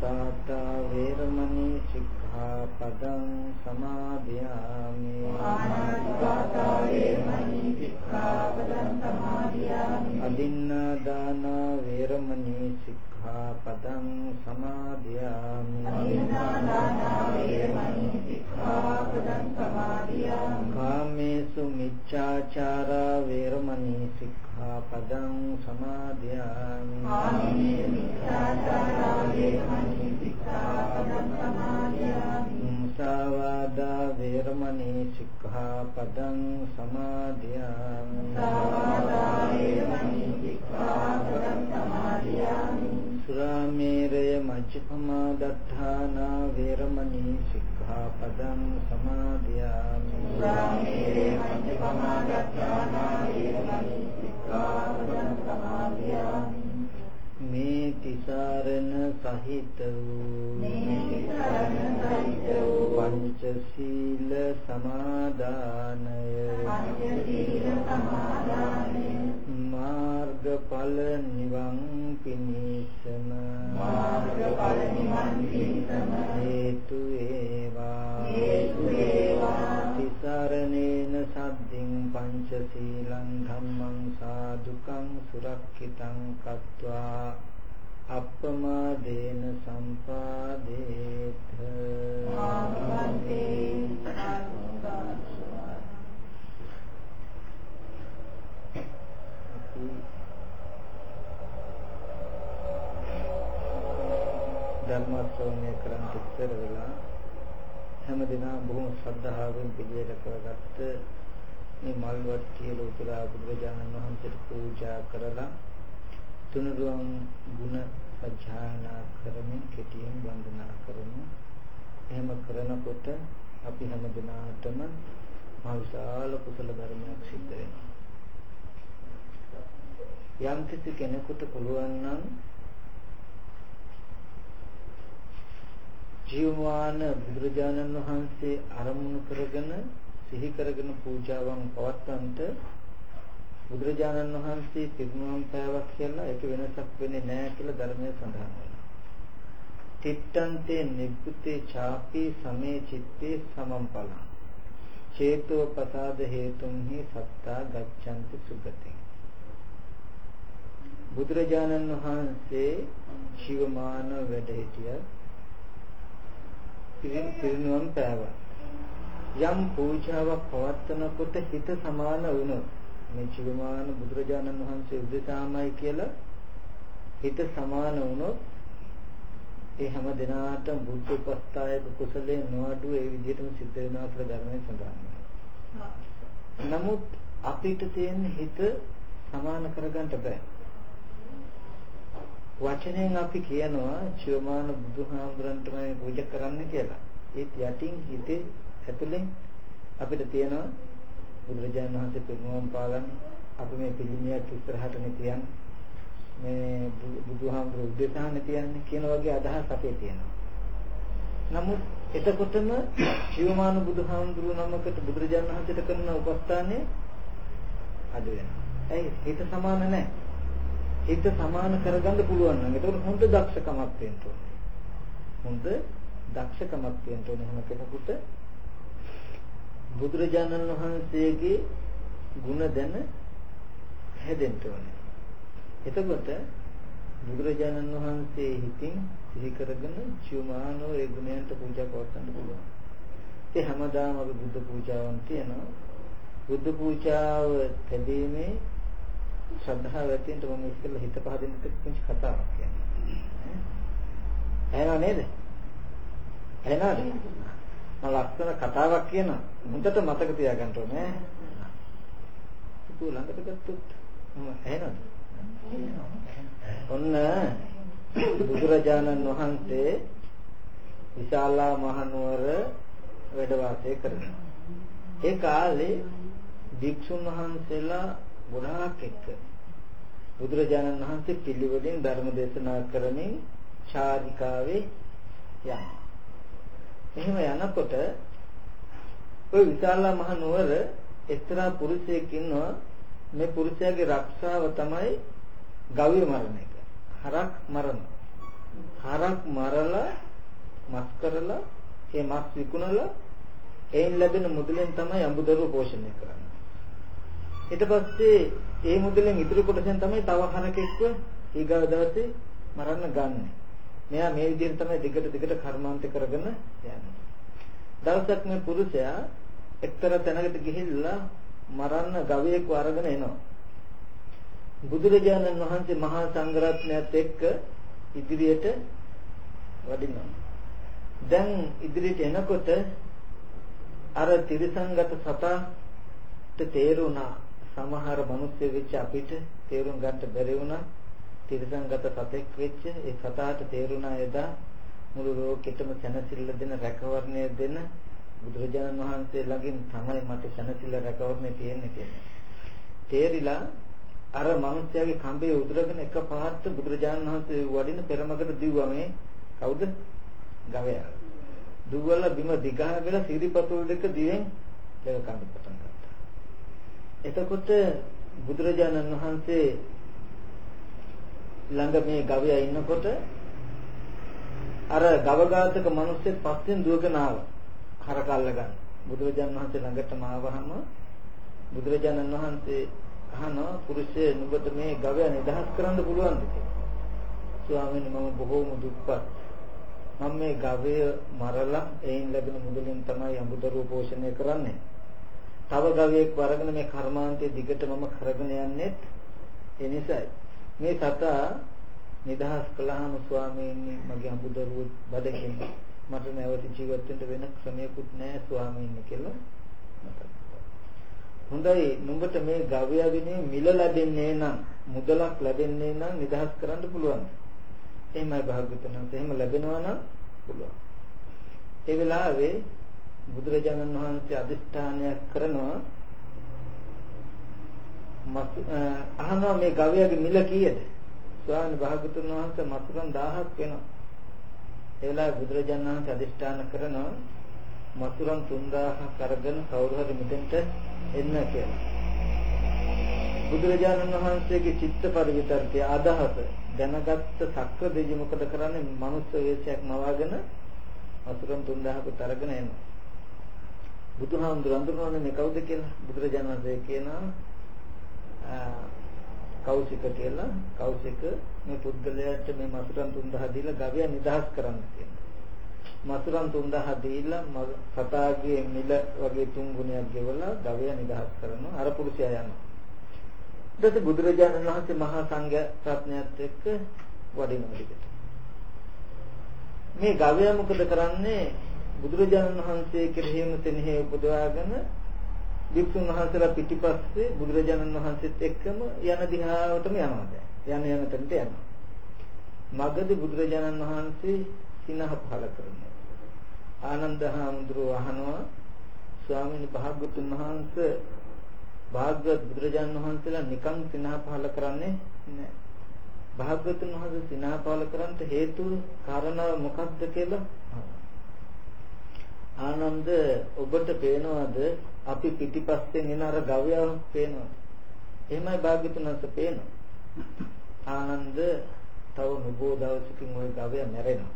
පාතා වේරමණී සික්ඛාපදං සමාදියාමි සික්ඛාපදං සමාදියාමි. සුරාමේරය මජ්ජපමා දත්තානා වේරමණී සික්ඛාපදං සමාදියාමි. මේ තිසරණ සහිත වූ පංචශීල සමාදානය. මාර්ගඵල නිවන් පිණිසම. හේතු වේවා පංචශීලං ධම්මං සාදුකං සුරක්ෂිතං කତ୍වා අප්පමාදේන සම්පාදේත ධර්ම ශ්‍රවණය කරන් ඉස්සර වෙලා හැමදෙනා බොහොම ශ්‍රද්ධාවෙන් පිළියෙල කරගත්ත මේ මල් වට්ටිය ලෝතුරා බුදුරජාණන් වහන්සේට පූජා කරලා තුනුරුවන් ගුණ සජ්ජායනා කරමින් කෙටියෙන් වන්දනා කරමු. එහෙම කරනකොට අපි හැම දිනාටම මහ විශාල කුසල ධර්මයක් සිද්ධ වෙනවා. යම් කිසි කෙනෙකුට පුළුවන් නම් ජීවමාන බුදුරජාණන් වහන්සේ අරමුණු කරගෙන සිහි කරගෙන පූජාවන් පවත්වන්නට බුදුරජාණන් වහන්සේ පිරිනුවම් පෑවක් කියලා ඒක වෙනසක් වෙන්නේ නැහැ කියලා ධර්මයේ සඳහන් වෙනවා. තිත්තන්තේ නිබ්බුතේ ചാපි සමේ චිත්තේ සමම්පලං. චේතෝ පසාද හේතුන්හි සත්තා ගච්ඡanti සුගති. බුදුරජාණන් වහන්සේ ජීවමාන වැඩ සිටියා පිරින් පිරිනුවම් පෑවා. යම් පූජාවක් පවත්වනකොට හිත සමාන වුණොත් මේ ජීවමාන බුදුරජාණන් වහන්සේ උදෙසාමයි කියලා හිත සමාන වුණොත් ඒ හැම දිනාටම බුද්ධ උපස්ථායක කුසලයේ නොඅඩු ඒ විදිහටම සිද්ධ වෙනවා කියලා ධර්මයේ සඳහන් නමුත් අපිට තියෙන හිත සමාන කරගන්න බෑ. වචනයෙන් අපි කියනවා චිවමාන බුදුහාමුදුරන්ටමයි පූජා කරන්න කියලා. ඒත් යටින් හිතේ ඇතුලෙන් අපිට තියෙනවා බුදුරජාණන් වහන්සේ පිරිනොම් පාගන්න අපි මේ පිළිමියක් ඉස්සරහටනේ තියන්නේ මේ බුදුහාමුදුරු උදෙසානේ තියන්නේ කියන වගේ අදහස් අපේ තියෙනවා. නමුත් එතකොටම ජීවමාන බුදුහාමුදුරු නමකට බුදුරජාණන් වහන්සේට කරන උපස්ථානය අඩු වෙනවා. ඇයි හිත සමාන නැහැ. හිත සමාන කරගන්න පුළුවන් නම් ඒක හොඳ දක්ෂකමක් වෙන්න ඕනේ. හොඳ දක්ෂකමක් වෙන්න ඕනේ හැම කෙනෙකුට බුදුරජාණන් වහන්සේගේ ගුණ දැන හැදෙන්න ඕනේ. එතකොට බුදුරජාණන් වහන්සේ හිතින් සිහි කරගෙන චුමානෝ ඒ ගුණයන්ට පූජා කරන්න පුළුවන්. ඒ හැමදාම අපි බුද්ධ පූජාවන් තියනවා. බුද්ධ පූජාව තැබීමේ ශ්‍රද්ධාව ඇතිවෙන්න මම ඉස්සෙල්ලා හිත පහදින්න පුංචි කතාවක් කියන්නේ. ඇහෙනව නේද? ඇහෙනවද? මම ලස්සන කතාවක් කියනවා. හොඳට මතක තියාගන්න ඕනේ. පුතු ළඟට ගත්තොත් මම ඇහෙනවද? ඔන්න බුදුරජාණන් වහන්සේ විශාලා මහනුවර වැඩ වාසය කරනවා. ඒ කාලේ භික්ෂුන් වහන්සේලා ගොඩාක් එක්ක බුදුරජාණන් වහන්සේ පිළිවෙලින් ධර්ම දේශනා කරමින් චාරිකාවේ යනවා. එහෙම යනකොට ওই විශාලා මහ නුවර එක්තරා පුරුෂයෙක් ඉන්නවා මේ පුරුෂයාගේ රක්ෂාව තමයි ගවය මරණ එක. හරක් මරන. හරක් මරලා මස් කරලා ඒ මස් විකුණලා එයින් ලැබෙන මුදලෙන් තමයි අඹදරුව පෝෂණය කරන්නේ. ඊට පස්සේ ඒ මුදලෙන් ඉතුරු කොටසෙන් තමයි තව හරකෙක්ව ඊගා දවසේ මරන්න ගන්න. මෙයා මේ විදිහට තමයි දිගට දිගට කර්මාන්ත කරගෙන යන්නේ. දවසක් මේ පුරුෂයා එක්තරා තැනකට ගිහිල්ලා මරන්න ගවයෙක්ව අරගෙන එනවා. බුදුරජාණන් වහන්සේ මහා සංඝරත්නයත් එක්ක ඉදිරියට වඩිනවා. දැන් ඉදිරියට එනකොට අර තිරසංගත සතාට තේරුණා සමහර මිනිස්සු වෙච්ච අපිට තේරුම් ගන්න බැරි වුණා තිරසංගත සතෙක් වෙච්ච ඒ සතාට තේරුණා එදා මුළු ලෝකෙටම සැනසෙල්ල දෙන රැකවරණය දෙන බුදුරජාණන් වහන්සේ ළඟින් තමයි මට සැනසෙල්ල රැකවරණය තියෙන්නේ කියන්නේ. තේරිලා අර මිනිස්යාගේ කඹේ උදුරගෙන එකපාරට බුදුරජාණන් වහන්සේ වඩින පෙරමකට දිව්වා මේ කවුද? ගවයා. දුවල බිම දිගා වෙලා සිරිපතුල් දෙක දිවෙන් දෙක කන්න පටන් ගත්තා. එතකොට බුදුරජාණන් වහන්සේ ළඟ මේ ගවයා ඉන්නකොට අර ගවඝාතක මිනිස්සෙක් පස්සෙන් දුවගෙන ආවා. හරකල්ල ගන්න. බුදුරජාණන් වහන්සේ ළඟටම ආවහම බුදුරජාණන් වහන්සේ අහනවා පුරුෂය නුඹට මේ ගවයා නිදහස් කරන්න පුළුවන්ද කියලා. ස්වාමීනි මම බොහෝම දුක්පත්. මම මේ ගවය මරලා එයින් ලැබෙන මුදලින් තමයි අමුදරුව පෝෂණය කරන්නේ. තව ගවයෙක් වරගෙන මේ කර්මාන්තයේ දිගට මම කරගෙන යන්නේ ඒ නිසායි. මේ සතා නිදහස් කළාම ස්වාමීනි මගේ අමුදරුව බඩකින් මට නැවත ජීවත් වෙන්න වෙන ක්‍රමයක්වත් නැහැ ස්වාමීනි කියලා මතක් හොඳයි නුඹට මේ ගවයාගෙන මිල ලැබෙන්නේ නම් මුදලක් ලැබෙන්නේ නම් නිදහස් කරන්න පුළුවන්. එහෙමයි භාග්‍යවතුන් වහන්සේ එහෙම ලැබෙනවා නම් පුළුවන්. ඒ වෙලාවේ බුදුරජාණන් වහන්සේ අදිෂ්ඨානයක් කරනවා අහනවා මේ ගවයාගේ මිල කීයද? ස්වාමීන් භාග්‍යවතුන් වහන්සේ මතුරුන් 1000ක් වෙනවා. ඒ වෙලාවේ බුදුරජාණන් වහන්සේ අදිෂ්ඨාන කරනවා මතුරුන් 3000ක් අරගෙන කවුරු හරි මෙතෙන්ට එන්න කියලා. බුදුරජාණන් වහන්සේගේ චිත්ත පරිවිතර්කයේ අදහස දැනගත්ත සක්‍ර දෙවි මොකද කරන්නේ? මනුස්ස වේශයක් මවාගෙන අසුරන් 3000කට අරගෙන එනවා. බුදුහාමුදුර අඳුරනවානේ මේ කවුද කියලා බුදුරජාණන් වහන්සේ කියනවා කෞශික කියලා කෞශික මේ පුද්ගලයාට මේ මසුරන් 3000 දීලා ගවයා නිදහස් කරන්න කියනවා. මසුරන් 3000 දීලා සතාගේ මිල වගේ තුන් ගුණයක් ගෙවලා ගවයා නිදහස් කරනවා අර පුරුෂයා යනවා. ඊට බුදුරජාණන් වහන්සේ මහා සංඝ රත්නයත් එක්ක වඩිනවා ටිකට. මේ ගවයා මොකද කරන්නේ? බුදුරජාණන් වහන්සේ කෙරෙහිම තෙනෙහි උපදවාගෙන වික්ෂුන් වහන්සේලා පිටිපස්සේ බුදුරජාණන් වහන්සේත් එක්කම යන දිහාවටම යනවා දැන්. යන යන තැනට යනවා. මගදී බුදුරජාණන් වහන්සේ සිනහ පහල කරනවා. ආනන්ද හාමුදුරුවෝ අහනවා ස්වාමීන් භාග්‍යවතුන් වහන්සේ භාග්‍යවත් බුදුරජාණන් වහන්සේලා නිකන් සිනහ පහල කරන්නේ නැහැ. භාග්‍යවතුන් වහන්සේ සිනහ පහල කරන්නට හේතු කාරණා මොකක්ද කියලා ආනන්ද ඔබට පේනවද අපි පිටිපස්සෙන් එන අර ගවයා පේනවද? එහෙමයි භාග්‍යතුන් වහන්සේ පේනවා. ආනන්ද තව නුබෝ දවසකින් ওই ගවයා මැරෙනවා.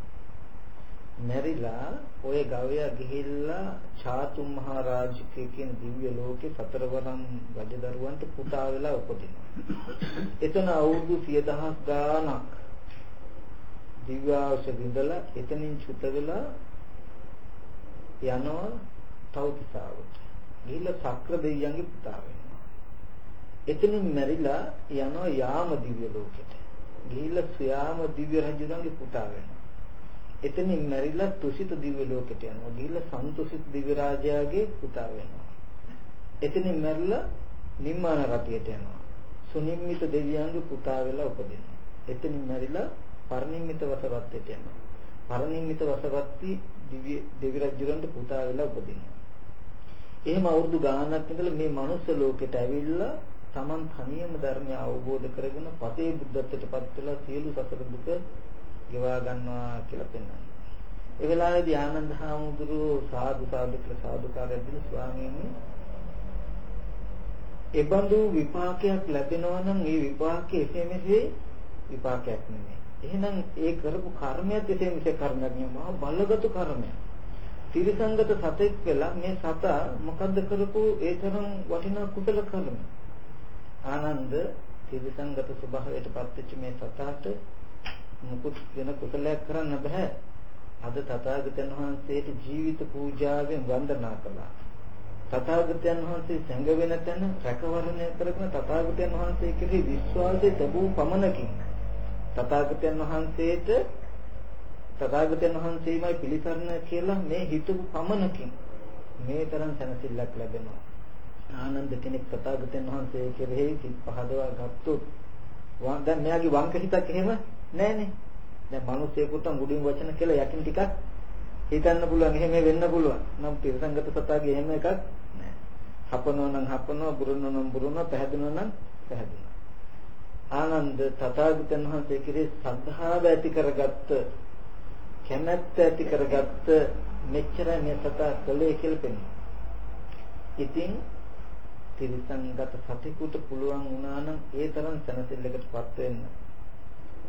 මැරිලා ওই ගවයා ගිහිල්ලා චාතු මහරජකේ කියන දිව්‍ය ලෝකේ සතරවරම් රජදරුවන්ට පුතා වෙලා උපදිනවා. එතන අවුරුදු 10000 ගාණක් දිව්‍යාවශ විඳලා එතනින් චුත වෙලා යනවා තවතිසාවට. ගිහිල්ලා සක්‍ර දෙවියන්ගේ පුතා වෙනවා. එතනින් මැරිලා යනවා යාම දිව්‍ය ලෝකෙට. ගිහිල්ලා සයාම දිව්‍ය රජුගේ පුතා වෙනවා. එතනින් මැරිලා තුසිත දිව්‍ය ලෝකෙට යනවා. ගිහිල්ලා සන්තුසිත දිව්‍ය රාජයාගේ පුතා වෙනවා. එතනින් මැරිලා නිම්මාන රටයට යනවා. සුනිම්මිත දෙවියන්ගේ පුතා වෙලා උපදිනවා. එතනින් මැරිලා පරිනිම්මිත වසරත්යට යනවා. පරිනිම්මිත වසවත්ති දිව්‍ය දෙවි රජුරන්ට පුතා වෙලා උපදිනවා. එහෙම අවුරුදු ගානක් ඉඳලා මේ මනුස්ස ලෝකෙට ඇවිල්ලා Taman තනියම ධර්මය අවබෝධ කරගෙන පතේ බුද්ධත්වයට පත් වෙලා සියලු සසර දුක ගෙවා ගන්නවා කියලා පෙන්වනවා. ඒ වෙලාවේදී ආනන්ද හාමුදුරුවෝ සාදු සාදු කියලා සාදුකාරයක් දෙන ස්වාමීන් එබඳු විපාකයක් ලැබෙනවා නම් ඒ විපාකයේ එසේ මෙසේ විපාකයක් නෙමෙයි. එහෙනම් ඒ කරපු කර්මයක් එසේ මෙසේ කර්මයක් නෙමෙයි. මහා බලගත් කර්මයක්. තිරසංගත සතෙක් වෙලා මේ සතා මොකද්ද කරපු ඒ තරම් වටිනා කුසල කර්ම. ආනන්ද තිරසංගත ස්වභාවයට පත්වෙච්ච මේ සතාට මුකුත් වෙන කුසලයක් කරන්න බෑ. අද තථාගතයන් වහන්සේට ජීවිත පූජාවෙන් වන්දනා කළා. තථාගතයන් වහන්සේ සැඟවෙන තැන රැකවරණය කරගෙන තථාගතයන් වහන්සේ කෙරෙහි විශ්වාසය ලැබූ පමණකින් තථාගතයන් වහන්සේට තථාගතයන් වහන්සේමයි පිළිසරණ කියලා මේ හිතපු පමණකින් මේ තරම් සැනසෙල්ලක් ලැබෙනවා. ආනන්ද කෙනෙක් තථාගතයන් වහන්සේ කෙරෙහි සිත් පහදවා ගත්තොත් දැන් මෙයාගේ වංක හිතක් එහෙම නැහනේ. දැන් මිනිස්සෙකුට මුඩින් වචන කියලා යකින් ටිකක් හිතන්න පුළුවන් එහෙම වෙන්න පුළුවන්. නම් තිරසංගත සතාගේ එහෙම එකක් නැහැ. හපනවා නම් හපනවා, බුරනවා නම් බුරනවා, පැහැදෙනවා නම් පැහැදෙනවා. ආනන්ද තථාගතයන් වහන්සේ කිරේ සද්ධාව ඇති කරගත්ත කැමැත්ත ඇති කරගත්ත මෙච්චර මේ සතා කළේ කියලා පෙන්වනවා. ඉතින් තිරසංගත සතෙකුට පුළුවන් වුණා නම් ඒ තරම් සැනසෙල්ලකටපත් වෙන්න.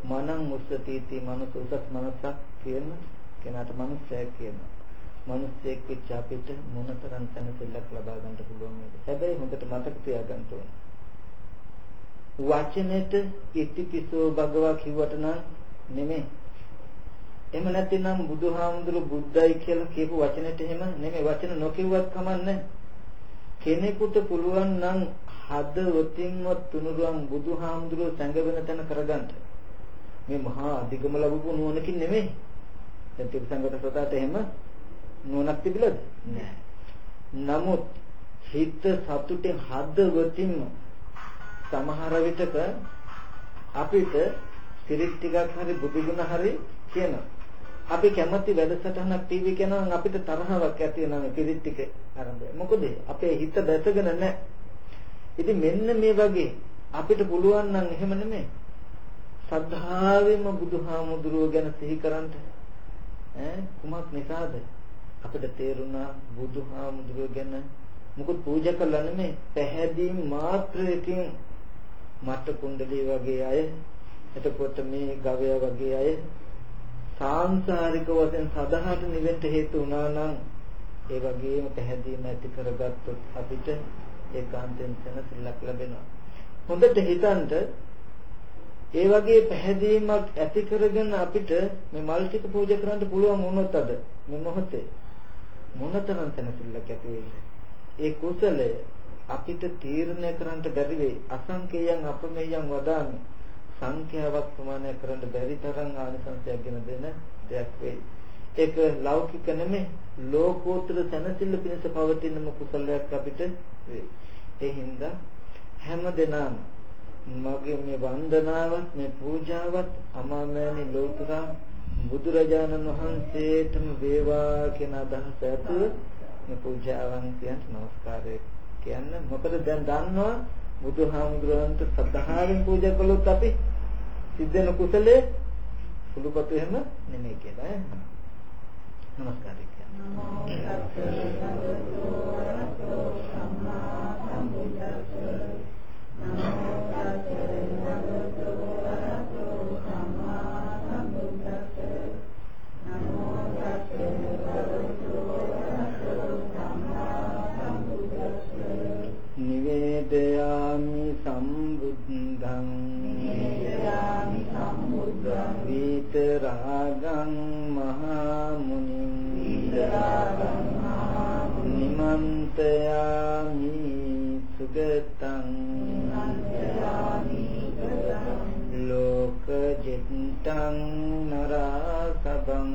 මනං මුස්සතිති මනස උසස් මනසක් කියන කෙනාට මනුස්සයෙක් කියනවා. මනුස්සයෙක් වෙච්ච අපිට මොනතරම් සැනසෙල්ලක් ලබා ගන්න පුළුවන් නේද? හැබැයි හොඳට මතක තියාගන්න ඕනේ. වචනෙට ඉතිපිසෝ භගවා කිව්වට නම් නෙමෙයි. එහෙම නැතිනම් බුදුහාමුදුරු බුද්ධයි කියලා කියපු වචනෙට එහෙම නෙමෙයි වචන නොකියුවත් කමන්නේ. කෙනෙකුට පුළුවන් නම් හදවතින්ම තුනුරුවන් බුදුහාමුදුරුව සැඟවෙන තැන කරගන්න. මේ මහා අධිගම ලැබපු නුවණකින් නෙමෙයි. දැන් තිරසංගත සතාට එහෙම නුවණක් තිබිලද? නෑ. නමුත් හිත සතුටෙන් හදවතින්ම සමහර විටක අපිට සිරිත් ටිකක් හරි බුදුගුණ හරි කියනවා. අපි කැමති වැඩසටහනක් ටීවී කරනවා අපිට තරහවක් ඇති වෙනවා පිරිත් ටික ආරම්භය. මොකද අපේ හිත දැසගෙන නැහැ. ඉතින් මෙන්න මේ වගේ අපිට පුළුවන් නම් එහෙම නෙමෙයි. සද්ධාවෙන්ම බුදුහාමුදුරුව ගැන සිහි කරන්ට ඈ කුමක් නිසාද අපිට තේරුණා බුදුහාමුදුරුව ගැන මොකද පූජා කළා නෙමෙයි පැහැදීම් මාත්‍රයකින් මට කුණ්ඩලී වගේ අය එතකොට මේ ගවය වගේ අය සාංශාරික වශයෙන් සදහට නිවෙන්න හේතු වුණා නම් ඒ වගේම පැහැදීම ඇති කරගත්තොත් අපිට ඒකාන්තයෙන් සැනසෙල්ලක් ලැබෙනවා. හොඳට හිතන්න ඒ වගේ පැහැදීමක් ඇති කරගෙන අපිට මේ මල් ටික පූජා කරන්න පුළුවන් වුණොත් අද මේ මොහොතේ මොනතරම් සැනසෙල්ලක් ඇති වෙයිද? ඒ කුසලය අපිට තීරණය කරන්න බැරි වෙයි. අසංකේයයන් අපමෙයයන් වදාමි. සංඛ්‍යාවක් ප්‍රමාණය කරන්න බැරි තරම් ආනිසංසයක් ගෙන දෙන දෙයක් වෙයි. ඒක ලෞකික නෙමෙයි ලෝකෝත්තර සැනසෙල්ල පිණිස පවතිනම කුසලයක් අපිට වෙයි. ඒ හින්දා හැම දිනම මගේ මේ වන්දනාවත් මේ පූජාවත් අමාමෑණි ලෝතුරා බුදුරජාණන් වහන්සේටම වේවා කියන අදහස ඇතුව මේ පූජාවන් කියන්න নমස්කාරය කියන්න මොකද දැන් දන්නවා බුදුහාමුදුරන්ට සද්ධාවෙන් පූජා කළොත් අපි සිද්ධ වෙන කුසලයේ සුළුපතු එහෙම නෙමෙයි කියලා ඈ. নমස්කාරය කියන්න. නමෝ තස්සේ භගවතු වරහතෝ සම්මා සම්බුද්දස්ස නමෝ තස්සේ භගවතු වරහතෝ සම්බුද්ධං නිවේදයාමි සම්බුද්ධං විතරාගං මහා මුනිං විතරාගං මහා නිමන්තයාමි සුගතං ලෝක ජිත්තං නරාසබං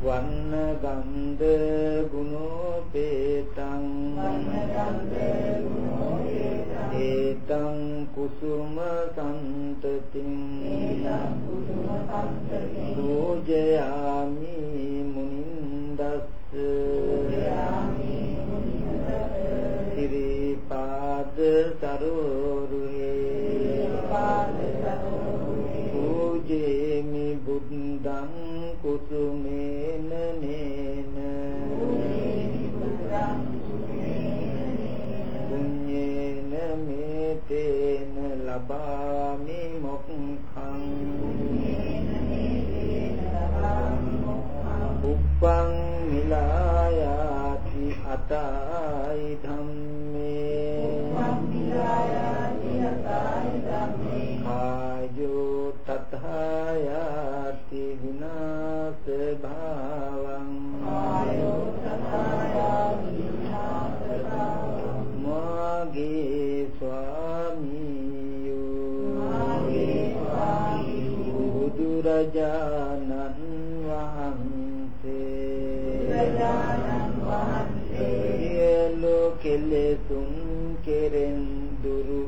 වන්න ගන්ධ ගුණෝපේතං ඒතං කුසුම සම්තතින් සෝජයාමි මුනින්දස්ස සිරිපාද සරෝරුහේ පූජේමි බුද්ධං කුසුමේ ලබාමි මොක්ඛං. උප්පං මිලායාති අතයි ධම්ම. කෙරෙන් දුරු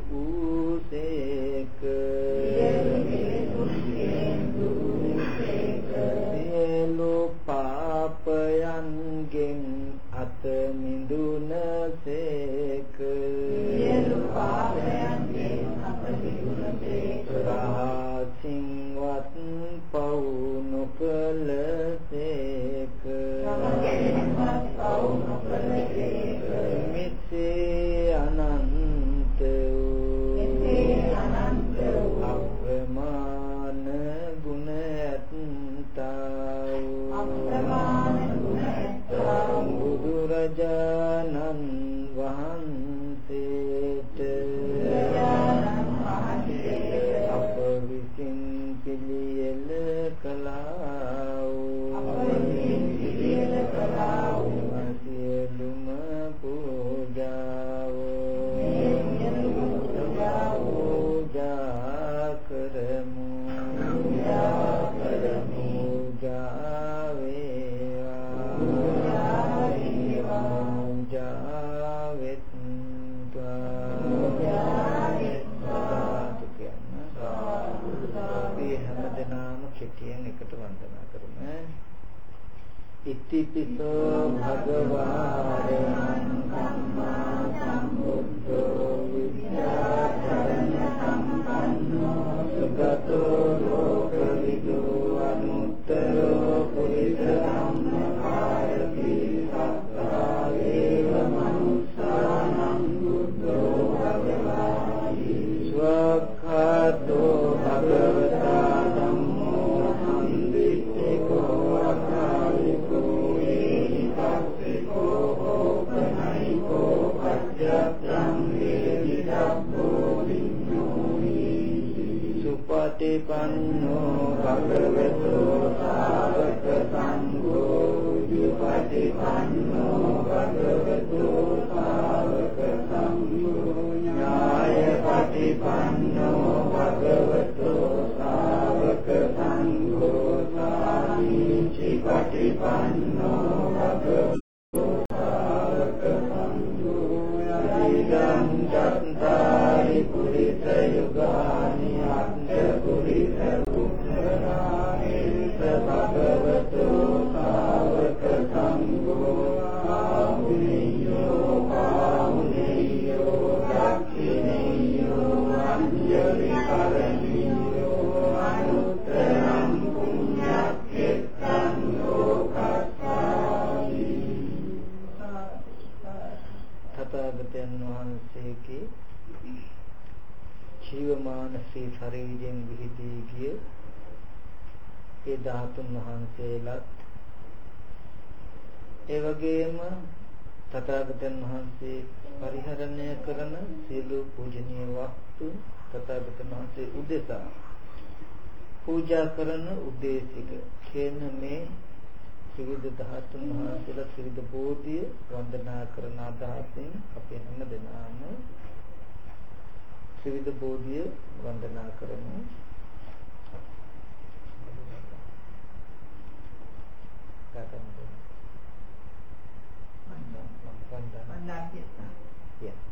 Yes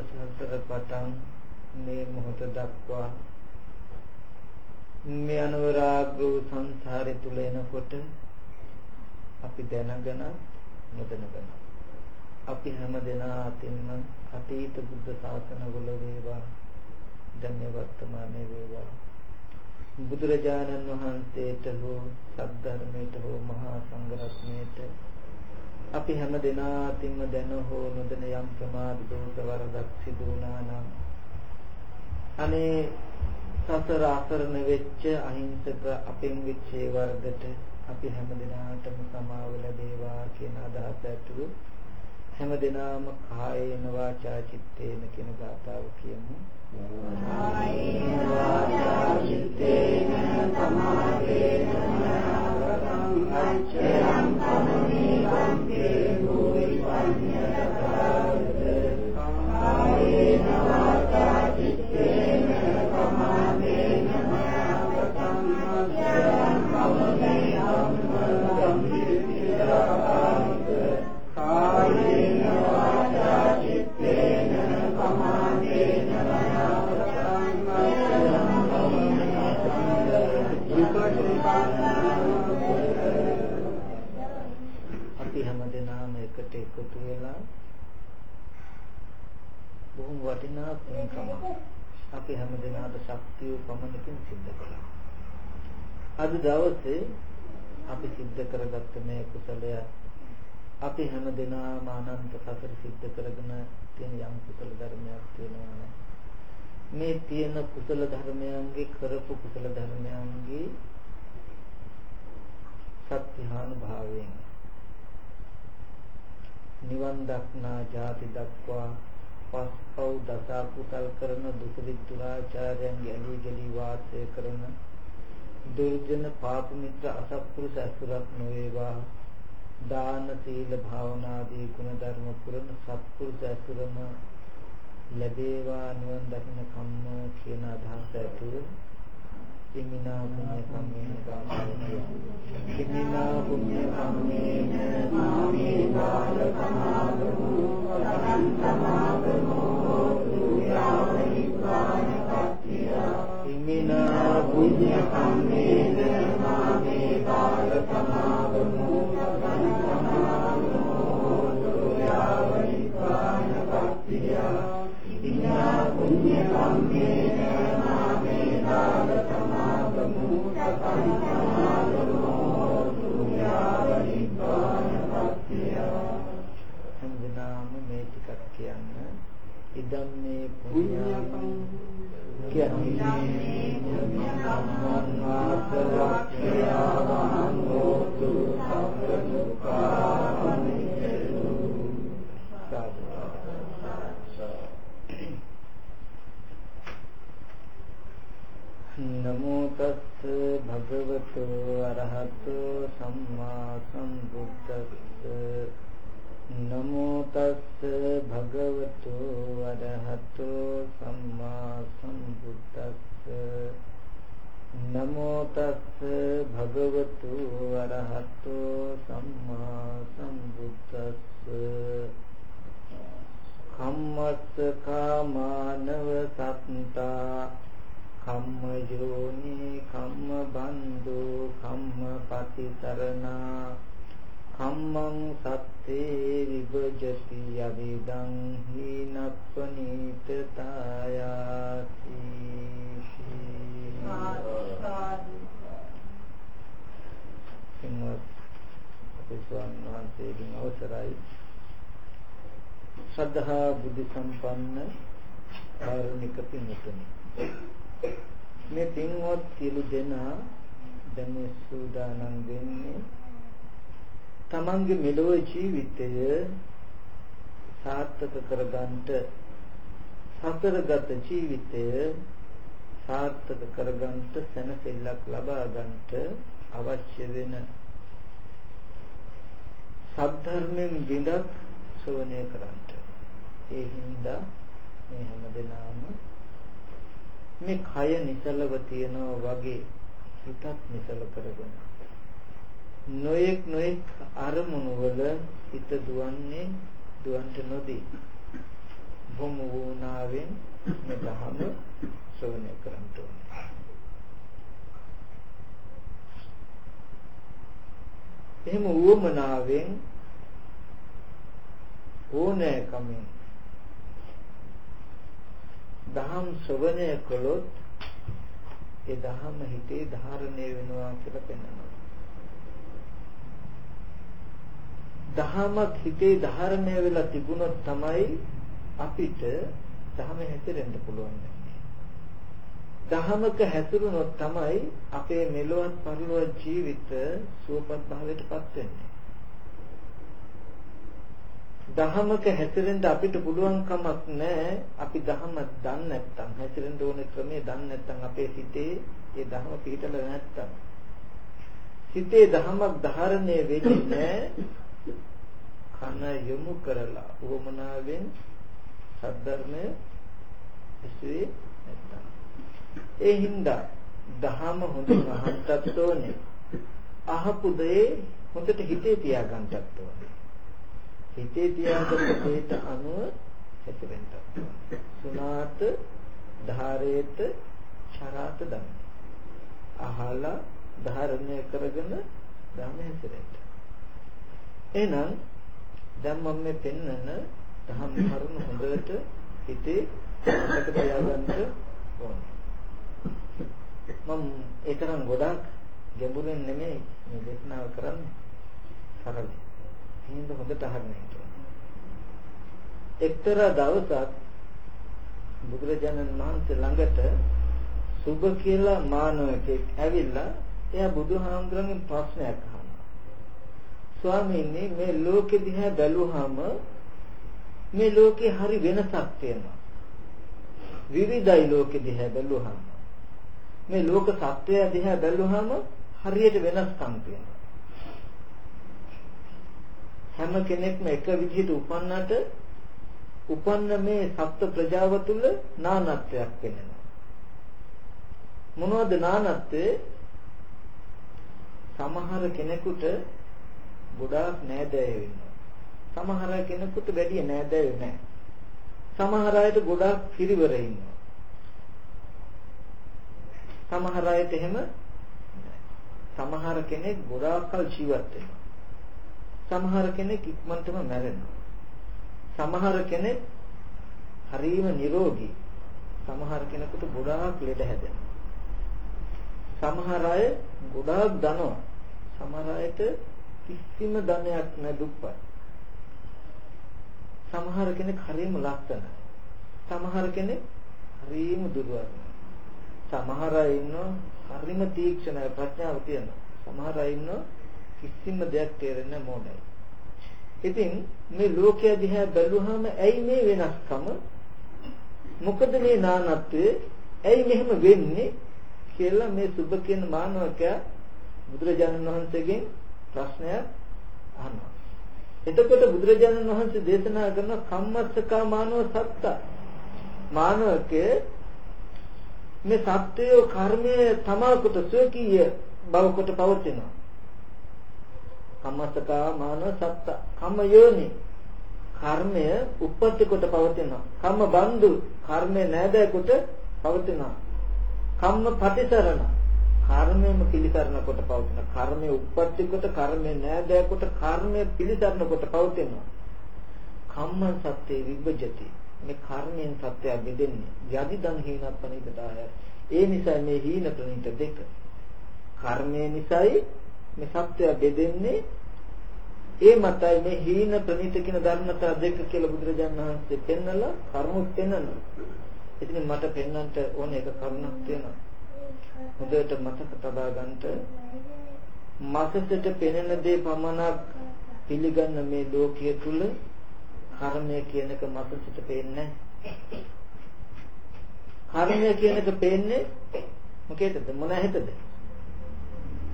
සසර පටන් මේ මොහොත දක්වා මේ අනවරාග්‍ර වූ සංසාරේ තුල එනකොට අපි දැනගෙන නොදැනගෙන අපි හැම දෙනා අතින්ම අතීත බුද්ධ ශාසනවල වේවා ධන්‍ය වර්තමානයේ වේවා. බුදුරජාණන් වහන්සේට හෝ සද්ධර්මයට හෝ මහා සංඝරත්නයට අපි හැම දෙනා අතින්ම දැන හෝ නොදැන යම් ප්‍රමාද දෝෂ වරදක් සිදු වුණා නම් අනේ සසර අසරණ වෙච්ච අහිංසක අපෙන් වෙච්ච වරදට අපි හැම දිනාටම සමාව ලැබේවා කියන අදහස ඇතුළු හැම දිනාම කායේන වාචා චිත්තේන කියන ගාථාව කියමු. කායේන වාචා චිත්තේන සමාදේන අච්චරං පමණී වන්තේ බොහොම වටිනා පින්කම අපි හැමදෙනාට ශක්තිය පමණකින් සිද්ධ කළා. අද දවසේ අපි සිද්ධ කරගත්ත මේ කුසලය අපි හැමදෙනාම අනන්ත සසර සිද්ධ කරගෙන තියෙන යම් කුසල ධර්මයක් තියෙනවා මේ තියෙන කුසල ධර්මයන්ගේ කරපු කුසල ධර්මයන්ගේ සත්‍යහාන භාවයෙන් නිවන් දක්නා ජාති දක්වා පස්පව් දස කුසල් කරන දුසරිත් දුරාචාරයන්ගේ ඇලී ගලී වාසය කරන දුර්ජන පාප මිත්‍ර අසත්පුරුෂ අසුරක් නොවේවා. දාන සීල භාවනාදී ගුණ ධර්ම පුරන සත්පුරුෂ අසුරම ලැබේවා නිවන් දකින්න කම්ම කියන අදහස ඇතුළු ඉමිනා පුඤ්ඤ කම්මේන ගාමී ඉමිනා පුඤ්ඤ කම්මේන මාමේ බාල සමාදමු සතං සමාදමෝ සූයාව නිපාන පත්තිය ඉමිනා පුඤ්ඤ කම්මේන මාමේ බාල සමාදමු ඉදම් මේ පුඤ්ඤං කියන්නේ පුඤ්ඤං ආසවක්ඛයාවං හෝතු සබ්බ දුක්ඛානිච්චු නමෝ තස්ස භගවතු අරහතෝ සම්මා සම්බුද්දස්ස නමෝ තස්ස භගවතු අරහතෝ සම්මා සම්බුද්දස්ස. නමෝ තස්ස භගවතු අරහතෝ සම්මා සම්බුද්දස්ස. කම්මස්ස කාමානව සත්තා. කම්ම යෝනි කම්ම බන්දු කම්ම පතිසරණා කම්මං සත්තේ විභජති යවිදං හීනප්පනීත තායාති ස්වාමීන් වහන්සේගෙන් අවසරයි ශ්‍රද්ධහා බුද්ධ සම්පන්න කාරුණික පින්තුනි මේ පින්වත් සියලු දෙනා දැන් සූදානම් වෙන්නේ තමන්ගේ මෙලොව ජීවිතය සාර්ථක කරගන්නට සතරගත ජීවිතය සාර්ථක කරගන්නට සැනසෙල්ලක් ලබා ගන්නට අවශ්‍ය වෙන සද්ධර්මයෙන් බිඳක් ශ්‍රවණය කරන්නට. ඒ හින්දා මේ හැමදෙනාම මේ කය නිසලව තියනවා වගේ හිතත් නිසල කරගෙන නොයෙක් නොයෙක් අරමුණු වල හිත දුවන්නේ දුවන්ට නොදී බොමු වුණාවෙන් මේ ධහම ශ්‍රවණය කරන්න ඕනේ. එහෙම උවමනාවෙන් ඕනෑකමින් දහම් ශ්‍රවණය කළොත් ඒ දහම හිතේ ධාරණය වෙනවා කියලා පෙන්වනවා. දහමක් හිතේ ධාරණය වෙලා තිබුණොත් තමයි අපිට දහම හැසිරෙන්න පුළුවන්. දහමක හැසිරුණොත් තමයි අපේ මෙලොවත් පරලොව ජීවිත සුවපත් භාවයටපත් වෙන්නේ. දහමක හැසිරෙන්න අපිට පුළුවන් කමක් නැහැ. අපි දහම දන්නේ නැත්නම් හැසිරෙන්න ඕන ක්‍රමේ දන්නේ නැත්නම් අපේ සිතේ ඒ දහම පිළිතල නැත්නම් සිතේ දහමක් ධාරණය වෙන්නේ නැහැ. කන යොමු කරලා උවමනාවෙන් සද්ධර්මය ඇසුවේ නැත්නම් ඒ හින්දා දහම හොඳින් අහන්නත් ඕනේ. අහපු දේ හොඳට හිතේ තියාගන්නත් ඕනේ. හිතේ තියාගන්න දෙයට අනුව හැසිරෙන්න සුණාත ධාරේත චරාත දම් අහලා ධාරණය කරගෙන ධම හැසිරෙන්න. එහෙනම් දැන් මම මේ පෙන්වන දහම් කරුණු හොඳට හිතේ මතක තියාගන්න ඕනේ. මම ඒ තරම් ගොඩක් ගැඹුරින් නෙමෙයි මේ දේශනාව කරන්නේ. සරලයි. හිඳ හොඳට අහන්න එක්තරා දවසක් බුදුරජාණන් වහන්සේ ළඟට සුබ කියලා මානවකෙක් ඇවිල්ලා එයා බුදුහාමුදුරන්ගෙන් ප්‍රශ්නයක් අහනවා. ස්වාමීනි මේ ලෝකෙ දිහා බැලුවාම මේ ලෝකේ හරි වෙනසක් තියෙනවා. විවිධයි ලෝකෙ දිහා බැලුවාම. මේ ලෝක සත්‍යය දිහා බැලුවාම හරියට වෙනස්කම් තියෙනවා. හැම කෙනෙක්ම එක විදිහට උපන්නට උපන්න මේ සත්ත්ව ප්‍රජාව තුළ නානත්වයක් වෙනවා. මොනවද නානත්වය? සමහර කෙනෙකුට ගොඩාක් නෑදෑයෝ ඉන්නවා. සමහර කෙනෙකුට වැඩි නෑදෑයෝ නැහැ. සමහර අයට ගොඩාක් පිරිවර ඉන්නවා. සමහර අයට එහෙම සමහර කෙනෙක් ගොඩාක් කල් ජීවත් වෙනවා. සමහර කෙනෙක් ඉක්මනටම මැරෙනවා. සමහර කෙනෙක් හරිම නිරෝගී. සමහර කෙනෙකුට ගොඩාක් ලෙඩ හැදෙනවා. සමහර අය ගොඩාක් ධනවත්. සමහර අයට කිසිම ධනයක් නැ දුප්පත්. සමහර කෙනෙක් හරිම ලස්සනයි. සමහර කෙනෙක් හරිම දුර්වලයි. සමහර අය ඉන්නවා හරිම තීක්ෂණයි ප්‍රඥාව තියෙනවා. සමහර අය ඉන්නවා කිසිම දෙයක් තේරෙන්නේ මොඩයි. ඉතින් මේ ලෝකය දිහා බැලුවහම ඇයි මේ වෙනස්කම? මොකද මේ නානත්වය? ඇයි මෙහෙම වෙන්නේ? කියලා මේ සුබ කියන මානවකයා බුදුරජාණන් වහන්සේගෙන් ප්‍රශ්නයක් අහනවා. එතකොට බුදුරජාණන් වහන්සේ දේශනා කරන කම්මස්සකා මානව සත්ත මානවකේ මේ සත්‍යය කර්මය තමාකට සුවකීය බව කොට පවතිනවා. කම්මස්සකා මානව සත්ත කම්ම යෝනි කර්මය උප්පත්ති කොට පවතිනවා. කම්ම බන්දු කර්මය නෑදෑ කොට පවතිනවා. කම්ම පටිසරණ කර්මයම පිළිසරණ කොට පවතින කර්මයේ උප්පත්ති කොට කර්මයේ නෑදෑ කොට කර්මයේ පිළිසරණ කොට පවතිනවා. කම්ම සත්‍යේ විභජති මේ කර්මයෙන් සත්‍යය බෙදෙන්නේ යදිදන් හීනප්පනිදාය ඒ නිසා මේ හීන ප්‍රණීත දෙක. කර්මය නිසායි මේ සත්‍යය බෙදෙන්නේ. ඒ මතයි මේ හීන ප්‍රණීත කියන ධර්මතා දෙක කියලා බුදුරජාණන් වහන්සේ පෙන්නලා කර්මොත් පෙන්නනවා. ඉතින් මට පෙන්වන්නට ඕන එක කරුණක් තියෙනවා හොඳට මතක තබා ගන්නට මසසට පෙනෙන දේ පමණක් පිළිගන්න මේ ලෝකයේ තුල කර්මය කියන එක මසසට පේන්නේ කර්මය කියන එක පේන්නේ මොකේද මොන ඇහෙතද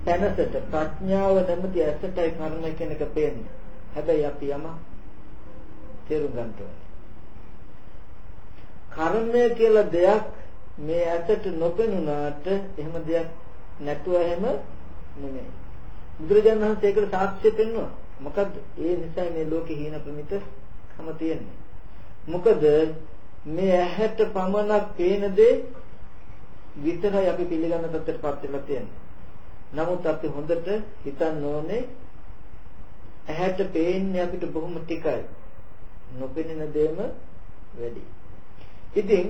තනසට ප්‍රඥාව නැමැති ඇසටයි කර්මය කියන එක පේන්නේ. හැබැයි අපි යම තේරුම් ගන්න ඕනේ. කර්මය කියලා දෙයක් මේ ඇසට නොපෙනුනාට එහෙම දෙයක් නැතුව එහෙම නෙමෙයි. බුදුරජාණන් වහන්සේ ඒකට සාක්ෂි පෙන්වනවා. මොකද්ද? ඒ නිසා මේ ලෝකේ හීන ප්‍රමිත කම තියෙන්නේ. මොකද මේ ඇහැට පමණක් පේන දේ විතරයි අපි පිළිගන්න තත්ත්වයටපත් වෙලා තියෙන්නේ. නමුත් අපි හොඳට හිතන්න ඕනේ ඇහැට පේන්නේ අපිට බොහොම ටිකයි. නොපෙනෙන දේම වැඩි. ඉතින්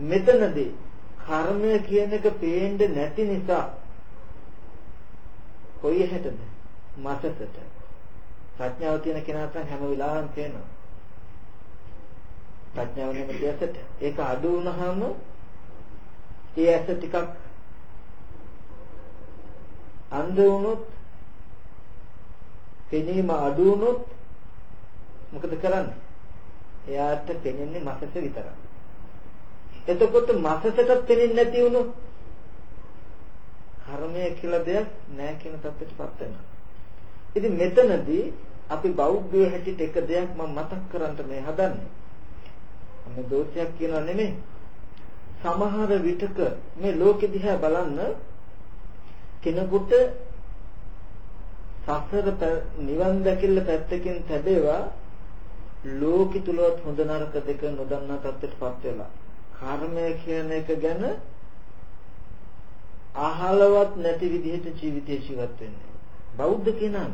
මෙතනදී කර්මය කියන එක පේන්නේ නැති නිසා කොයි හැටද? මසසට. ප්‍රඥාව තියෙන කෙනාට හැම වෙලාවෙම පේනවා. ප්‍රඥාව නෙමෙයි ඇසට. ඒක අඩු වුණාම ඒ ඇස ටිකක් අන්ධ වුණොත් පෙනීම අඩු වුණොත් මොකද කරන්නේ? එයාට පෙනෙන්නේ මසස විතරයි. එතකොට මසසටත් පෙනෙන්නේ නැති වුණොත් කර්මය කියලා දෙයක් නැහැ කියන තත්ත්වයටපත් වෙනවා. ඉතින් මෙතනදී අපි බෞද්ධයෝ හැටියට එක දෙයක් මම මතක් කරන්න මේ හදන්නේ. මේ දෝෂයක් කියනවා නෙමෙයි. සමහර විටක මේ ලෝකෙ දිහා බලන්න කෙනෙකුට සසර නිවන් දැකිල්ල පැත්තකින් තැබේවා ලෝකෙ තුලවත් හොඳ නරක දෙක නොදන්නා තත්ත්වයටපත් වෙලා කර්මය කියන එක ගැන අහලවත් නැති විදිහට ජීවිතේ ජීවත් වෙන්නේ. බෞද්ධ කෙනා.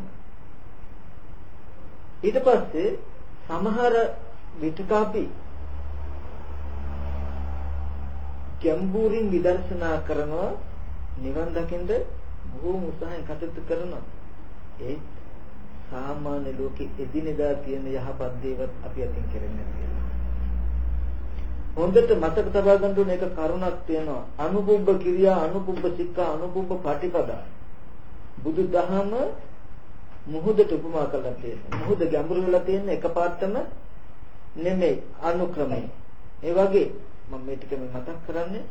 ඊට පස්සේ සමහර විටක අපි ගැඹුරින් විදර්ශනා කරනවා නිවන් දකින්ද බොහෝම උත්සාහයෙන් කටයුතු කරනවා. ඒ සාමාන්‍ය ලෝකෙ එදිනෙදා තියෙන යහපත් දේවත් අපි අතින් කරන්නේ නැහැ. හොඳට මතක තබා ගන්න ඕන එක කරුණක් තියෙනවා. අනුපුබ්බ කිරියා අනුපුබ්බ සික්ඛා අනුපුබ්බ පටිපදා. බුදු දහම මුහුදට උපමා කරලා තියෙනවා. මුහුද ගැඹුරු වෙලා තියෙන එකපාරටම නෙමෙයි අනුක්‍රමයි. ඒ වගේ මම මේ ටික මතක් කරන්නේ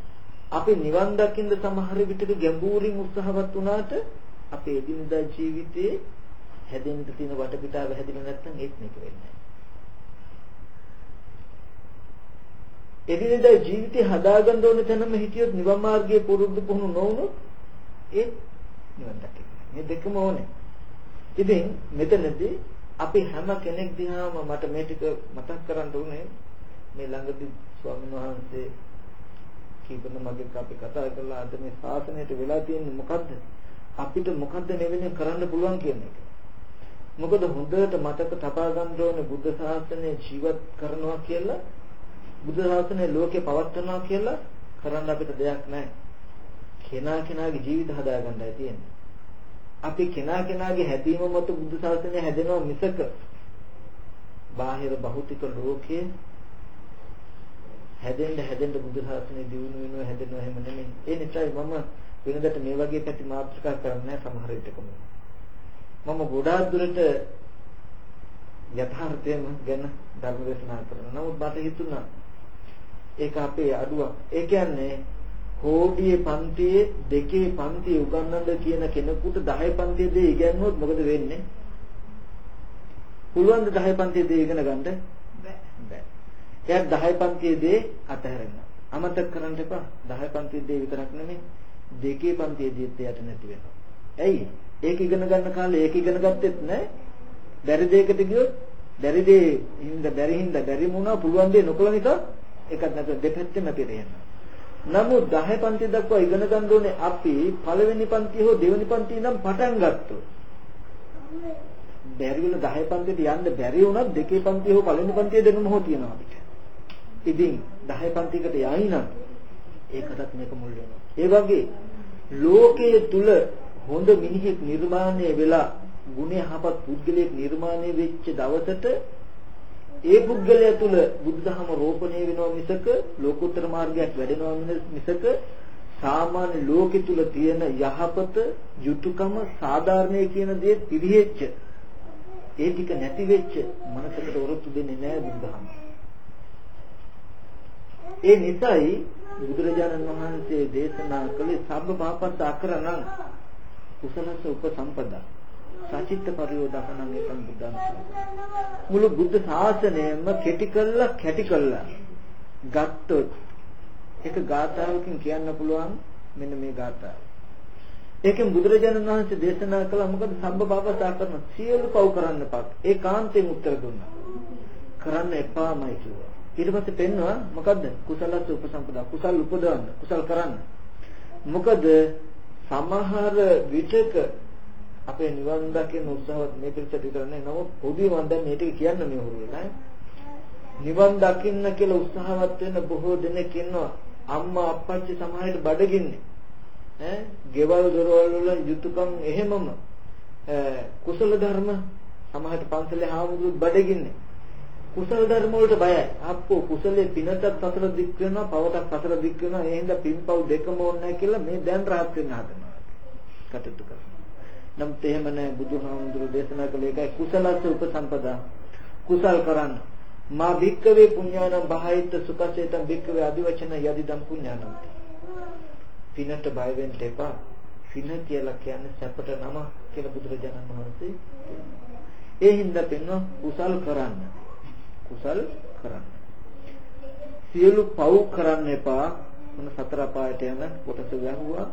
අපි නිවන් දකින්න සමහර විටක ගැඹුරින් උත්සාහවත් වුණාට අපේ එදිනදා ජීවිතයේ හැදෙන්න තියෙන වටපිටාව හැදෙන්නේ නැත්නම් ඒත් මේක වෙන්නේ නැහැ. එදිනදා ජීවිතය හදාගන්න ඕන තැනම හිටියොත් නිවන් මාර්ගයේ පුරුදු පුහුණු නොවුනොත් ඒත් නිවන් දකින්න. මේ දෙකම ඕනේ. ඉතින් මෙතනදී අපි හැම කෙනෙක් දිහාම මට මේ ටික මතක් කරන්න උනේ මේ ළඟදී ස්වාමීන් වහන්සේ කීපන මගේ අපි කතා කරලා අද මේ ශාසනයට වෙලා තියෙන්නේ මොකද්ද? අපිට මොකද්ද මෙවෙනින් කරන්න පුළුවන් කියන එක. මොකද හොඳට මතක තබා ගන්න ඕනේ බුද්ධ ශාසනය ජීවත් කරනවා කියලා බුද්ධ ශාසනය ලෝකේ පවත්වනවා කියලා කරන්න අපිට දෙයක් නැහැ. කෙනා කෙනාගේ ජීවිත හදාගන්නයි තියෙන්නේ. අපි කෙනා කෙනාගේ හැදීම මත බුද්ධ ශාසනය හැදෙනවා මිසක බාහිර භෞතික ලෝකයේ හැදෙන්න හැදෙන්න බුදු ශාසනය දියුණු වෙනවා හැදෙනවා එහෙම නෙමෙයි. ඒ නිසායි මම වෙනදට මේ වගේ පැති මාතෘකා කරන්නේ සමහර විටකම. මම ගොඩාක් දුරට යථාර්ථයම ගැන ධර්ම දේශනා කරනවා. නමුත් මට හිතුණා ඒක අපේ අඩුවක්. ඒ කියන්නේ කෝඩියේ පන්තියේ දෙකේ පන්තියේ උගන්වන්න කියන කෙනෙකුට 10 පන්තියේ දේ ඉගෙනුවොත් මොකද වෙන්නේ? පුළුවන් ද 10 පන්තියේ දේ ඉගෙන ගන්න? බෑ. එයා 10 පන්තියේ දේ අතහැරෙනවා. අමතක කරන්න එපා. 10 පන්තියේ දේ විතරක් නෙමෙයි දෙකේ පන්තියේ දේත් එයාට නැති වෙනවා. ඇයි? ඒක ඉගෙන ගන්න කාලේ ඒක ඉගෙන ගත්තෙත් නෑ. බැරි දෙයකට ගියොත් බැරි දේ හින්දා බැරි හින්දා බැරි වුණා පුළුවන් දේ නොකළ නිසා ඒකත් නැතුව දෙපැත්තෙම පිරෙනවා. නමුත් 10 පන්ති දක්වා ඉගෙන ගන්න ඕනේ අපි පළවෙනි පන්තිය හෝ දෙවෙනි පන්තිය ඉඳන් පටන් ගත්තොත්. බැරි වෙන 10 පන්තියට යන්න බැරි වුණත් දෙකේ පන්තිය හෝ පළවෙනි පන්තිය දෙන්නම හෝ තියනවා අපිට. ඉතින් 10 පන්තියකට යයි නම් ඒකටත් මේක මුල් වෙනවා. ඒ වගේ ලෝකයේ තුල හොඳ මිනිහෙක් නිර්මාණය වෙලා ගුණ යහපත් පුද්ගලයෙක් නිර්මාණය වෙච්ච දවසට ඒ පුද්ගලයා තුල බුදුදහම රෝපණය වෙනවා මිසක ලෝකෝත්තර මාර්ගයක් වැඩෙනවා මිසක සාමාන්‍ය ලෝකෙ තුල තියෙන යහපත යුතුයකම සාධාරණය කියන දේ පිළිහෙච්ච ඒ ටික නැති වෙච්ච මනසකට වරොත්තු දෙන්නේ නැහැ බුදුදහම. ඒ නිසායි බුදුරජාණන් වහන්සේ දේශනා කළේ සබ්බ පාපස්ස අකරණං කුසලස උපසම්පදා සචිත්ත පරියෝදකණං එකම් බුද්ධං මුළු බුද්ධ ශාසනයම කෙටි කළා කැටි කළා ගත්තොත් ඒක ගාථාවකින් කියන්න පුළුවන් මෙන්න මේ ගාථාව. ඒකෙන් බුදුරජාණන් වහන්සේ දේශනා කළා මොකද සම්බ බාපසා කරන සියලු පව් කරන්න පක්. ඒ කාන්තෙන් උත්තර දුන්නා. කරන්න එපාමයි කිව්වා. ඊට පස්සේ පෙන්නවා මොකද්ද? කුසලස් උපසම්පදා. කුසල් උපදවන්න, කුසල් කරන්න. මොකද සමහර විටක අපේ නිවන් දකින්න උත්සාහවත් මේ පිළිච්ච විතරනේ. නමුත් පොදුවේ මම දැන් මේ ටික කියන්න මේ හුරු වෙලා. නිවන් දකින්න කියලා උත්සාහවත් වෙන බොහෝ දෙනෙක් ඉන්නවා. අම්මා අප්පච්චි සමහරට බඩගින්නේ. ඈ ගෙවල් දොරවල් වල යුතුයකම් එහෙමම කුසල ධර්ම සමහරට පන්සලේ හාමුදුරුවෝ බඩගින්නේ. කුසල ධර්ම වලට බයයි. අප්පෝ කුසලයේ පිනටත් අතර දික් වෙනවා, පවටත් අතර දික් වෙනවා. ඒ හින්දා පින්පව් දෙකම ඕනේ නැහැ කියලා මේ දැන් rahat වෙන්න හදනවා. කටයුතු කරනවා. නමුත් එහෙම නැහැ බුදුහාමුදුරුවෝ දේශනා කළේ ඒකයි කුසලස්ස උපසම්පදා. කුසල් කරන්න. මා භික්කවේ පුඤ්ඤානම් බහයිත සුඛසේතම් භික්කවේ අදිවචන යදිදම් පුඤ්ඤානම්. පිනට බය වෙන්න එපා. පින කියලා කියන්නේ සැපට නම කියලා බුදුරජාණන් වහන්සේ ඒ හින්දා පෙන්වන කුසල් කරන්න. කුසල් කරන්න. සියලු පව් කරන්න එපා. මොන සතර පායට යන කොටස ගැහුවා.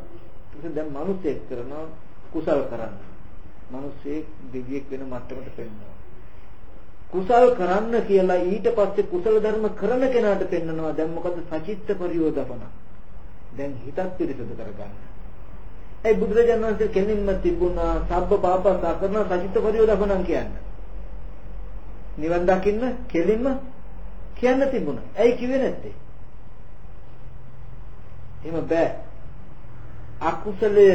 ඒක දැන් මිනිස්සෙක් කරනවා කුසල් කරන්න. මිනිස්සෙක් දිව්‍යෙක් වෙන මට්ටමට පෙන්වනවා. කුසල් කරන්න කියලා ඊට පස්සේ කුසල ධර්ම කරන කෙනාට පෙන්නනවා දැන් මොකද සචිත්ත පරියෝදපන දැන් හිතත් පිරිසුදු කරගන්න. ඒ බුදුරජාණන් වහන්සේ කෙලින්ම තිබුණා සබ්බ පාපස්සා කරන සචිත්ත පරියෝදපනන් කියන්නේ. නිවන් දකින්න කෙලින්ම කියන්න තිබුණා. ඇයි කිව්වේ නැත්තේ? එහෙම බෑ. අකුසලය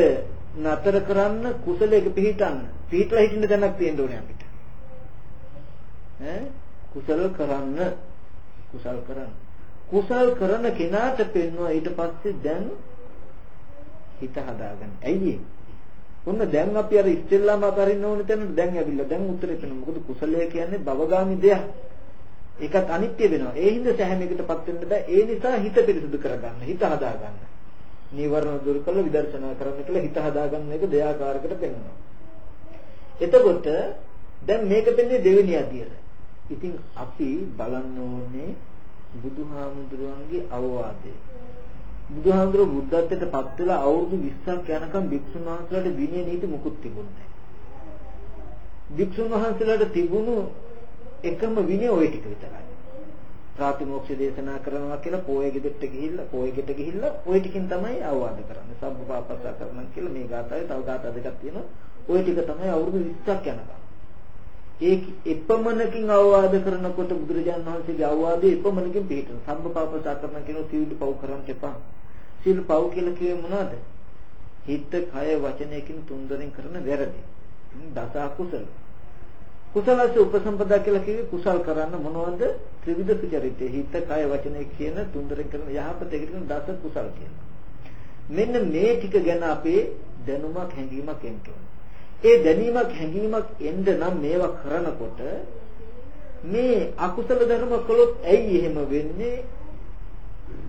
නතර කරන්න කුසලයක පිහිටන්න පිහිටලා හිටින්න දැනක් තියෙන්න ඕනේ අපිට කුසල කරන්න කුසල් කරන්න කුසල් කරන කෙනාට පෙන්වුවා ඊට පස්සේ දැන් හිත හදාගන්න. ඇයි ඔන්න දැන් අපි අර ඉස්සෙල්ලාම අතරින්න ඕනේ තැන දැන් ඇවිල්ලා දැන් උත්තරේ දෙන්න. මොකද කුසලය කියන්නේ භවගාමි දෙයක්. ඒකත් අනිත්‍ය වෙනවා. ඒ හින්දා සැහැමයකටපත් වෙන්න බෑ. ඒ නිසා හිත පිරිසුදු කරගන්න, හිත හදාගන්න. නීවරණ දුරු කළ විදර්ශනා කරන්න කියලා හිත හදාගන්න එක දෙයාකාරයකට පෙන්වනවා. එතකොට දැන් මේක දෙන්නේ දෙවෙනි අදියර. ඉතින් අපි බලන්න ඕනේ බුදුහාමුදුරුවන්ගේ අවවාදය. බුදුහාමුදුරුවෝ බුද්ධත්වයට පත් වෙලා අවුරුදු 20ක් යනකම් භික්ෂුන් වහන්සේලාට විනය නීති මුකුත් තිබුණේ නැහැ. භික්ෂුන් වහන්සේලාට තිබුණු එකම විනය ওই ටික විතරයි. ප්‍රාතිමෝක්ෂ දේශනා කරනවා කියලා පොයේ ගෙදරට ගිහිල්ලා පොයේ ගෙට ගිහිල්ලා ওই ටිකෙන් තමයි අවවාද කරන්නේ. සබ්බපාපස්සා කරනවා කියලා මේ ගාථාවේ තව ගාථා දෙකක් තියෙනවා. ওই ටික තමයි අවුරුදු 20ක් යනකම්. ඒ එපමණකින් අවවාද කරනකොට බුදුරජාණන් වහන්සේගේ අවවාදයේ එපමණකින් පිළිතුරු සම්බපාපසා කරන කෙනෙකු සීල පව් කරන්න එපා. සීල පව් කියලා කියේ මොනවද? හිත, කය, වචනයකින් තුන්දරෙන් කරන වැරදි. දස අකුසල. කුසලස උපසම්පදා කියලා කිව්වේ කුසල් කරන්න මොනවද? ත්‍රිවිධ සුචරිතය. හිත, කය, වචනය කියන තුන්දරෙන් කරන යහපත කියන දස කුසල් කියනවා. මෙන්න මේ ටික ගැන අපේ දැනුමක් හැඟීමක් එන්න ඕනේ. ඒ දැනීමක් හැඟීමක් එන්න නම් මේවා කරනකොට මේ අකුසල ධර්ම කළොත් ඇයි එහෙම වෙන්නේ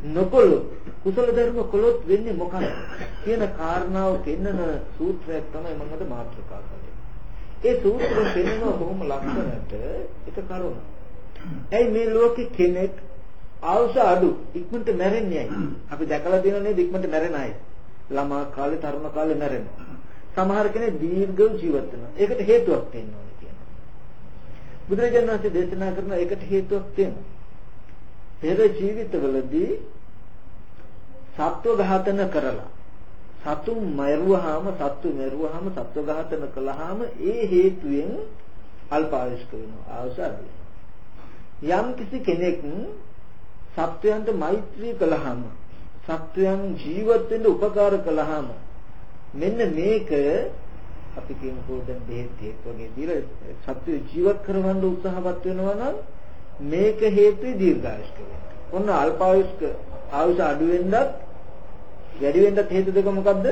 නොකළොත් කුසල ධර්ම කළොත් වෙන්නේ මොකක්ද කියන කාරණාව පෙන්වන සූත්‍රයක් තමයි මම අද මාතෘකා කළේ. ඒ සූත්‍රයෙන් පෙන්වන බොහොම ලක්ෂණට එක කරුණ. ඇයි මේ ලෝකේ කෙනෙක් ආවුස අඩු ඉක්මනට මැරෙන්නේ ඇයි? අපි දැකලා තියෙන නේද ඉක්මනට මැරෙන අය. ළමා කාලේ තරුණ කාලේ මැරෙනවා. සමහර කෙනෙක් දීර්ඝව ජීවත් වෙනවා. ඒකට හේතුවක් තියෙන්න ඕනේ කියනවා. බුදුරජාණන් වහන්සේ දේශනා කරන ඒකට හේතුවක් තියෙනවා. පෙර ජීවිතවලදී සත්ව ඝාතන කරලා සතුන් මරුවාම සත්තු මරුවාම සත්ව ඝාතන කළාම ඒ හේතුවෙන් අල්පායුෂ්ක වෙනවා ආවසාරය. යම් කිසි කෙනෙක් සත්වයන්ට මෛත්‍රී කළාම සත්වයන් ජීවත් වෙන්න උපකාර කළාම මෙන්න මේක අපි කියනකෝ දැන් බෙහෙත් හේත් වගේ දීලා සත්‍ය ජීවත් කරවන්න උත්සාහවත් වෙනවා නම් මේක හේතුයි දීර්ඝායුෂ්ක වෙන්න. ඔන්න අල්පායුෂ්ක ආයුෂ අඩු වෙන්නත් වැඩි වෙන්නත් හේතු දෙක මොකද්ද?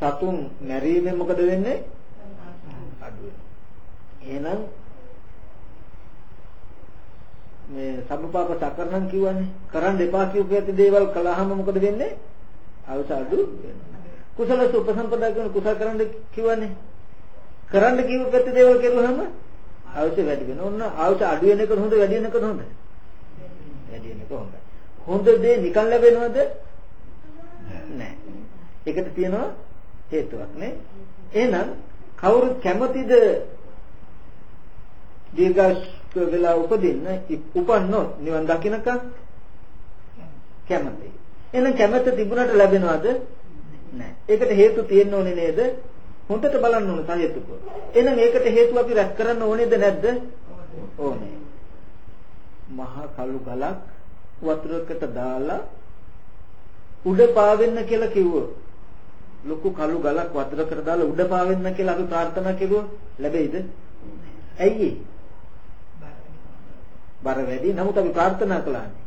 සතුන් මැරීමෙන් මොකද වෙන්නේ? අඩු වෙනවා. එහෙනම් මේ සම්පාප සකරණම් කියවනේ කරන්න එපා කියපු ඇති දේවල් කළාම මොකද වෙන්නේ? අවසාදු කුසල සුපසම්පදා කරන කුසල කරන්න කිව්වනේ. කරන්න කියපු ඇති දේවල් කරුවාම අවශ්‍ය වැඩි වෙනවා. ඔන්න අවශ්‍ය අඩු වෙන එක හොඳ වැඩි වෙන එක හොඳ. වෙන එක හොඳයි හොඳ දේ නිකන් ලැබෙනවද නැහැ ඒකට තියෙනවා හේතුවක් නේ එහෙනම් කවුරු කැමතිද දීර්ඝාෂ්ක වෙලා උපදින්න උපන්නොත් නිවන් දකින්නකම් කැමති. එහෙනම් කැමැත්ත තිබුණට ලැබෙනවද? නැහැ. ඒකට හේතු තියෙන්න ඕනේ නේද? හොඳට බලන්න ඕන සහේතුක. එහෙනම් ඒකට හේතු අපි රැස් කරන්න ඕනේද නැද්ද? ඕනේ. මහා කළු ගලක් වතුරකට දාලා උඩ පාවෙන්න කියලා කිව්වොත් ලොකු කළු ගලක් වතුරකට දාලා උඩ පාවෙන්න කියලා අපි ප්‍රාර්ථනා කෙරුවොත් ලැබෙයිද? ඇයි බර වැඩි. නමුත් අපි ප්‍රාර්ථනා කළානේ.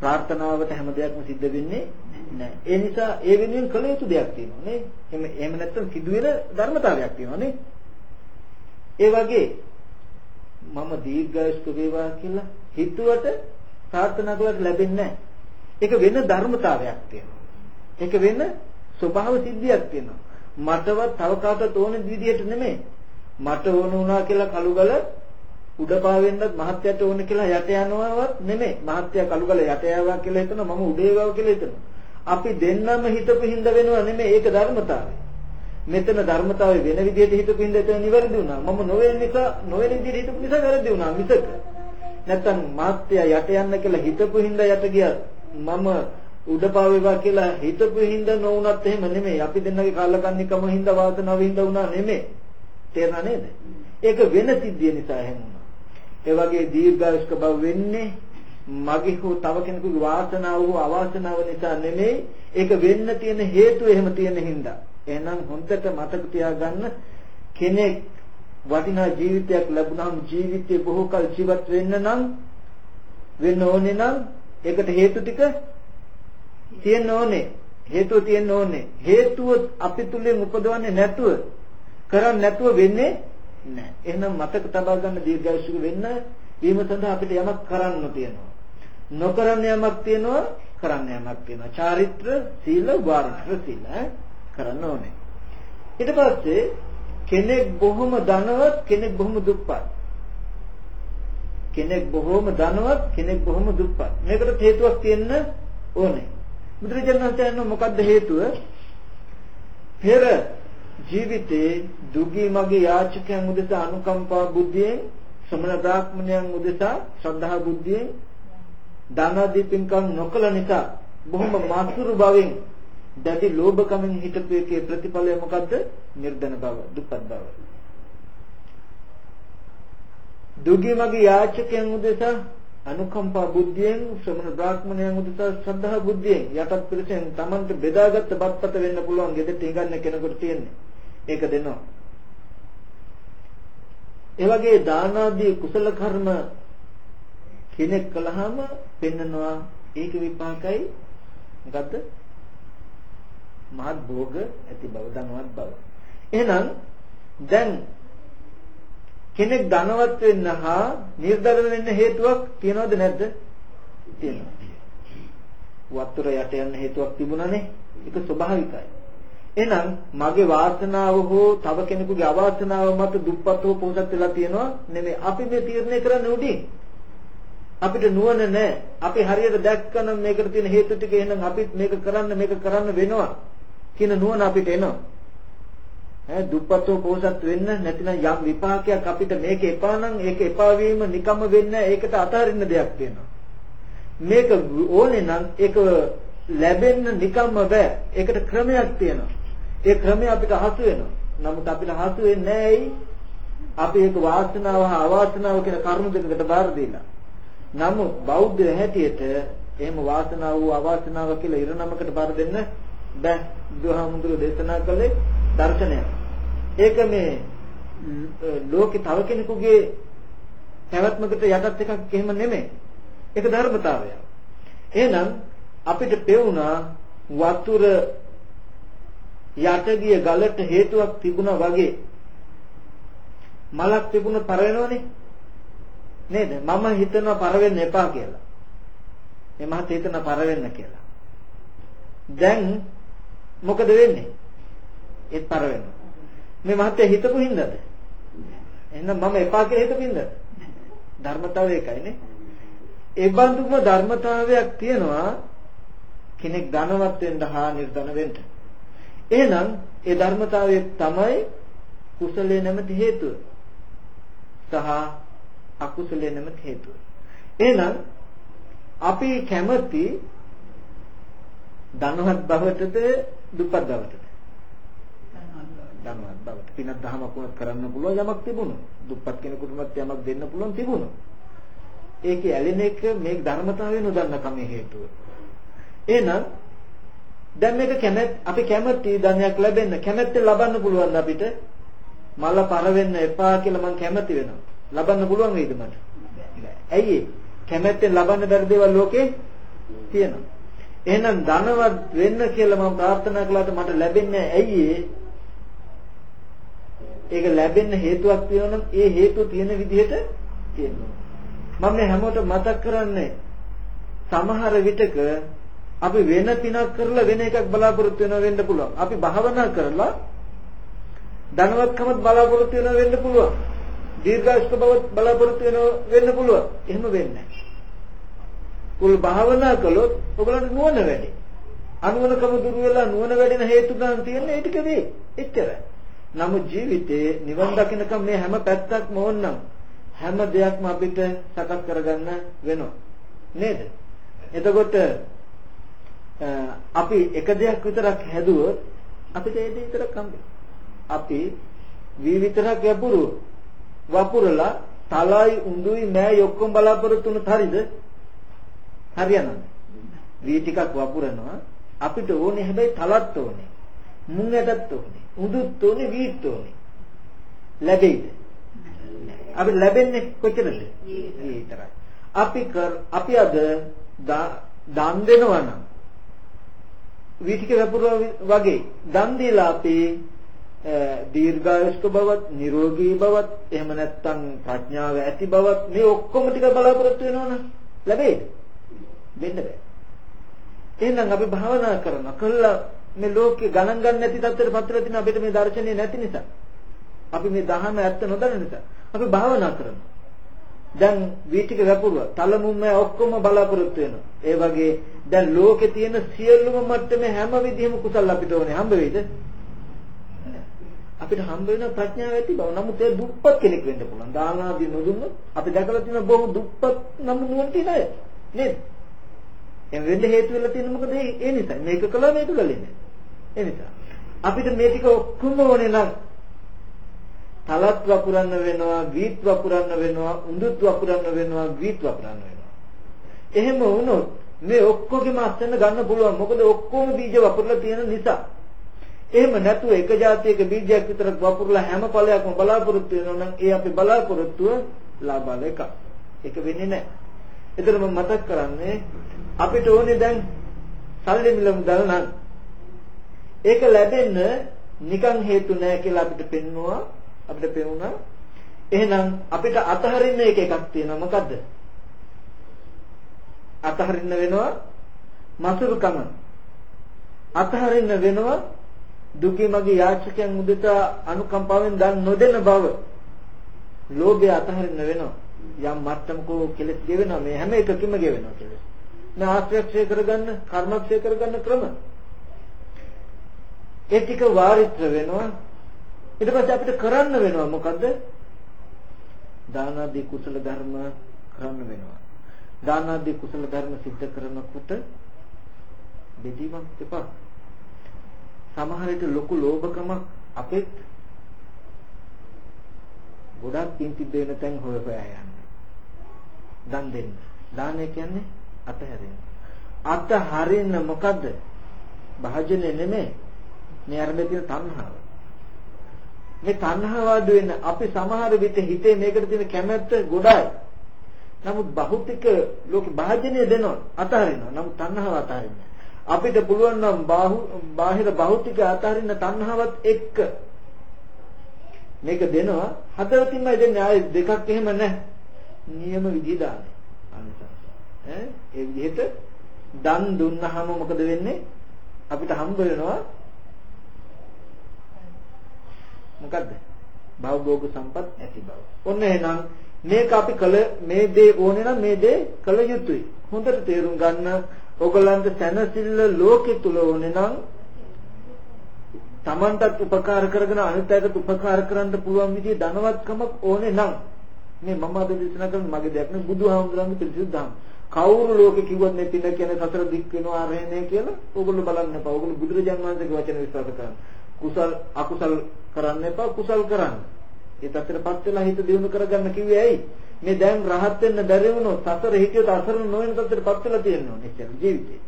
ප්‍රාර්ථනාවට හැම දෙයක්ම සිද්ධ වෙන්නේ නැහැ. ඒ නිසා ඒ වෙනුවෙන් කළ යුතු දෙයක් තියෙනවා නේ. එහෙම එහෙම නැත්නම් සිදුවෙන ධර්මතාවයක් තියෙනවා නේ. ඒ වගේ මම දීර්ඝායුෂ්ක වේවා කියලා හිතුවට ප්‍රාර්ථනා කළාට ලැබෙන්නේ නැහැ. ඒක වෙන ධර්මතාවයක් තියෙනවා. ඒක වෙන ස්වභාව සිද්ධියක් තියෙනවා. මටවත් තව කාටවත් ඕන විදිහට නෙමෙයි. මට ඕන වුණා කියලා කලුගල උඩ පාවෙන්නත් මහත්යට ඕන කියලා යට යනවවත් නෙමෙයි. මහත්ය කලුගල යට යවා කියලා හිතනවා මම උඩ ඒවා කියලා හිතනවා. අපි දෙන්නම හිතපු හිඳ වෙනව නෙමෙයි ඒක ධර්මතාවය. මෙතන ධර්මතාවය වෙන විදිහට හිතපු හිඳ එතන නිවැරදි වුණා. මම නොවෙන නිසා නොවෙන විදිහට හිතපු නිසා වැරදි වුණා මිසක. නැත්තම් මහත්ය යට යන්න කියලා හිතපු හිඳ යට ගියා. මම උඩ පාවේවා කියලා හිතපු හිඳ නොවුනත් එහෙම නෙමෙයි. අපි දෙන්නගේ කල්ලකන්නිකම හිඳ වාසනාව හිඳ වුණා නෙමෙයි. තේරුණා නේද? ඒක වෙන සිද්ධිය නිසා එහෙම වුණා. ඒ වගේ දීර්ඝායුෂ්ක බව වෙන්නේ මගේ හෝ තව කෙනෙකුගේ වාසනාව හෝ අවාසනාව නිසා නෙමෙයි ඒක වෙන්න තියෙන හේතුව එහෙම තියෙන හින්දා එහෙනම් හොඳට මතක තියාගන්න කෙනෙක් වටිනා ජීවිතයක් ලැබුණාම ජීවිතේ බොහෝ කල ජීවත් වෙන්න නම් වෙන්න ඕනේ නම් ඒකට හේතු ටික තියෙන්න ඕනේ හේතුව තියෙන්න ඕනේ හේතුව අපි තුලින් උපදවන්නේ නැතුව කරන්නේ නැතුව වෙන්නේ නැහැ. එහෙනම් මතක තබා ගන්න දීර්ඝායුෂික වෙන්න වීම සඳහා අපිට යමක් කරන්න තියෙනවා. නොකරන්න යමක් තියෙනවා කරන්න යමක් තියෙනවා. චාරිත්‍ර, සීල, වාරිත්‍ර සීල කරන්න ඕනේ. ඊට පස්සේ කෙනෙක් බොහොම ධනවත්, කෙනෙක් බොහොම දුප්පත්. කෙනෙක් බොහොම ධනවත්, කෙනෙක් බොහොම දුප්පත්. මේකට හේතුවක් තියෙන්න ඕනේ. බුදුරජාණන් වහන්සේ මොකද්ද හේතුව? පෙර ජීවිතේ දුගී මගේ යාචකයන් උදෙසා අනුකම්පා බුද්ධියෙන් ශ්‍රමණ බ්‍රාහ්මණයන් උදෙසා ශ්‍රද්ධා බුද්ධියෙන් දාන දීපින්කම් නොකළ නිසා බොහොම මාසුරු බවෙන් දැඩි ලෝභකමින් හිටපු එකේ ප්‍රතිඵලය මොකද්ද? නිර්ධන බව, දුප්පත් බව. දුගී මගේ යාචකයන් උදෙසා අනුකම්පා බුද්ධියෙන් ශ්‍රමණ බ්‍රාහ්මණයන් උදෙසා ශ්‍රද්ධා බුද්ධියෙන් යටත් පිළිසෙන් Tamanට බෙදාගත්ත බත්පත වෙන්න පුළුවන් ගෙදරට ඉගන්න කෙනෙකුට තියෙන්නේ. ඒක දෙනවා. ඒ වගේ දාන ආදී කුසල කර්ම කෙනෙක් කළාම පෙන්නනවා ඒක විපාකයි මොකද්ද? මහත් භෝග ඇති බව ධනවත් බව. එහෙනම් දැන් කෙනෙක් ධනවත් වෙන්න හා නිර්ධන වෙන්න හේතුවක් තියනවද නැද්ද? තියෙනවා. වතුර යට යන්න හේතුවක් තිබුණානේ. ඒක ස්වභාවිකයි. එහෙනම් මගේ වාසනාව හෝ තව කෙනෙකුගේ අවාසනාව මත දුප්පත් හෝ පොහොසත් වෙලා තියෙනවා නෙමෙයි අපි මේ තීරණය කරන්නේ උඩින් අපිට නුවණ නැහැ අපි හරියට දැක්කම මේකට තියෙන හේතු ටික එහෙනම් අපි මේක කරන්න මේක කරන්න වෙනවා කියන නුවණ අපිට එනවා. ඈ දුප්පත් හෝ පොහොසත් වෙන්න නැතිනම් යම් විපාකයක් අපිට මේක එපා නම් ඒක එපා වීම නිකම්ම වෙන්නේ ඒකට අතාරින්න දෙයක් තියෙනවා මේක ඕනේ නම් ඒක ලැබෙන්න නිකම්ම බෑ. ඒකට ක්‍රමයක් තියෙනවා. ඒ ක්‍රමය අපිට හසු වෙනවා. නමුත් අපිට හසු වෙන්නේ නැහැ අපි ඒක වාසනාව හා අවාසනාව කියන කරුණු දෙකකට බාර දීලා. නමුත් බෞද්ධ හැටියට එහෙම වාසනාව වූ අවාසනාව කියලා ඉරණමකට බාර දෙන්න බෑ. බුදුහාමුදුරුවෝ දේශනා කළේ දර්ශනය. ඒක මේ ලෝකේ තව කෙනෙකුගේ පැවැත්මකට යටත් එකක් එහෙම නෙමෙයි. ඒක ධර්මතාවය. එහෙනම් අපිට පෙවුනා වතුර යට ගිය ගලට හේතුවක් තිබුණා වගේ මලක් තිබුණ පර වෙනවනේ නේද මම හිතනවා පර වෙන්න එපා කියලා මේ මහත් හිතන පර වෙන්න කියලා දැන් මොකද වෙන්නේ? ඒත් පර වෙනවා. මේ මහත්ය හිතපු හින්දාද? එහෙනම් මම එපා කියලා හිතපු හින්දාද? ධර්මතාවය ඒකයිනේ ඒ බඳුම ධර්මතාවයක් තියෙනවා කෙනෙක් ධනවත් වෙන්න හා නිර්ධන වෙන්න. එහෙනම් ඒ ධර්මතාවය තමයි කුසලයේ නැමැති හේතුව. සහ අකුසලයේ නැමැති හේතුව. එහෙනම් අපි කැමති ධනවත් බවටද දුප්පත් බවටද? ධනවත් බවට. පිනක් දහමක් වුණත් කරන්න පුළුවන් යමක් තිබුණා. දුප්පත් කෙනෙකුටවත් යමක් දෙන්න පුළුවන් තිබුණා. ඒකේ ඇලෙන එක මේ ධර්මතාවය නොදන්න කමේ හේතුව. එහෙනම් දැන් මේක කැමැත් අපි කැමති ධනයක් ලැබෙන්න කැමැත්ත ලබන්න පුළුවන් අපිට මල පර වෙන්න එපා කියලා මම කැමති වෙනවා. ලබන්න පුළුවන් වේද මට? ඇයි කැමැත්තෙන් ලබන්න බැරි දේවල් ලෝකේ තියෙනවා. එහෙනම් ධනවත් වෙන්න කියලා මම ප්‍රාර්ථනා කළාට මට ලැබෙන්නේ ඇයි ඒක ලැබෙන්න හේතුවක් තියෙනවා නම් ඒ හේතුව තියෙන විදිහට තියෙනවා. මම මේ හැමෝටම මතක් කරන්නේ සමහර විටක අපි වෙන පිනක් කරලා වෙන එකක් බලාපොරොත්තු වෙනවා වෙන්න පුළුවන්. අපි භාවනා කරලා ධනවත්කමත් බලාපොරොත්තු වෙනවා වෙන්න පුළුවන්. දීර්ඝායුෂ බවත් බලාපොරොත්තු වෙනවා වෙන්න පුළුවන්. එහෙම වෙන්නේ නැහැ. කුල් භාවනා කළොත් ඔයගලන්ට නුවණ වැඩි. අනුවණකම දුර වෙලා නුවණ වැඩෙන හේතු ගන්න තියෙන්නේ ඒ ටික වෙයි. එච්චරයි. නමුත් ජීවිතේ නිවන් දකින්නකම් මේ හැම පැත්තක්ම ඕනනම් හැම දෙයක්ම අපිට සකස් කරගන්න වෙනවා. නේද? එතකොට අපි එක දෙයක් විතරක් හැදුවොත් අපිට ඒ දේ විතරක් හම්බෙයි. අපි වී විතරක් ගැඹුරු වපුරලා තලයි උඳුයි මෑයි ඔක්කොම බලාපොරොත්තු වුණත් හරියද? හරියනවද? වී ටිකක් වපුරනවා අපිට ඕනේ හැබැයි තලත් ඕනේ. මුං ඇටත් ඕනේ. උඳුත් ඕනේ වීත් ඕනේ. ලැබෙයිද? අපිට ලැබෙන්නේ කොච්චරද? විතරයි. අපි අපි අද දන් දෙනවා නම් විතික වපුරවා වගේ දන් දීලා අපි දීර්ඝායුෂ්ක බවත් නිරෝගී බවත් එහෙම නැත්නම් ප්‍රඥාව ඇති බවත් මේ ඔක්කොම ටික බලාපොරොත්තු වෙනවනම් ලැබෙයිද? වෙන්න බෑ. එහෙනම් අපි භාවනා කරන කළා මේ ලෝකේ ගණන් ගන්න නැති තත්ත්වයට පත් වෙලා තියෙන අපිට මේ දර්ශනේ නැති නිසා අපි මේ දහම ඇත්ත නොදන්න නිසා අපි භාවනා කරනවා. දැන් වීතික වැපුරුව තලමුම්ම ඔක්කොම බලාපොරොත්තු වෙනවා. ඒ වගේ දැන් ලෝකේ තියෙන සියලුම මට්ටමේ හැම විදිහම කුසල් අපිට ඕනේ හම්බ වෙයිද? අපිට හම්බ වෙන ප්‍රඥාව ඇති බව. නමුත් ඒ දුප්පත් කෙනෙක් වෙන්න පුළුවන්. දාන ආදී නොදුන්නොත් අපි දැකලා තියෙන බොහෝ දුප්පත් නම් නුවණ තියෙන අය. නේද? එහෙම වෙන්න හේතු වෙලා තියෙන්නේ මොකද ඒ නිසා. මේක කළා මේක කළේ නැහැ. ඒ නිසා අපිට මේ ටික ඔක්කොම ඕනේ නම් තලත් වපුරන්න වෙනවා, ගීත් වපුරන්න වෙනවා, උඳුත් වපුරන්න වෙනවා, ගීත් වපුරන්න වෙනවා. එහෙම වුණොත් මේ ඔක්කොගෙම අත්දැන්න ගන්න පුළුවන්. මොකද ඔක්කොම බීජ වපුරලා තියෙන නිසා. එහෙම නැතුව එක જાතියක බීජයක් විතරක් වපුරලා හැම ඵලයක්ම බලාපොරොත්තු වෙනවා නම් ඒ අපි බලාපොරොත්තුව ලාභාල එක. ඒක වෙන්නේ නැහැ. ඒතර මම මතක් කරන්නේ අපිට ඕනේ දැන් සල්ලි මිල මුදල් නම් ඒක ලැබෙන්න නිකන් හේතු නැහැ කියලා අපිට පෙන්නවා. අපිට පෙනුණා එහෙනම් අපිට අතහරින්න එක එකක් තියෙනවා. මොකද්ද? අතහරින්න වෙනවා මසුරුකම. අතහරින්න වෙනවා දුකේ මගේ යාචකයන් උදෙසා අනුකම්පාවෙන් දන් නොදෙන බව. ලෝභය අතහරින්න වෙනවා. යම් මට්ටමක කෙලෙස් ගෙවෙනවා. මේ හැම එකකින්ම ගෙවෙනවා කෙලෙස් මේ ආශ්‍රයක්ෂය කරගන්න කර්මක්ෂය කරගන්න ක්‍රම ඒ ටික වාරිත්‍ර වෙනවා ඊට පස්සේ අපිට කරන්න වෙනවා මොකද්ද දාන ආදී කුසල ධර්ම කරන්න වෙනවා දාන ආදී කුසල ධර්ම સિદ્ધ කරනකොට බෙදීමක් එපා සමහර විට ලොකු ලෝභකමක් අපෙත් ගොඩක් පින් සිද්ධ වෙන තැන් හොය හොයා යන්නේ. දන් දෙන්න. දානය කියන්නේ අතහැරෙන්න. අතහරින්න මොකද්ද? භාජනේ නෙමෙයි. මේ අරඹේ තියෙන තණ්හාව. මේ තණ්හාව අඩු වෙන අපි සමහර විට හිතේ මේකට තියෙන කැමැත්ත ගොඩයි. නමුත් භෞතික ලෝක භාජනය දෙනවා අතහරිනවා. නමුත් තණ්හාව අතහරින්නේ. අපිට පුළුවන් නම් බාහිර භෞතික අතහරින්න තණ්හාවත් එක්ක මේක දෙනවා හදවතින්මයි දෙන්නේ ආයේ දෙකක් එහෙම නැහැ. නියම විදිහ දාන්නේ. අනිසංස. ඈ ඒ විදිහට දන් දුන්නාම මොකද වෙන්නේ? අපිට හම්බ වෙනවා මොකද්ද? භවභෝග සම්පත් ඇති බව. ඔන්න එහෙනම් මේක අපි කළ මේ දේ ඕනේ නම් මේ දේ කළ යුතුයි. හොඳට තේරුම් ගන්න ඔයගලන්ට සැනසෙල්ල ලෝකෙ තුල ඕනේ නම් Tamanටත් උපකාර කරගෙන අනිත් අයටත් උපකාර කරන්න පුළුවන් විදිහේ ධනවත්කමක් ඕනේ නම් මේ මම අද දේශනා කරන මගේ දෙයක් නෙවෙයි බුදුහාමුදුරන්ගේ පිළිසිදු දහම. කවුරු ලෝකේ කිව්වත් මේ පින කියන්නේ සතර දික් වෙනවා ආරහනේ කියලා ඕගොල්ලෝ බලන්න එපා. ඕගොල්ලෝ බුදුරජාණන් වහන්සේගේ වචන විශ්වාස කරන්න. කුසල් අකුසල් කරන්න එපා කුසල් කරන්න. ඒ තත්ත්වයටපත් වෙලා හිත දියුණු කරගන්න කිව්වේ ඇයි? මේ දැන් රහත් වෙන්න බැරි වුණොත් සතර හිතියොත් අසරණ නොවන තත්ත්වයටපත් වෙලා තියෙනවා නේ ජීවිතේ.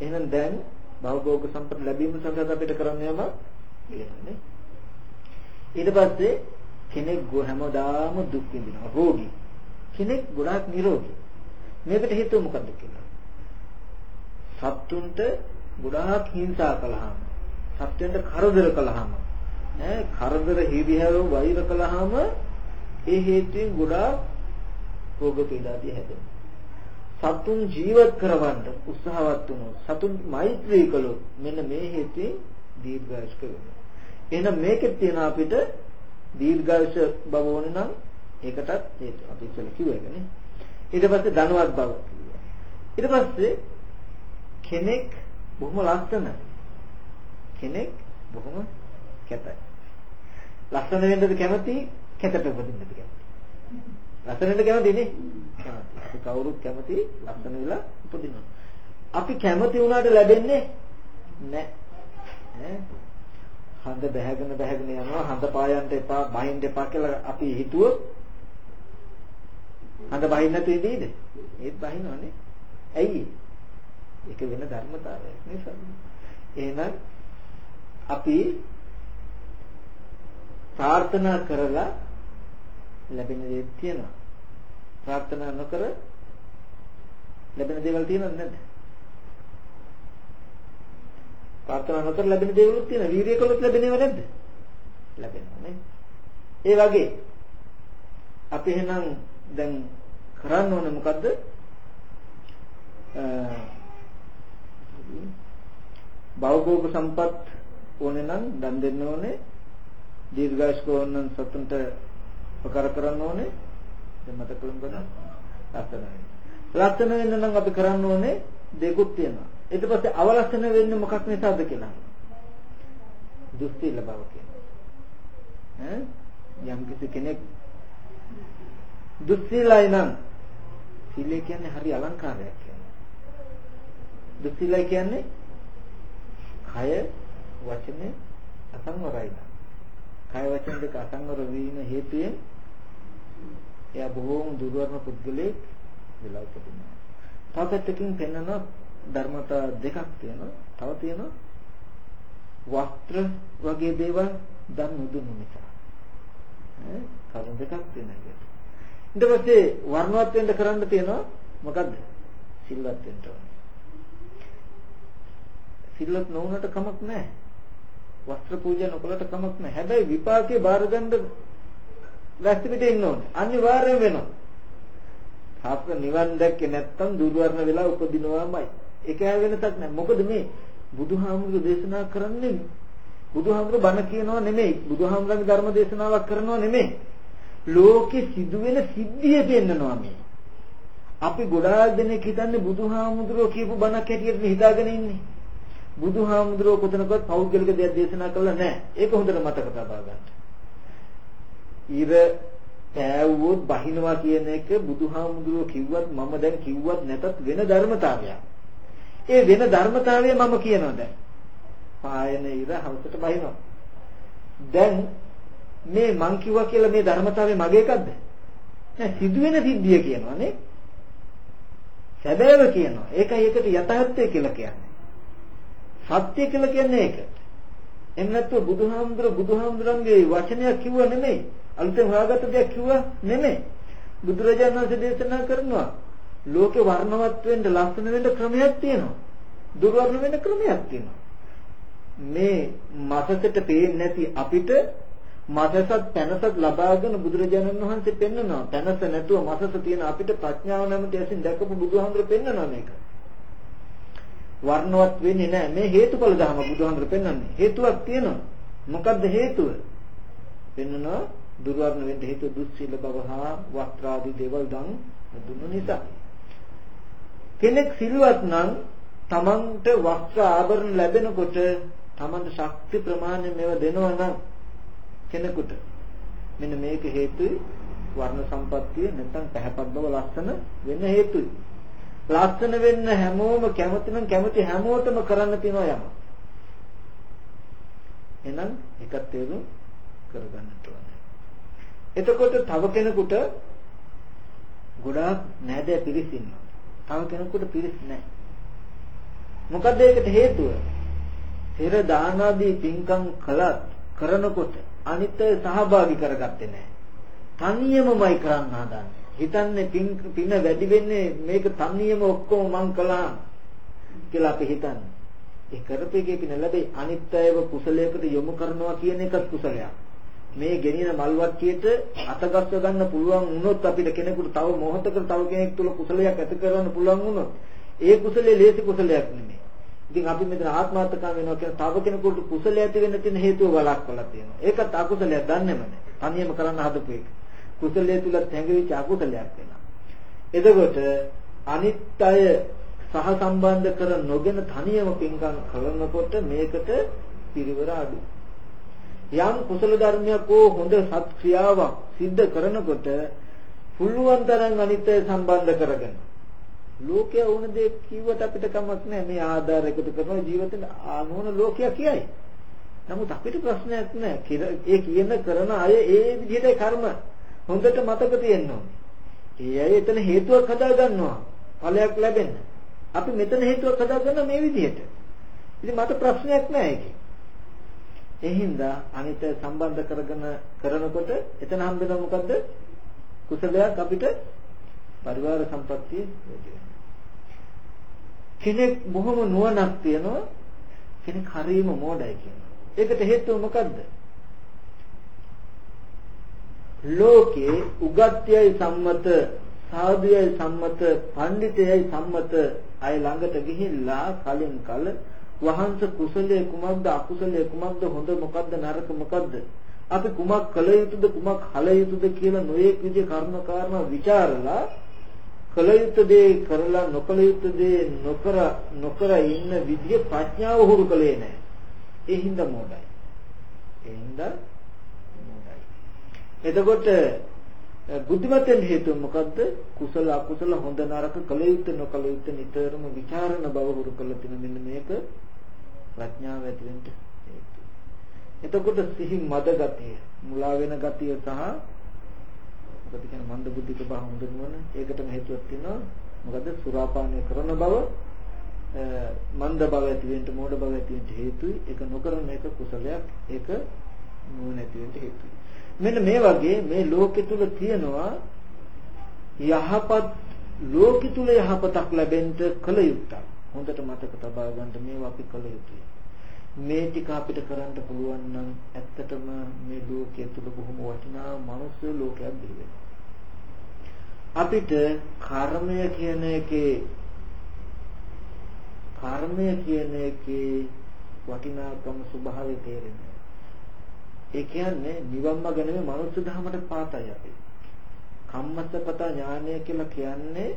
එහෙනම් දැන් භවභෝග සම්පත ලැබීම සඳහා අපිට කරන්න යම කියනනේ. ඊට පස්සේ කෙනෙක් හැමදාම දුක් විඳිනවා රෝගී. කෙනෙක් ගොඩාක් නිරෝගී. මේකට හේතුව මොකද්ද කියලා? සත්තුන්ට ගොඩාක් හිංසා කළාම, සත්‍යයන්ට කරදර කළාම, ඈ කරදර හිරිහැර වෛර කළාම ඒ හේතුවෙන් ගොඩාක් රෝග පීඩාදී හැදෙනවා. සතුන් ජීවත් කරවන්න උත්සාහවත් වුණොත් සතුන් මෛත්‍රී කළොත් මෙන්න මේ හේතුවෙන් දීර්ඝායුෂ වෙනවා. එහෙනම් මේකෙත් තියෙන අපිට දීර්ඝායුෂ බව ඕනේ නම් ඒකටත් හේතු අපි ඉස්සෙල්ල කිව්වේකනේ. ඊට පස්සේ ධනවත් බව ඊට පස්සේ කෙනෙක් බොහොම ලස්සන කෙනෙක් බොහොම කැතයි. ලස්සන වෙන්නද කැමති කැතට උපදින්නද කැමති. ලස්සනට කැමති නේ? අපි කවුරුත් කැමති ලස්සන වෙලා උපදිනවා. අපි කැමති වුණාට ලැබෙන්නේ නැහැ. හඳ බැහැගෙන බැහැගෙන යනවා හඳ පායන්ට එපා බහින්න එපා කියලා අපි හිතුවොත් හඳ බහින්න නැතුව ඉඳීද? ඒත් බහිනවනේ. ඇයි? ඒක වෙන ධර්මතාවයක් නිසා. එහෙනම් අපි ප්‍රාර්ථනා කරලා ලැබෙන දේ තියෙනවා. ප්‍රාර්ථනා නොකර ලැබෙන දේවල් තියෙනවද නැද්ද? ප්‍රාර්ථනා නොකර ලැබෙන දේවලුත් තියෙනවා. වීර්යය කළොත් ලැබෙනව නැද්ද? ලැබෙනවා නේ. ඒ වගේ අපි එහෙනම් දැන් කරන්න ඕනේ මොකද්ද? භවභෝග සම්පත් ඕනේ නම් දන් දෙන්න ඕනේ. දීර්ඝායුෂ කෝණන් සතුන්ට උපකාර කරන්න ඕනේ. දැන් මතක කරගන්න. ලස්සන වෙන්න. ලස්සන වෙන්න නම් අපි කරන්න ඕනේ දෙකුත් තියෙනවා. ඊට පස්සේ අවලස්සන වෙන්නේ මොකක් නිසාද කියලා. දුස්තිල බව කියනවා. ඈ යම් කිසි කෙනෙක් දුස්සීලයි නම් සීලය කියන්නේ හරි අලංකාරයක් කියන්නේ. දුස්සීලයි කියන්නේ කය වචනේ අසංවරයි. කය වචන දෙක අසංවර වීම හේතුයෙන් එයා බොහෝම දුර්වර්ණ පුද්ගලෙක් වෙලා උපදිනවා. තව පැත්තකින් පෙන්වන ධර්මතා දෙකක් තියෙනවා. තව තියෙනවා වස්ත්‍ර වගේ දේවල් දන් නුදුන්නු නිසා. ඈ කරුණු දෙකක් තියෙනවා. ඊට පස්සේ වර්ණවත් වෙන්න කරන්න තියෙනවා මොකද්ද? සිල්වත් වෙන්න ඕනේ. සිල්වත් නොවුනට කමක් නැහැ. වස්ත්‍ර පූජා නොකළට කමක් නැහැ. හැබැයි විපාකේ බාර ගන්න ලැස්ති පිට ඉන්න ඕනේ. අනිවාර්යෙන් වෙනවා. තාප්ප නිවන් දැක්කේ නැත්තම් දුර්වර්ණ වෙලා උපදිනවාමයි. ඒක හැර වෙනසක් නැහැ. මොකද මේ බුදුහාමුදුරු දේශනා කරන්නේ බුදුහාමුදුරු බණ කියනවා නෙමෙයි. බුදුහාමුදුරන්ගේ ධර්ම දේශනාවක් කරනවා නෙමෙයි. ලෝකේ සිදුවෙන සිද්ධිය පෙන්නනවා මේ. අපි ගොඩාක් දෙනෙක් හිතන්නේ බුදුහාමුදුරුවෝ කියපු බණක් හැටියට හිතාගෙන ඉන්නේ. බුදුහාමුදුරුවෝ කොතනකවත් පෞද්ගලික දෙයක් දේශනා කළා නැහැ. ඒක හොඳට මතක තබා ගන්න. ඉර පෑවුවොත් බහිනවා කියන එක බුදුහාමුදුරුවෝ කිව්වත් මම දැන් කිව්වත් නැතත් වෙන ධර්මතාවයක්. ඒ වෙන ධර්මතාවය මම කියනවා දැන්. පායන ඉර හවසට බහිනවා. දැන් මේ මං කිව්වා කියලා මේ ධර්මතාවය මගේ එකක්ද? නෑ සිදුවෙන සිද්ධිය කියනවා නේ. සැබෑව කියනවා. ඒකයි ඒකට යථාර්ථය කියලා කියන්නේ. සත්‍ය කියලා කියන්නේ ඒක. එහෙම නැත්නම් බුදුහාමුදුර බුදුහාමුදුරන්ගේ වචනයක් කිව්වා නෙමෙයි. අලුතෙන් හොයාගත්ත දෙයක් කිව්වා නෙමෙයි. බුදුරජාණන් වහන්සේ දේශනා කරනවා ලෝකේ වර්ණවත් වෙන්න ලස්සන වෙන්න ක්‍රමයක් තියෙනවා. දුර්වර්ණ වෙන්න ක්‍රමයක් තියෙනවා. මේ මසකට පේන්නේ නැති අපිට මසසත් පැනසත් ලබාගෙන බුදුරජාණන් වහන්සේ පෙන්නනවා. පැනස නැතුව මසස තියෙන අපිට ප්‍රඥාව නැමැති ඇසින් දැකපු බුදුහාමුදුර පෙන්නනවා මේක. වර්ණවත් වෙන්නේ නැහැ. මේ හේතුඵල ධර්ම බුදුහාමුදුර පෙන්වන්නේ. හේතුවක් තියෙනවා. මොකද්ද හේතුව? පෙන්නනවා දුර්වර්ණ වෙන්න හේතුව දුස්සීල බව හා වස්ත්‍රාදී දේවල් දන් දුන්නු නිසා. කෙනෙක් සිල්වත් නම් තමන්ට වස්ත්‍ර ආභරණ ලැබෙනකොට තමන්ට ශක්ති ප්‍රමාණය මේව දෙනවා නම් කෙනෙකුට මෙන්න මේක හේතුයි වර්ණ සම්පත්තිය නැත්නම් පැහැපත් බව ලස්සන වෙන්න හේතුයි. ලස්සන වෙන්න හැමෝම කැමති නම් කැමති හැමෝටම කරන්න තියෙනවා යම. එහෙනම් එකක් තේරුම් කරගන්නට ඕනේ. එතකොට තව කෙනෙකුට ගොඩාක් නෑදෑ පිරිස් ඉන්නවා. තව කෙනෙකුට පිරිස් නැහැ. මොකද ඒකට හේතුව? පෙර දාන ආදී පින්කම් කළත් කරනකොට අනිත් අය සහභාගී කරගත්තේ නැහැ. තනියමමයි කරන්න හදන්නේ. හිතන්නේ පින් පින වැඩි වෙන්නේ මේක තනියම ඔක්කොම මං කළා කියලා අපි හිතන්නේ. ඒ කරපේකේ පින ලැබෙයි අනිත් අයව කුසලයකට යොමු කරනවා කියන එකත් කුසලයක්. මේ ගෙනියන මල් වට්ටියට අතගස්ව ගන්න පුළුවන් වුණොත් අපිට කෙනෙකුට තව මොහොතකට තව කෙනෙක් තුල කුසලයක් ඇති කරගන්න පුළුවන් වුණොත් ඒ කුසලයේ ලේසි කුසලයක් නෙමෙයි. ඉතින් අපි මෙතන ආත්මාර්ථකම් වෙනවා කියන තව කෙනෙකුට කුසලය ඇති වෙන්න තියෙන හේතුව වළක්වලා තියෙනවා. ඒකත් අකුසලයක් දන්නේම නැහැ. තනියම කරන්න හදපු එක. කුසලයේ තුල හැඟවිච්ච අකුසලයක් වෙනවා. එතකොට අනිත් අය සහ සම්බන්ධ කර නොගෙන තනියම පින්කම් කරනකොට මේකට පිරිවර අඩු. යම් කුසල ධර්මයක් හෝ හොඳ සත් ක්‍රියාවක් සිද්ධ කරනකොට පුළුවන් තරම් අනිත් අය සම්බන්ධ කරගෙන ලෝකයේ වුණ දේ කිව්වට අපිට කමක් නැහැ මේ ආධාර එකතු කරන ජීවිතේ ආනෝන ලෝකයා කියයි. නමුත් අපිට ප්‍රශ්නයක් නැහැ. ඒ කියන කරන අය ඒ විදිහට කර්ම හොඳට මතක තියෙන්න ඕනේ. ඒ අය එතන හේතුවක් හදා ගන්නවා. ඵලයක් ලැබෙන්න. අපි මෙතන හේතුවක් හදා ගන්න මේ විදිහට. ඉතින් මට ප්‍රශ්නයක් නැහැ ඒකේ. ඒ හින්දා අනිත සම්බන්ධ කරගෙන කරනකොට එතන හම්බෙනවා මොකද්ද? කුසලයක් අපිට පරිවාර සම්පත්තිය වැඩි කෙනෙක් බොහොම නුවණක් තියනවා කෙනෙක් හරීම මෝඩයි කියනවා. ඒකට හේතුව මොකද්ද? ලෝකේ උගත්යයි සම්මත සාධුයයි සම්මත පඬිතයයි සම්මත අය ළඟට ගිහිල්ලා කලින් කල වහන්ස කුසලයේ කුමක්ද අකුසලයේ කුමක්ද හොඳ මොකද්ද නරක මොකද්ද අපි කුමක් කළ යුතුද කුමක් හල යුතුද කියලා නොයෙක් විදිහ කර්ම කාරණා ਵਿਚාරලා කළ යුතු දේ කරලා නොකළ යුතු දේ නොකර නොකර ඉන්න විදිය ප්‍රඥාව හුරු කළේ නැහැ. ඒ හින්දා මොඩයි. ඒ හින්දා මොඩයි. එතකොට බුද්ධිමත් වෙන්න හේතුව මොකද්ද? කුසල අකුසල හොඳ නරක කළ යුතු නොකළ යුතු නිතරම ਵਿਚාරණ බව හුරු කළ තියෙන මෙන්න මේක ප්‍රඥාව ඇති වෙන්න හේතුව. එතකොට සිහි මද ගතිය, මුලා වෙන ගතිය සහ මොකද කියන මන්ද බුද්ධික බව හොඳ නුවණ ඒකටම හේතුවක් තියෙනවා. මොකද සුරාපානය කරන බව මන්ද බව ඇති වෙන්න මෝඩ බව ඇති වෙන්න හේතුයි. ඒක නොකරන එක කුසලයක්. ඒක නුවණ ඇති වෙන්න හේතුයි. මෙන්න මේ වගේ මේ ලෝකෙ තුල තියෙනවා යහපත් ලෝකෙ තුල යහපතක් ලැබෙන්න කල යුත්තක්. හොඳට මතක තබා ගන්න මේවා අපි කල යුතුයි. මේ ටික අපිට කරන්න පුළුවන් නම් ඇත්තටම මේ ලෝකයේ තුල බොහොම වටිනා මනුස්ස ලෝකයක් බිහි අපිට කර්මය කියන එකේ කර්මය කියන එකේ වටිනාකම ස්වභාවය තේරෙන්නේ. ඒ කියන්නේ නිවම්ම ගැන මේ මනුස්ස ධර්මයට පාතයි අපි. කම්මස්සපත ඥානය කියලා කියන්නේ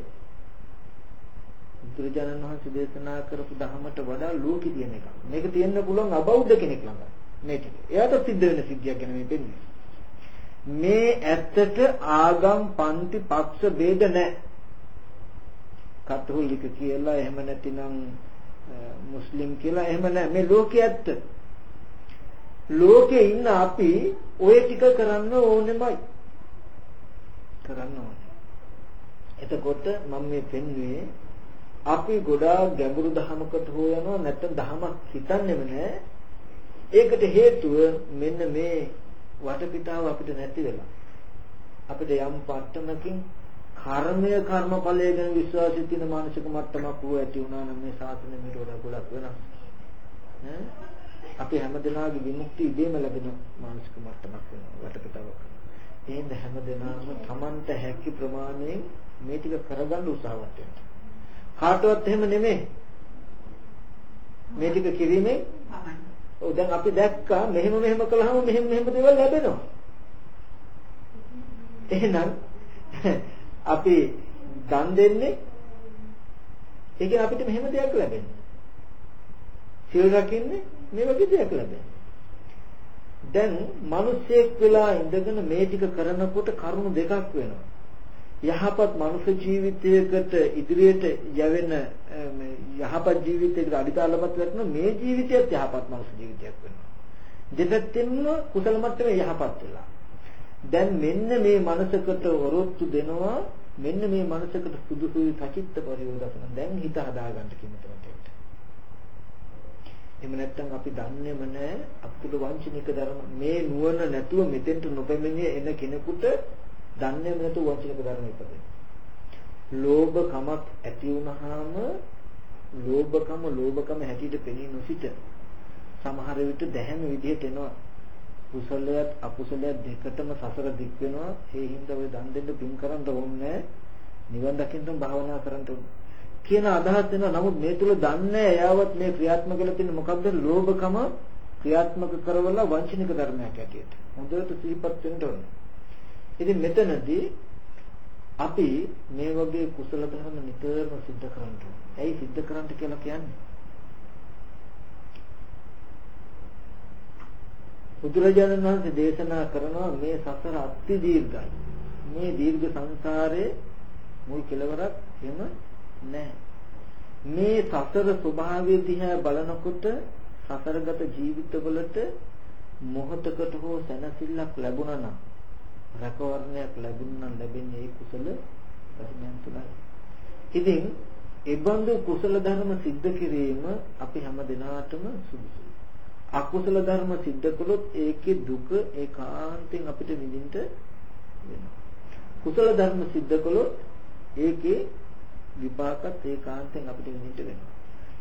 බුදුරජාණන් වහන්සේ දේශනා කරපු ධර්මයට වඩා ලෝකෙ තියෙන එකක්. මේක තියෙන්න පුළුවන් අබෞද්ධ කෙනෙක් ළඟ. මේ ටික. එයාට සිද්ධ වෙන සිද්ධියක් ගැන මේ දෙන්නේ. මේ ඇත්තට ආගම් පන්ති පක්ෂ ભેද නැහැ. කතෝලික කියලා එහෙම නැතිනම් මුස්ලිම් කියලා එහෙම නැහැ. මේ ලෝකයේ ඇත්ත. ලෝකේ ඉන්න අපි ඔය ටික කරන්න ඕනෙමයි. කරන්න ඕනේ. එතකොට මම මේ පෙන්වුවේ අපි ගොඩාක් ගැඹුරු ධහමකට හෝ යනවා නැත්නම් ධහමක් හිතන්නේම නැහැ. ඒකට හේතුව මෙන්න මේ වටපිටාව අපිට නැති වෙලා. අපිට යම් පට්ටමකින් කර්මය කර්මඵලය ගැන විශ්වාසය තියෙන මානසික මට්ටමක් වූ ඇති වුණා නම් මේ ශාසනය මීට වඩා ගොඩක් වෙනස්. ඈ අපි හැමදෙනාගේ විමුක්තිය ඉබේම ලැබෙන මානසික මට්ටමක් වෙනවා වටපිටාවක්. එහෙනම් හැමදෙනාම Tamanta හැකි ප්‍රමාණයෙන් මේ ටික කරගන්න උත්සාහවත් වෙන්න. කාටවත් එහෙම නෙමෙයි. මේ ටික කිරීමෙන් ඔව් දැන් අපි දැක්කා මෙහෙම මෙහෙම කළාම මෙහෙම මෙහෙම දේවල් ලැබෙනවා. එහෙනම් අපි දන් දෙන්නේ ඒ කියන්නේ අපිට මෙහෙම දෙයක් ලැබෙන්නේ. සිල් රකින්නේ මේ වගේ දෙයක් ලැබෙන්නේ. දැන් මිනිස්සෙක් වෙලා ඉඳගෙන මේ ටික කරනකොට කරුණු දෙකක් වෙනවා. යහපත් මනුෂ්‍ය ජීවිතයකට ඉදිරියට යවෙන යහපත් ජීවිතයකට අඩිතාලපත් වෙන මේ ජීවිතයත් යහපත් මනුෂ්‍ය ජීවිතයක් වෙනවා. දෙපැත්තෙන්ම කුසල මට්ටමේ යහපත් වෙලා. දැන් මෙන්න මේ මනසකට වරොත්තු දෙනවා මෙන්න මේ මනසකට සුදුසුයි සචිත්ත පරිවර්තන දැන් හිත හදාගන්න කිමතට. එහෙම නැත්නම් අපි දන්නේම නැහැ අපිට වංචනික ධර්ම මේ නුවණ නැතුව මෙතෙන්ට නොපැමිණිය එන කෙනෙකුට දන්නේම නැතුව වංචනික ධර්ම ඉපදෙන. ලෝභකමක් ඇති වුනහම ලෝභකම ලෝභකම හැටියට පෙනී නොසිට සමහර විට දැහැම විදිහට එනවා. කුසලයක් අකුසලයක් දෙකටම සසර දික් වෙනවා. ඒ හින්දා ඔය දන් දෙන්න පින් කරන්න ඕනේ. නිවන් දකින්න භාවනා කරන්න කියන අදහස් වෙනවා නමුත් මේ තුල දන්නේ එයාවත් මේ ක්‍රියාත්මක කරලා තියෙන මොකද්ද? ලෝභකම ක්‍රියාත්මක කරවලා වංචනික ධර්මයක් ඇටියට හොඳට සිහිපත් වෙන්න ඕනේ. ඉතින් මෙතනදී අපි මේ වගේ කුසල ධර්ම නිතරම සිද්ධ කරන්න ඕනේ. ඇයි සිද්ධ කරන්න කියලා කියන්නේ? බුදුරජාණන් වහන්සේ දේශනා කරනවා මේ සසර අති දීර්ඝයි. මේ දීර්ඝ සංසාරේ මුල් කෙලවරක් එහෙම නැහැ. මේ සසර ස්වභාවය දිහා බලනකොට සසරගත ජීවිතවලට මොහතකට හෝ සැනසෙල්ලක් ලැබුණා නම් රැකවරණයක් ලැබුණා නම් ලැබෙන්නේ ඒ කුසල ධර්මයන් තුලයි. ඉතින් ඒ බඳු කුසල ධර්ම સિદ્ધ කිරීම අපි හැම දිනාටම සුදුසුයි. අකුසල ධර්ම સિદ્ધ කළොත් ඒකේ දුක ඒකාන්තයෙන් අපිට විඳින්න වෙනවා. කුසල ධර්ම સિદ્ધ කළොත් ඒකේ විපාකත් ඒකාන්තයෙන් අපිට විඳින්න වෙනවා.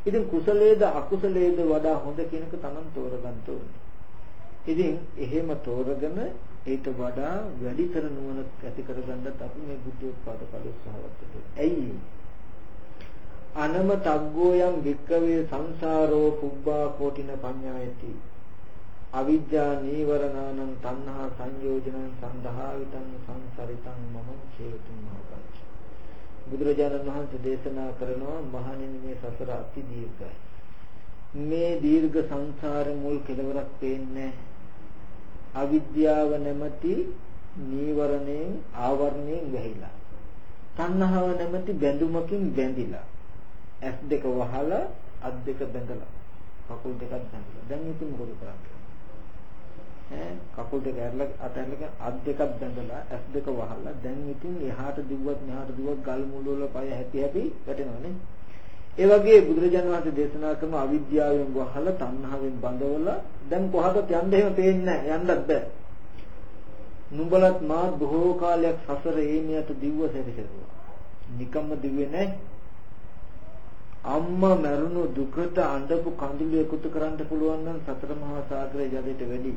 ඉතින් කුසලයේද අකුසලයේද වඩා හොඳ කෙනෙක් Taman තෝරගන්න ඕනේ. ඉතින් එහෙම තෝරගෙන ඊට වඩා වැඩිතර නුවණ ඇති කරගන්නත් අපි මේ බුද්ධ උත්පාද ඵල උත්සාහවත් වෙනවා. ඇයි? අනම තග්ගෝයම් වික්කවේ සංසාරෝ පුබ්බා කෝටින පඤ්ඤායති. අවිද්‍යා නීවරණානං තණ්හා සංයෝජනං සන්දහා විතං සංසරිතං මම චේතුම් මහපංච. බුදුරජාණන් වහන්සේ දේශනා කරනවා මහණෙනි මේ සසර අති දීර්ඝයි. මේ දීර්ඝ සංසාර මුල් කෙලවරක් පේන්නේ නැහැ. අවිද්‍යාව නැමැති නීවරණයෙන් ආවරණයෙන් වැහිලා. තණ්හාව නැමැති බැඳුමකින් බැඳිලා. ඇස් දෙක වහලා අත් දෙක බැඳලා. කකුල් දෙකක් බැඳලා. දැන් ඉතින් මොකද කරන්නේ? ඈ කකුල් දෙක ඇරලා අත ඇරලා අත් දෙකක් බැඳලා ඇස් දෙක වහලා දැන් ඉතින් එහාට දිව්වත් මෙහාට දිව්වත් ගල් මුල් වල පය හැටි හැටි වැටෙනවනේ ඒ වගේ බුදුරජාණන් වහන්සේ දේශනා කරන අවිද්‍යාවෙන් වහලා තණ්හාවෙන් බඳවලා දැන් කොහටද යන්න එහෙම පේන්නේ යන්නත් බෑ. නුඹලත් මා බොහෝ කාලයක් සසර ඒමියට දිව්ව සැරිසරුවා. නිකම්ම දිව්වේ නැහැ. අම්මා මරුණු දුකට අඬපු කඳුළු එකතු කරන්න පුළුවන් නම් සතර මහා සාගරයේ ජලයට වැඩි.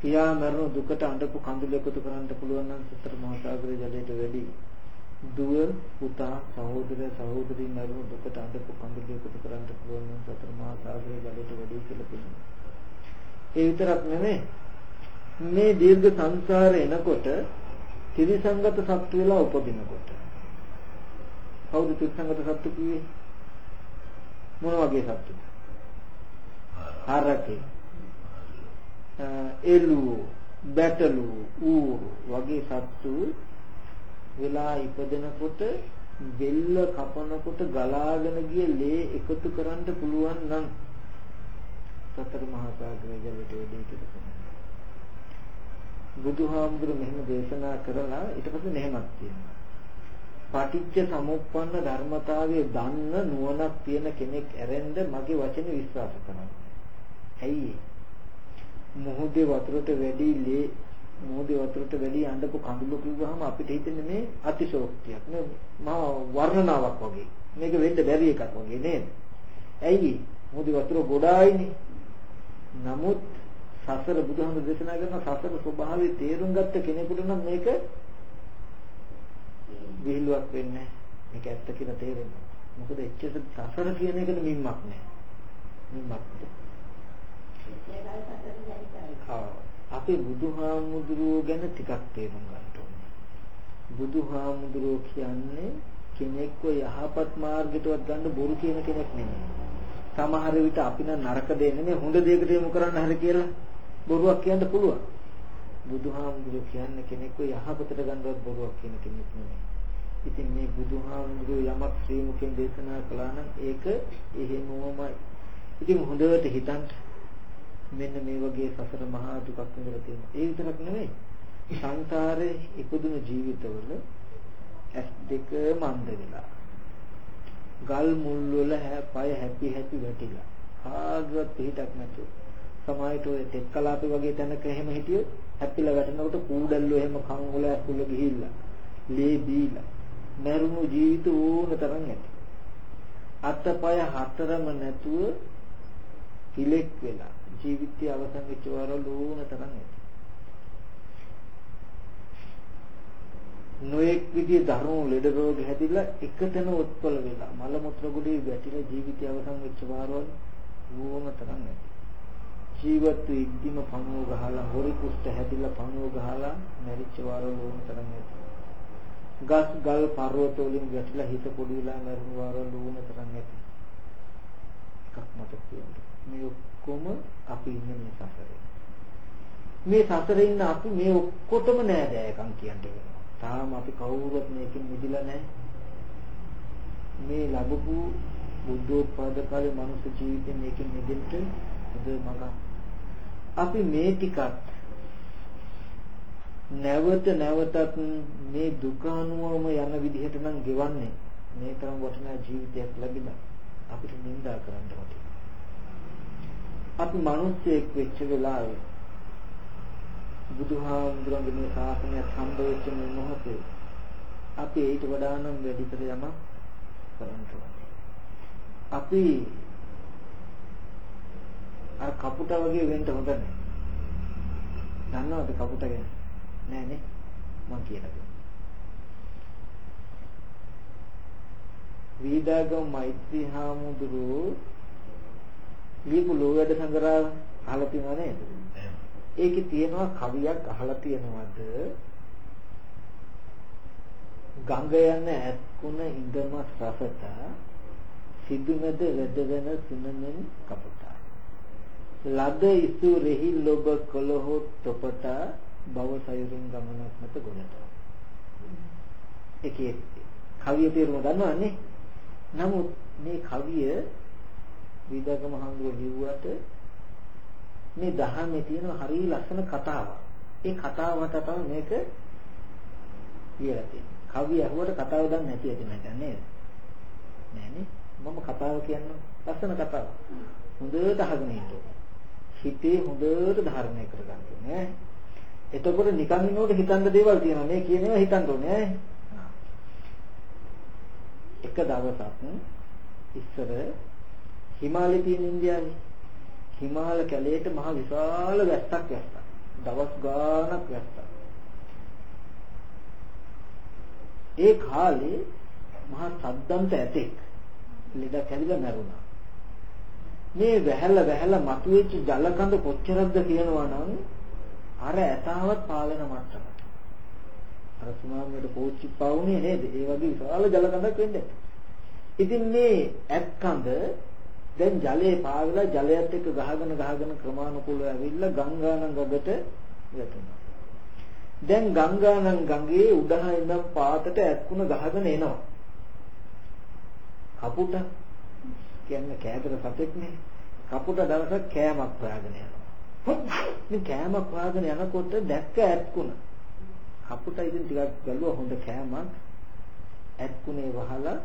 පියා මරුණු දුකට අඬපු කඳුළු එකතු කරන්න පුළුවන් නම් සතර මහා සාගරයේ ජලයට වැඩි. දුව පුතා සහෝදර සහෝදරි මරුණු දුකට අඬපු කඳුළු එකතු කරන්න පුළුවන් නම් සතර මහා සාගරයේ ජලයට වැඩි කියලා කියනවා. ඒ විතරක් නෙමෙයි. මේ දීර්ඝ සංසාරේ එනකොට ත්‍රිසංගත සත්තු වෙලා උපදිනකොට. කවුද ත්‍රිසංගත සත්තු කිව්වේ? මොන වගේ සත්තුද? හරකේ. එළුව බැටළු ඌරු වගේ සත්තු වෙලා ඉපදෙනකොට බෙල්ල කපනකොට ගලාගෙන ගිය ලේ එකතු කරන්න පුළුවන් නම් සතර මහා සාගරය ජලයට වැඩි කියලා බුදුහාමුදුරු මෙහෙම දේශනා කරලා ඊට පස්සේ මෙහෙමක් කියනවා. පටිච්ච සමුප්පන්න ධර්මතාවයේ දන්න නුවණක් තියෙන කෙනෙක් ඇරෙන්න මගේ වචන විශ්වාස කරනවා. ඇයි? මොහොතේ වතුරට වැඩි ලේ මොහොතේ වතුරට වැඩි අඬපු කඳුළු කිව්වහම අපිට හිතෙන්නේ මේ අතිශෝක්තියක් නේ මහා වර්ණනාවක් වගේ. මේක වෙන්න බැරි එකක් වගේ නේද? ඇයි? මොහොතේ වතුර ගොඩායිනේ. නමුත් සසර බුදුහාමුදුරු දේශනා කරන සසර ස්වභාවය තේරුම් ගත්ත කෙනෙකුට නම් මේක විහිළුවක් වෙන්නේ මේක ඇත්ත කියලා තේරෙනවා. මොකද එච්චර සසර කියන එකට මිම්මක් නැහැ. මිම්මක් අපේ බුදුහාමුදුරුවෝ ගැන ටිකක් තේරුම් ගන්න ඕනේ. බුදුහාමුදුරුවෝ කියන්නේ කෙනෙක්ව යහපත් මාර්ගයටවත් ගන්න බොරු කියන කෙනෙක් නෙමෙයි. සමහර විට අපි නම් නරක දෙන්නේ මේ හොඳ දෙයකට යොමු කරන්න හරි කියලා බොරුවක් කියන්න පුළුවන්. බුදුහාමුදුරුවෝ කියන්නේ කෙනෙක්ව යහපතට ගන්නවත් බොරුවක් කියන කෙනෙක් නෙමෙයි. ඉතින් මේ බුදුහාමුදුරුවෝ යමක් ශ්‍රී මුඛෙන් දේශනා කළා නම් ඒක එහෙමමයි. ඉතින් හොඳට හිතන්න මෙන්න මේ වගේ සසර මහා දුකක් විඳලා තියෙනවා. ඒ විතරක් නෙමෙයි. සංසාරේ ඉපදුණු ජීවිතවල ඇස් දෙක මන්ද වෙලා. ගල් මුල් වල පය හැපි හැපි වැටිලා. කාගවත් පිටක් නැතුව. සමායට ඔය තෙත් කලාපේ වගේ තැනක එහෙම හිටියොත් හැපිලා වැටෙනකොට කූඩල්ලෝ එහෙම කන් වල ඇතුළ ගිහිල්ලා. ලේ බීලා. මරුණු ජීවිත ඕන තරම් ඇති. අතපය හතරම නැතුව පිලෙක් වෙලා ජීවිතය අවසන් වෙච්ච වරල ඕන තරම් ඇති. නොඑක් විදිය ධර්ම ලෙඩ රෝග හැදිලා එකතැන උත්පල වෙලා මල මුත්‍ර ගොඩේ වැටිලා ජීවිතය අවසන් වෙච්ච වාරවල ඕන තරම් ඇති. ජීවත් ඉද්දිම පණුව ගහලා හොරි කුෂ්ඨ හැදිලා පණුව ගහලා මැරිච්ච වාරවල ඕන තරම් ඇති. ගස් ගල් පර්වත වලින් වැටිලා හිත පොඩි වෙලා මැරුණු වාරවල ඕන තරම් ඇති. එකක් මතක තියන්න. මේ ඔක්කොම අපි ඉන්නේ මේ සසරේ. මේ සසරේ ඉන්න අපි මේ ඔක්කොටම නෑදෑයකම් කියන්නේ. තාම අපි කවුරුත් මේකෙන් මිදිලා නැහැ. මේ ලැබපු බුද්ධෝත්පාද කාලේ මනුස්ස ජීවිතේ මේකෙන් මිදෙන්න හොඳ මඟ. අපි මේ ටිකත් නැවත නැවතත් මේ දුක අනුවම යන විදිහට නම් ගෙවන්නේ මේ තරම් වටිනා ජීවිතයක් ලැබිලා අපිට නිඳා කරන්න වටිනවා. අපි මිනිස්සෙක් වෙච්ච වෙලාවේ බුදුහාමුදුරන්ගේ මේ ශාසනය සම්බෙච්ච මේ මොහොතේ අපි ඊට වඩා නම් වැඩිපුර යමක් කරන්න ඕනේ. අපි අර කපුට වගේ වෙන්න හොඳ නැහැ. දන්නවද කපුට ගැන? නෑ නේ. මං කියලා දෙන්න. වීදාගම මෛත්‍රී හාමුදුරුවෝ ලියපු ලෝවැඩ සංග්‍රහ අහලා තියෙනව නේද? ඒකේ තියෙනවා කවියක් අහලා තියෙනවද? ගංග යන ඇත්කුණ ඉඳම රසත සිදුමෙද වැදගෙන සුනමෙන් කපුටා ලද ඉසුරෙහි ලොබ කළහොත් තොපට භව සයුරින් ගමනක් නැත ගොඩට ඒකේ කවිය තේරුම දන්නවන්නේ නමුත් මේ කවිය විදගම හඳුව ලිව්වට මේ දහමේ තියෙන හරිය ලස්සන කතාවක්. ඒ කතාවට තමයි මේක කියලා තියෙන්නේ. කවිය අහුවට කතාව දන්නේ නැති ඇති මට නේද? නෑනේ. මම කතාව කියන්න ලස්සන කතාවක්. හොඳට අහගෙන ඉන්න හිතේ හොඳට ධාරණය කරගන්න ඕනේ. එතකොට නිකන් ඉන්නකොට හිතන්න දේවල් තියෙනවා. මේ කියනවා හිතන්න ඕනේ. එක දවසක් ඉස්සර හිමාලයේ තියෙන ඉන්දියාවේ හිමාල කැලේට මහ විශාල වැස්සක් වැස්සා. දවස් ගාණක් වැස්සා. ඒ කාලේ මහා සද්දන්ත ඇතෙක් ලෙඩ කැඩිලා මැරුණා. මේ වැහැල වැහැල මතුවෙච්ච ජල කඳ කොච්චරක්ද කියනවා නම් අර ඇතාවත් පාලන මට්ටමට. අර සුනාමියට කෝච්චි පාවුනේ නේද? ඒ වගේ විශාල ජල කඳක් වෙන්නේ. ඉතින් මේ ඇත්කඳ දැන් ජලයේ පාවිලා ජලයත් එක්ක ගහගෙන ගහගෙන ක්‍රමානුකූලව ඇවිල්ලා ගංගානම් ගඟට වැටුණා. දැන් ගංගානම් ගඟේ උඩහ ඉඳන් පාතට ඇත්කුණ ගහගෙන එනවා. කපුට කියන්නේ කෑදර සතෙක්නේ. කපුට දවසක් කෑමක් හොයාගෙන යනවා. මේ කෑමක් හොයාගෙන යනකොට දැක්ක ඇත්කුණ. කපුට ඉතින් ටිකක් බැලුවා හොඳ කෑමක්. ඇත්කුණේ වහලා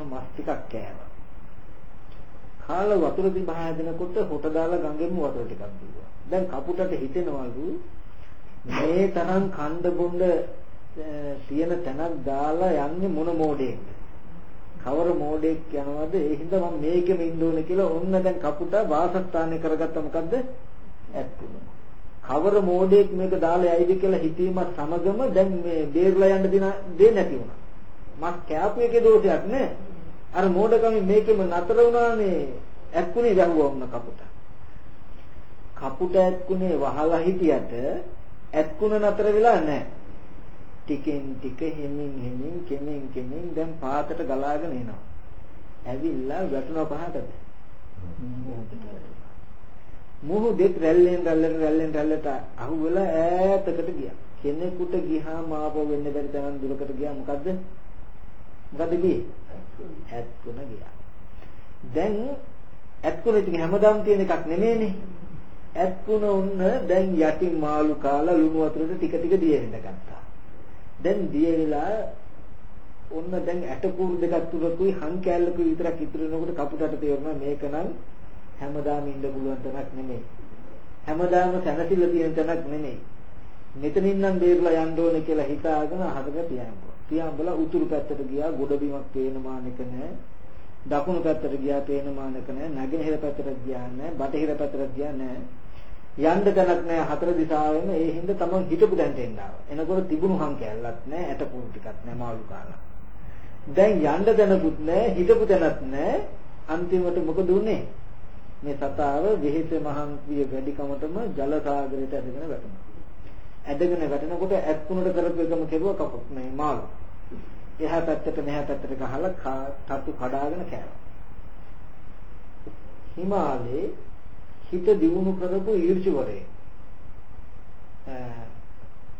මස් ටිකක් කෑවා. කාලා වතුර දිහා හැදෙනකොට හොට දාලා ගඟෙන්ම වතුර ටිකක් බිව්වා. දැන් කපුටට හිතෙනවලු මේ තරම් කණ්ඩ බොණ්ඩ තියෙන තැනක් දාලා යන්නේ මොන මෝඩයෙක්ද? කවර මෝඩයෙක් යනවද? ඒ හින්දා මම මේකෙම ඉන්න ඕනේ කියලා ඔන්න දැන් කපුට වාසස්ථානය කරගත්ත මොකද්ද? ඇත්තුම. කවර මෝඩයෙක් මේක දාලා යයිද කියලා හිතීමත් සමගම දැන් මේ බේරලා යන්න දෙන නැති වුණා. මස් කෑපු එකේ දෝෂයක් නෑ. අර මෝඩකම මේකෙම නතර වුණානේ ඇක්කුනේ ගැහුවා වුණ කපුට. කපුට ඇක්කුනේ වහලා හිටියට ඇක්කුණ නතර වෙලා නැහැ. ටිකෙන් ටික හිමින් හිමින් කෙමෙන් කෙමෙන් දැන් පාතට ගලාගෙන එනවා. ඇවිල්ලා වැටුණ පහකට. මුහුදෙත් රැල්ලෙන් රැල්ලෙන් රැල්ලෙන් රැල්ලට අහුවෙලා ඈතකට ගියා. කෙනෙකුට ගියාම ආපහු වෙන්න බැරි තරම් දුරකට ගියා මොකද්ද? මොකද්ද ගියේ? ඇත්කුණ ගියා. දැන් ඇත්කුණ ඉතින් හැමදාම තියෙන එකක් නෙමෙයිනේ. ඇත්කුණ උන්න දැන් යටින් මාළු කාලා ලුණු වතුරට ටික ටික දිය වෙන්න ගත්තා. දැන් දිය වෙලා ඔන්න දැන් ඇටකුරු දෙකක් තුනකුයි හං කෑල්ලකුයි විතරක් ඉතුරු වෙනකොට කපුටට තේරුණා මේක නම් හැමදාම ඉන්න පුළුවන් තැනක් නෙමෙයි. හැමදාම සැනසෙල්ල තියෙන තැනක් නෙමෙයි. මෙතනින් නම් බේරලා යන්න ඕනේ කියලා හිතාගෙන අහකට තියනවා. තියම්බලා උතුරු පැත්තට ගියා ගොඩබිමක් පේන මානෙක නැහැ. දකුණු පැත්තට ගියා පේන මානෙක නැහැ. නැගෙනහිර පැත්තට ගියා නැහැ. බටහිර පැත්තට ගියා නැහැ. යන්න තැනක් නැහැ හතර දිශාවෙම ඒ හින්දා තමන් හිටපු තැනට එන්න ආවා. එනකොට තිබුණු හං කැල්ලක් නැහැ. ඇට පුරු ටිකක් නැහැ මාළු කාලා. දැන් යන්න තැනකුත් නැහැ. හිටපු තැනක් නැහැ. අන්තිමට මොකද උනේ? මේ සතාව වෙහෙස මහන්සිය වැඩිකමටම ජල සාගරයට ඇදගෙන වැටුණා. ඇදගෙන වැටෙනකොට ඇත්කුණට කරපු එකම කෙරුවා කපුත් මේ මාළු. එහා පැත්තට මෙහා පැත්තට ගහලා තතු කඩාගෙන කෑවා. හිමාලයේ හිත දියුණු කරපු ඊර්ෂ්‍යවරේ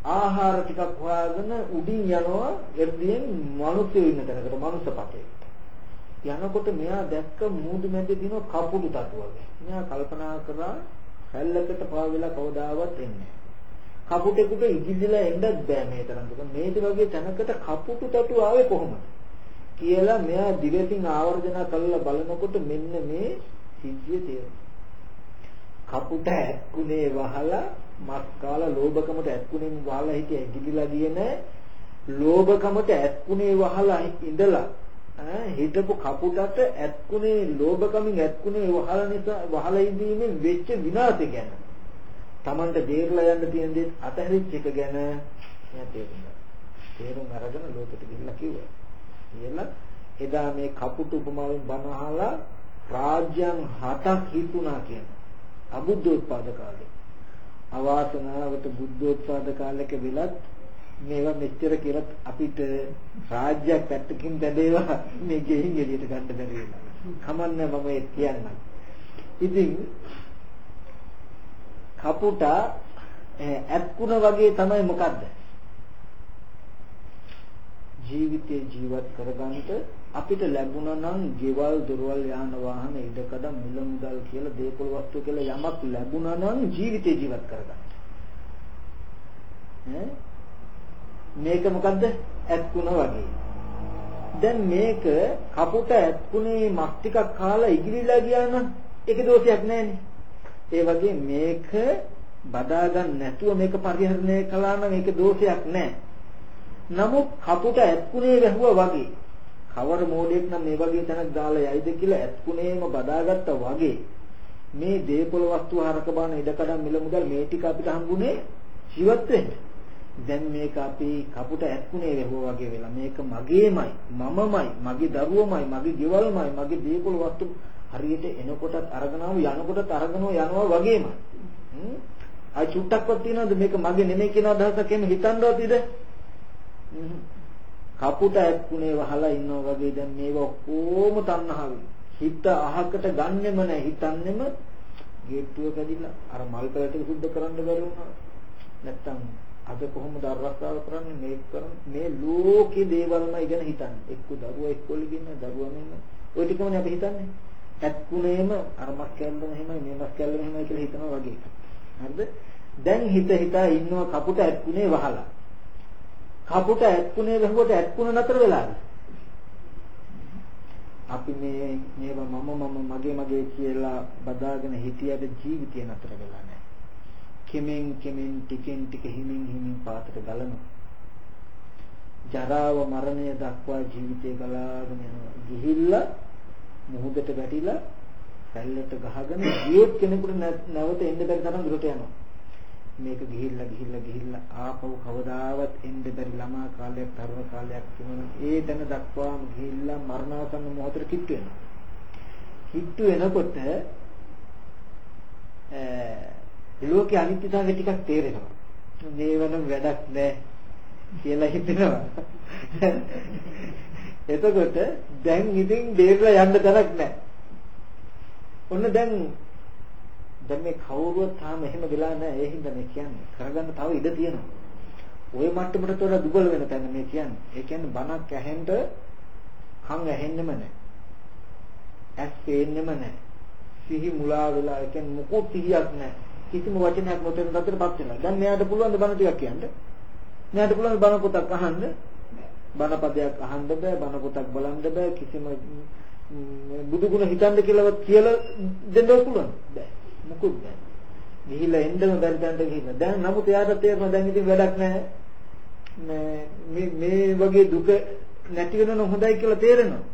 ආහාර ටිකක් හොයාගෙන උඩින් යනවා එර්දියෙන් මිනිස්සු ඉන්න තැනකට මනුස්සපතේ. යනකොට මෙයා දැක්ක මූදු මැදේ දින කපුළු තටු වගේ. මෙයා කල්පනා කරා හැල්ලකට පාවෙලා කවදාවත් එන්නේ කපුටෙකුට ඉගිලිලා එන්නත් බෑ මේ තරම් දුක. මේද වගේ තැනකට කපුටු තටු ආවේ කොහොමද? කියලා මෙයා දිවසින් ආවර්ජන කළා බලනකොට මෙන්න මේ සිද්ධිය තේරුණා. කපුට ඇක්කුනේ වහලා මස් කාලා ලෝභකමට ඇක්කුනේ වහලා හිටිය ඉගිලිලා ගියේ නෑ. ලෝභකමට ඇක්කුනේ වහලා ඉඳලා හිටපු කපුටට ඇත්කුනේ ලෝභකමින් ඇත්කුනේ වහල නිසා වහල ඉදීමෙන් වෙච්ච විනාශය ගැන Tamanට දෙර්ලා යන්න තියෙන දේ අතහැරිච්ච එක ගැන එයා තේරුණා. තේරුම් අරගෙන ලෝකෙට ගිහිල්ලා කිව්වා. කියලා එදා මේ කපුට උපමාවෙන් බණ අහලා රාජ්‍යයන් හතක් හිතුණා කියන. අබුද්ධෝත්පාද කාලේ. අවාසනාවට බුද්ධෝත්පාද කාලෙක වෙලත් මේවා මෙච්චර කියලා අපිට රාජ්‍යයක් පැත්තකින් බැඳේවා මේ ගෙහින් එළියට ගන්න බැරි වෙනවා. කමන්නේ මම ඒ කියන්නම්. ඉතින් කපුට ඇත්කුණ වගේ තමයි මොකද්ද? ජීවිතේ ජීවත් කරගන්නට අපිට ලැබුණා නම් ගෙවල් දොරවල් යාන වාහන ඉඩකඩ මිල මුදල් කියලා දේපොළ වස්තු කියලා යමක් ලැබුණා නම් ජීවිතේ ජීවත් කරගන්න. ඈ මේක මොකද්ද? ඇත්කුණ වගේ. දැන් මේක කපුට ඇත්කුණේ මක් ටිකක් කාලා ඉගිලිලා ගියා නම් ඒක දෝෂයක් නෑනේ. ඒ වගේ මේක බදා ගන්න නැතුව මේක පරිහරණය කළා නම් ඒක දෝෂයක් නෑ. නමුත් කපුට ඇත්කුණේ වැහුවා වගේ කවර මොඩෙක් නම් මේ වගේ තැනක් දාලා යයිද කියලා ඇත්කුණේම බදාගත්තා වගේ මේ දේපොළ වස්තු හරක බාන ඉඩකඩම් මිල මුදල් මේ ටික අපිට හම්බුනේ ජීවත් වෙන්න. දැන් මේක අපි කපුට ඇත්කුනේ වෙහුවා වගේ වෙලා මේක මගේමයි මමමයි මගේ දරුවමයි මගේ ගෙවල්මයි මගේ දේපොළ වස්තු හරියට එනකොටත් අරගෙනව යනකොටත් අරගෙනව යනවා වගේමයි අය චුට්ටක්වත් තියනවද? මේක මගේ නෙමෙයි කියන අදහසක් එහෙම හිතන්නවත් ඉද කපුට ඇත්කුනේ වහලා ඉන්නවා වගේ දැන් මේවා ඔක්කොම තණ්හාවෙන්. හිත අහකට ගන්නෙම නැහැ හිතන්නෙම ගේට්ටුව කැඩිලා අර මල් පැලට සුද්ධ කරන්න බැරි වුණා. නැත්තම් අද කොහොමද අරස්සාව කරන්නේ? මේ කරන්නේ මේ ලෝකේ දේවල්මයි ගැන හිතන්නේ. එක්ක දරුවා එක්කොල්ලි ගෙන්න දරුවා මෙන්න. ওই ටිකමනේ අපි හිතන්නේ. ඇත්කුණේම අර මස් කැල්ලම එහෙමයි මේ මස් කැල්ලම එහෙමයි කියලා හිතනවා වගේ. හරිද? දැන් හිත හිතා ඉන්නවා කපුට ඇත්කුණේ වහලා. කපුට ඇත්කුණේ වැහුවට ඇත්කුණ නතර වෙලාද අපි මේ මේවා මම මම මගේ මගේ කියලා බදාගෙන හිටියට ජීවිතය නතර වෙලා නැහැ. කෙමෙන් කෙමෙන් ටිකෙන් ටික හිමින් හිමින් පාතට ගලනවා. ජරාව මරණය දක්වා ජීවිතේ ගලාගෙන යනවා. ගිහිල්ලා මුහුදට වැටිලා පැල්ලට ගහගෙන ගියොත් කෙනෙකුට නැවත එන්න බැරි තරම් දුරට යනවා. මේක ගිහිල්ලා ගිහිල්ලා ගිහිල්ලා ආපහු කවදාවත් එන්න බැරි ළමා කාලයක් තරුණ කාලයක් තිබුණා. ඒ තැන දක්වාම ගිහිල්ලා මරණාසන්න මොහොතට කිට්ටු වෙනවා. කිට්ටු වෙනකොට ලෝකේ අනිත්‍යතාවය ටිකක් තේරෙනවා. මේ වෙන වැඩක් නැහැ කියලා හිතෙනවා. එතකොට දැන් ඉතින් බේරලා යන්න තැනක් නැහැ. ඔන්න දැන් දැන් මේ කවුරුවත් තාම එහෙම වෙලා නැහැ. ඒ හින්දා මේ කියන්නේ කරගන්න තව ඉඩ තියෙනවා. ওই මට්ටමට තොර දුබල වෙන තැන මේ කියන්නේ. ඒ කියන්නේ බණක් ඇහෙන්න කන් ඇහෙන්නෙම නැහැ. ඇස් පේන්නෙම නැහැ. සිහි මුලා වෙලා ඒ කියන්නේ මොකොත් සිහියක් නැහැ. කිසිම වචනයක් නොතෙන තත්ත්වයටපත් වෙනවා. දැන් මෙයාට පුළුවන් ද බණ ටිකක් කියන්න? මෙයාට පුළුවන් බණ පොතක් අහන්න? බණ පදයක් අහන්න බෑ, බණ පොතක් බලන්න බෑ, කිසිම බුදු ගුණ හිතන්න කියලාවත් කියලා දෙන්න පුළුවන්. බෑ. මොකුත් බෑ. ගිහිල්ලා එන්නම බැරි තැනට ගිහිල්ලා. දැන් නමුත් එයාට තේරෙනවා දැන් ඉතින් වැඩක් නැහැ. මේ මේ වගේ දුක නැති වෙනවනම් හොඳයි කියලා තේරෙනවා.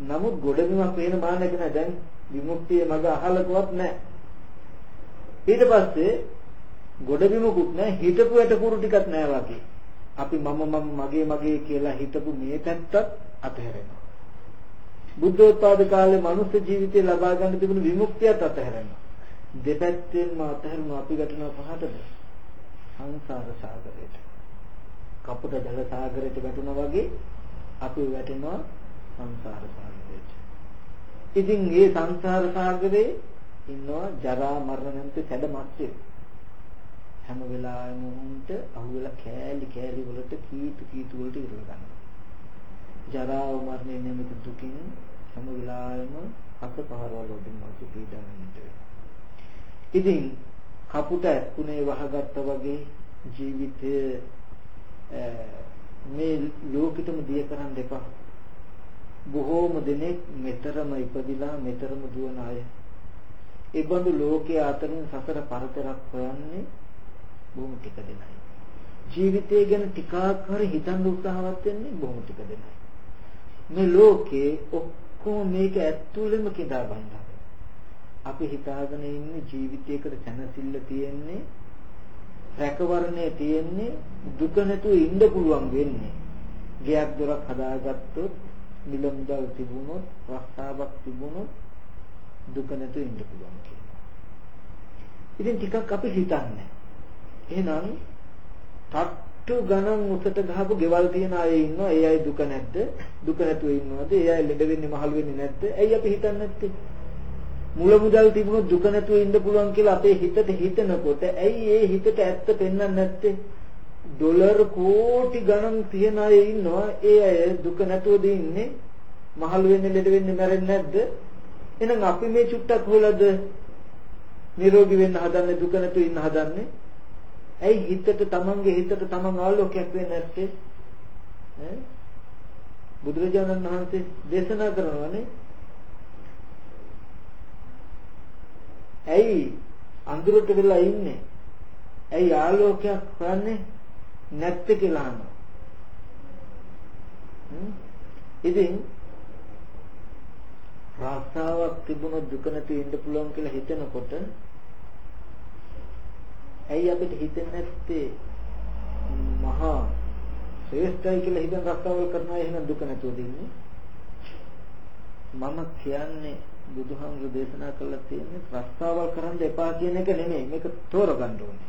නමුත් ගොඩබිමක් වෙන මානක නැහැ. දැන් විමුක්තිය මඟ අහලකවත් නැහැ. ඊට පස්සේ ගොඩබිමකුත් නැහැ. හිතපු යට කුරු ටිකක් නැහැ වගේ. අපි මම මම මගේ මගේ කියලා හිතපු මේ පැත්තත් අතහැරෙනවා. බුද්ධෝත්පාද කාලේ මනුස්ස ජීවිතය ලබා ගන්න තිබුණු විමුක්තියත් අතහැරෙනවා. දෙපැත්තෙන්ම අතහැරුණු අපි ගැටෙනවා පහටද? සංසාර සාගරයට. කපුට ජල සාගරයට වැටුණා වගේ අපි වැටෙනවා සංසාර සාගරයට. ඉතින් මේ සංසාර සාගරේ ඉන්නවා ජරා මරණ නැන්ත සැඩ මැත්තේ. හැම වෙලාවෙම උන්ට අහුවෙලා කෑලි කෑලි වලට කීතු කීතු වලට ඉරලා ගන්නවා. ජරාව මරණය නැමැති දුකින් හැම වෙලාවෙම අත පහරවල වලින් මාසු පීඩාවෙන්නට ඉතින් කපුට ඇක්ුණේ වහගත්තා වගේ ජීවිතය මේ ලෝකෙටම දිය කරන්න එපා. බොහෝම දෙනෙක් මෙතරම ඉපදිලා මෙතරම දුවන අය. ඒ බඳු ලෝකයේ අතරින් සසර පරතරක් හොයන්නේ බොහොම ටික දෙනයි. ජීවිතය ගැන ටිකක් හරි හිතන්න උත්සාහවත් වෙන්නේ බොහොම ටික දෙනයි. මේ ලෝකේ ඔක්කොම මේක ඇතුළෙම කිඳා බඳා. අපි හිතාගෙන ඉන්නේ ජීවිතයකට සැනසෙල්ල තියෙන්නේ රැකවරණය තියෙන්නේ දුක නැතුව ඉන්න පුළුවන් වෙන්නේ. ගයක් දොරක් හදාගත්තොත් මිල මුදල් තිබුණොත් රස්සාවක් තිබුණොත් දුක නැතුව ඉන්න පුළුවන් කියලා. ඉතින් ටිකක් අපි හිතන්නේ. එහෙනම් තට්ටු ගණන් උසට ගහපු ගෙවල් තියන අය ඉන්නවා. ඒ අය දුක නැද්ද? දුක නැතුව ඉන්නවද? ඒ අය ලෙඩ වෙන්නේ මහලු වෙන්නේ නැද්ද? ඇයි අපි හිතන්නේ නැත්තේ? මුල මුදල් තිබුණොත් දුක නැතුව ඉන්න පුළුවන් කියලා අපේ හිතට හිතනකොට ඇයි ඒ හිතට ඇත්ත පෙන්වන්නේ නැත්තේ? ඩොලර් කෝටි ගණන් තියන අය ඉන්නවා. ඒ අය දුක නැතුවද ඉන්නේ? මහලු වෙන්නේ ලෙඩ වෙන්නේ මැරෙන්නේ නැද්ද? එහෙනම් අපි මේ චුට්ටක් හොලද නිරෝගී වෙන්න හදන්නේ දුක නැතුව ඉන්න හදන්නේ? ඇයි හිතට තමන්ගේ හිතට තමන් ආලෝකයක් වෙන්නේ නැත්තේ? ඈ බුදුරජාණන් වහන්සේ දේශනා කරනවානේ ඇයි අඳුරට වෙලා ඉන්නේ? ඇයි ආලෝකයක් හොයන්නේ නැත්තේ කියලා අහනවා. ඉතින් රාසාවක් තිබුණොත් දුක නැති ඉන්න පුළුවන් කියලා හිතනකොට ඇයි අපිට හිතෙන්නේ නැත්තේ මහා ශ්‍රේෂ්ඨයි කියලා හිතන රස්සාවල් කරනවා එහෙනම් දුක නැතුව දෙන්නේ මම කියන්නේ බුදුහාමුදුරු දේශනා කළා තියෙන්නේ ප්‍රස්තාවල් කරන්න එපා කියන එක නෙමෙයි මේක තෝරගන්න ඕනේ.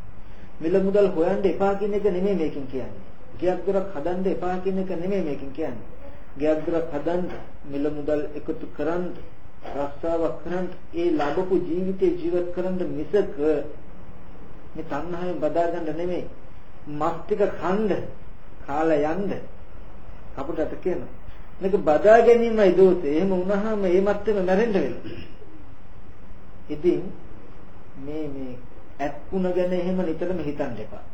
මිල මුදල් හොයන්න එපා කියන එක නෙමෙයි මේකෙන් කියන්නේ. ගියක් දොරක් හදන්න එපා කියන එක නෙමෙයි මේකෙන් කියන්නේ. ගියක් දොරක් හදන්න මිල මුදල් එකතු කරන්න ප්‍රස්තාවක් කරන්න ඒ ලැබපු ජීවිතේ ජීවත් කරන්න මිසක මේ තණ්හාවෙන් බදාගන්න නෙමෙයි. මස් ටික කන්න කාලා යන්න කපුටට කියනවා. මේක බදා ගැනීමයි දෝෂේ. එහෙම වුණාම ඒ මත්තම මැරෙන්න වෙනවා. ඉතින් මේ මේ ඇත්කුණ ගැන එහෙම නිතරම හිතන්න එපා.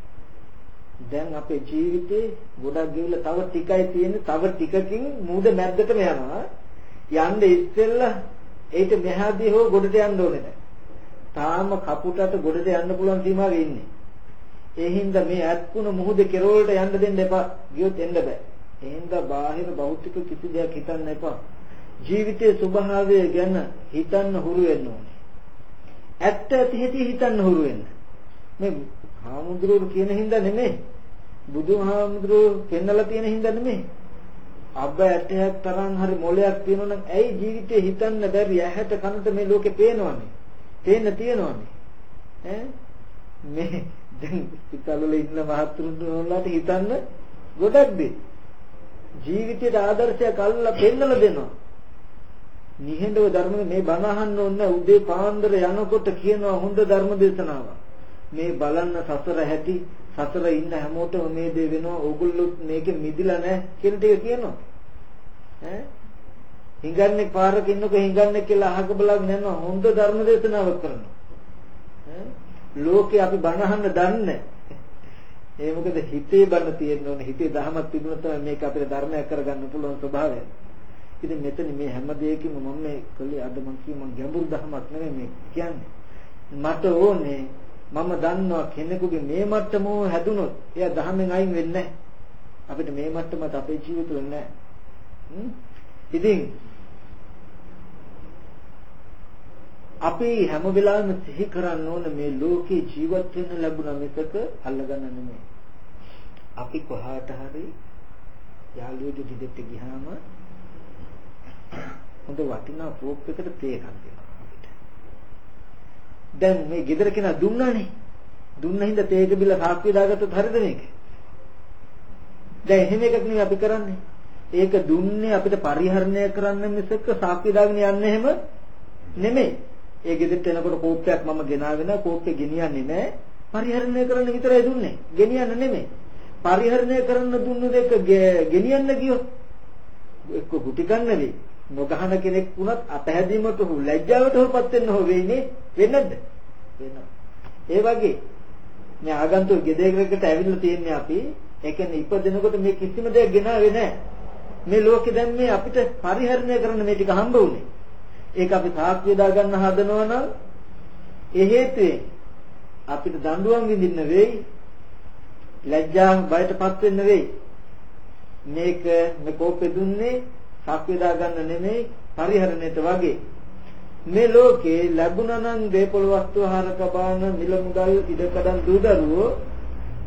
දැන් අපේ ජීවිතේ ගොඩක් ගෙවිලා තව ටිකයි තියෙන්නේ. තව ටිකකින් මූද මැද්දටම යනවා. යන්න ඉස්සෙල්ලා ඒක මෙහාදී හෝ ගොඩට යන්න ඕනේ නැහැ. තාම කපුටට ගොඩට යන්න පුළුවන් සීමාවෙ ඉන්නේ. ඒ හින්දා මේ ඇත්කුණ මුහුද කෙරවලට යන්න දෙන්න එපා. ගියොත් එන්න බෑ. එහෙනම් බාහිර භෞතික කිසි දෙයක් හිතන්න එපා. ජීවිතයේ ස්වභාවය ගැන හිතන්න හුරු වෙන්න ඕනේ. ඇත්ත ඇති හැටි හිතන්න හුරු වෙන්න. මේ හාමුදුරුවෝ කියන හින්දා නෙමෙයි. බුදුහාමුදුරුවෝ පෙන්නලා තියෙන හින්දා නෙමෙයි. අබ්බ ඇටයක් තරම් හරි මොලයක් තියෙනවනම් ඇයි ජීවිතේ හිතන්න බැරි ඇහැට කනට මේ ලෝකේ පේනවනේ. පේන්න තියෙනවනේ. ඈ මේ දැන් පිටවල ඉන්න මහත්තුරුන්ලාට හිතන්න ගොඩක් දෙයක්. ජීවිතයට ආදර්ශයක් අල්ලලා පෙන්නලා දෙනවා. නිහඬව ධර්ම මේ බණ අහන්න ඕනේ උදේ පාන්දර යනකොට කියනවා හොඳ ධර්ම දේශනාවක්. මේ බලන්න සසර හැටි සසර ඉන්න හැමෝටම මේ දේ වෙනවා ඕගොල්ලොත් මේකෙ මිදිලා නැහැ කියන ටික කියනවා. ඈ හිඟන්නේ පාරක ඉන්නකො හිඟන්නේ කියලා අහක බලාගෙන යනවා හොඳ ධර්ම දේශනාවක් කරනවා. ඈ ලෝකේ අපි බණ අහන්න දන්නේ ඒ මොකද හිතේ බණ තියෙන්න ඕනේ හිතේ දහමක් තිබුණොත් තමයි මේක අපිට ධර්මයක් කරගන්න පුළුවන් ස්වභාවය. ඉතින් මෙතන මේ හැම දෙයකින්ම මම මේ කළේ අද මම කිය මම ගැඹුරු දහමක් නෙමෙයි මේ කියන්නේ. මට ඕනේ මම දන්නවා කෙනෙකුගේ මේ මට්ටම හැදුනොත් එයා දහමෙන් අයින් වෙන්නේ අපිට මේ මට්ටමට අපේ ජීවිත වෙන්නේ ඉතින් අපි හැම වෙලාවෙම සිහි කරන්න ඕන මේ ලෝකේ ජීවත් වෙන්න ලැබුණා මිසක අල්ලගන්න නෙමෙයි. අපි කොහාට හරි යාළුවෝ දිදෙට ගියාම හොඳ වටිනා ප්‍රෝප් එකට තේ එකක් දෙනවා අපිට. දැන් මේ ගෙදර කෙනා දුන්නානේ. දුන්න හින්දා තේ එක බිල සාක්කුවේ දාගත්තොත් හරිද මේක? දැන් එහෙම එකක් නෙවෙයි අපි කරන්නේ. ඒක දුන්නේ අපිට පරිහරණය කරන්න මිසක සාක්කුවේ දාගෙන යන්න එහෙම නෙමෙයි. ඒ ගෙදරට එනකොට කෝප්පයක් මම ගෙනාගෙන කෝප්පේ ගෙනියන්නේ නැහැ. පරිහරණය කරන්න විතරයි දුන්නේ. ගෙනියන්න නෙමෙයි. පරිහරණය කරන්න දුන්න දෙක ගෙනියන්න ගියොත් එක්ක ගුටි ගන්න වෙයි. නොගහන කෙනෙක් වුණත් අතහැදීමට හෝ ලැජ්ජාවට හොපත් වෙන්න හෝ වෙන්නේ වෙන්නේ නැද්ද? වෙනවා. ඒ වගේ මේ ආගන්තුක ගෙදරකට ඇවිල්ලා තියන්නේ අපි ඒ කියන්නේ ඉපදෙනකොට මේ කිසිම දෙයක් ගෙනාවේ නැහැ. මේ ලෝකේ දැන් මේ අපිට පරිහරණය කරන්න මේ ටික හම්බ වුණේ. ඒක අපි සාක්ෂි දා ගන්න හදනවා නම් ඒ හේතුවෙන් අපිට දඬුවම් විඳින්න වෙයි. ලැජ්ජා බයටපත් වෙන්න වෙයි. මේක මේ කෝපෙ දුන්නේ සාක්ෂි දා ගන්න නෙමෙයි පරිහරණයට වගේ. මේ ලෝකේ ලැබුණා නම් දේපොළ වස්තු ආහාර කබාන මිල මුදල් ඉඩකඩම් දූදරුවෝ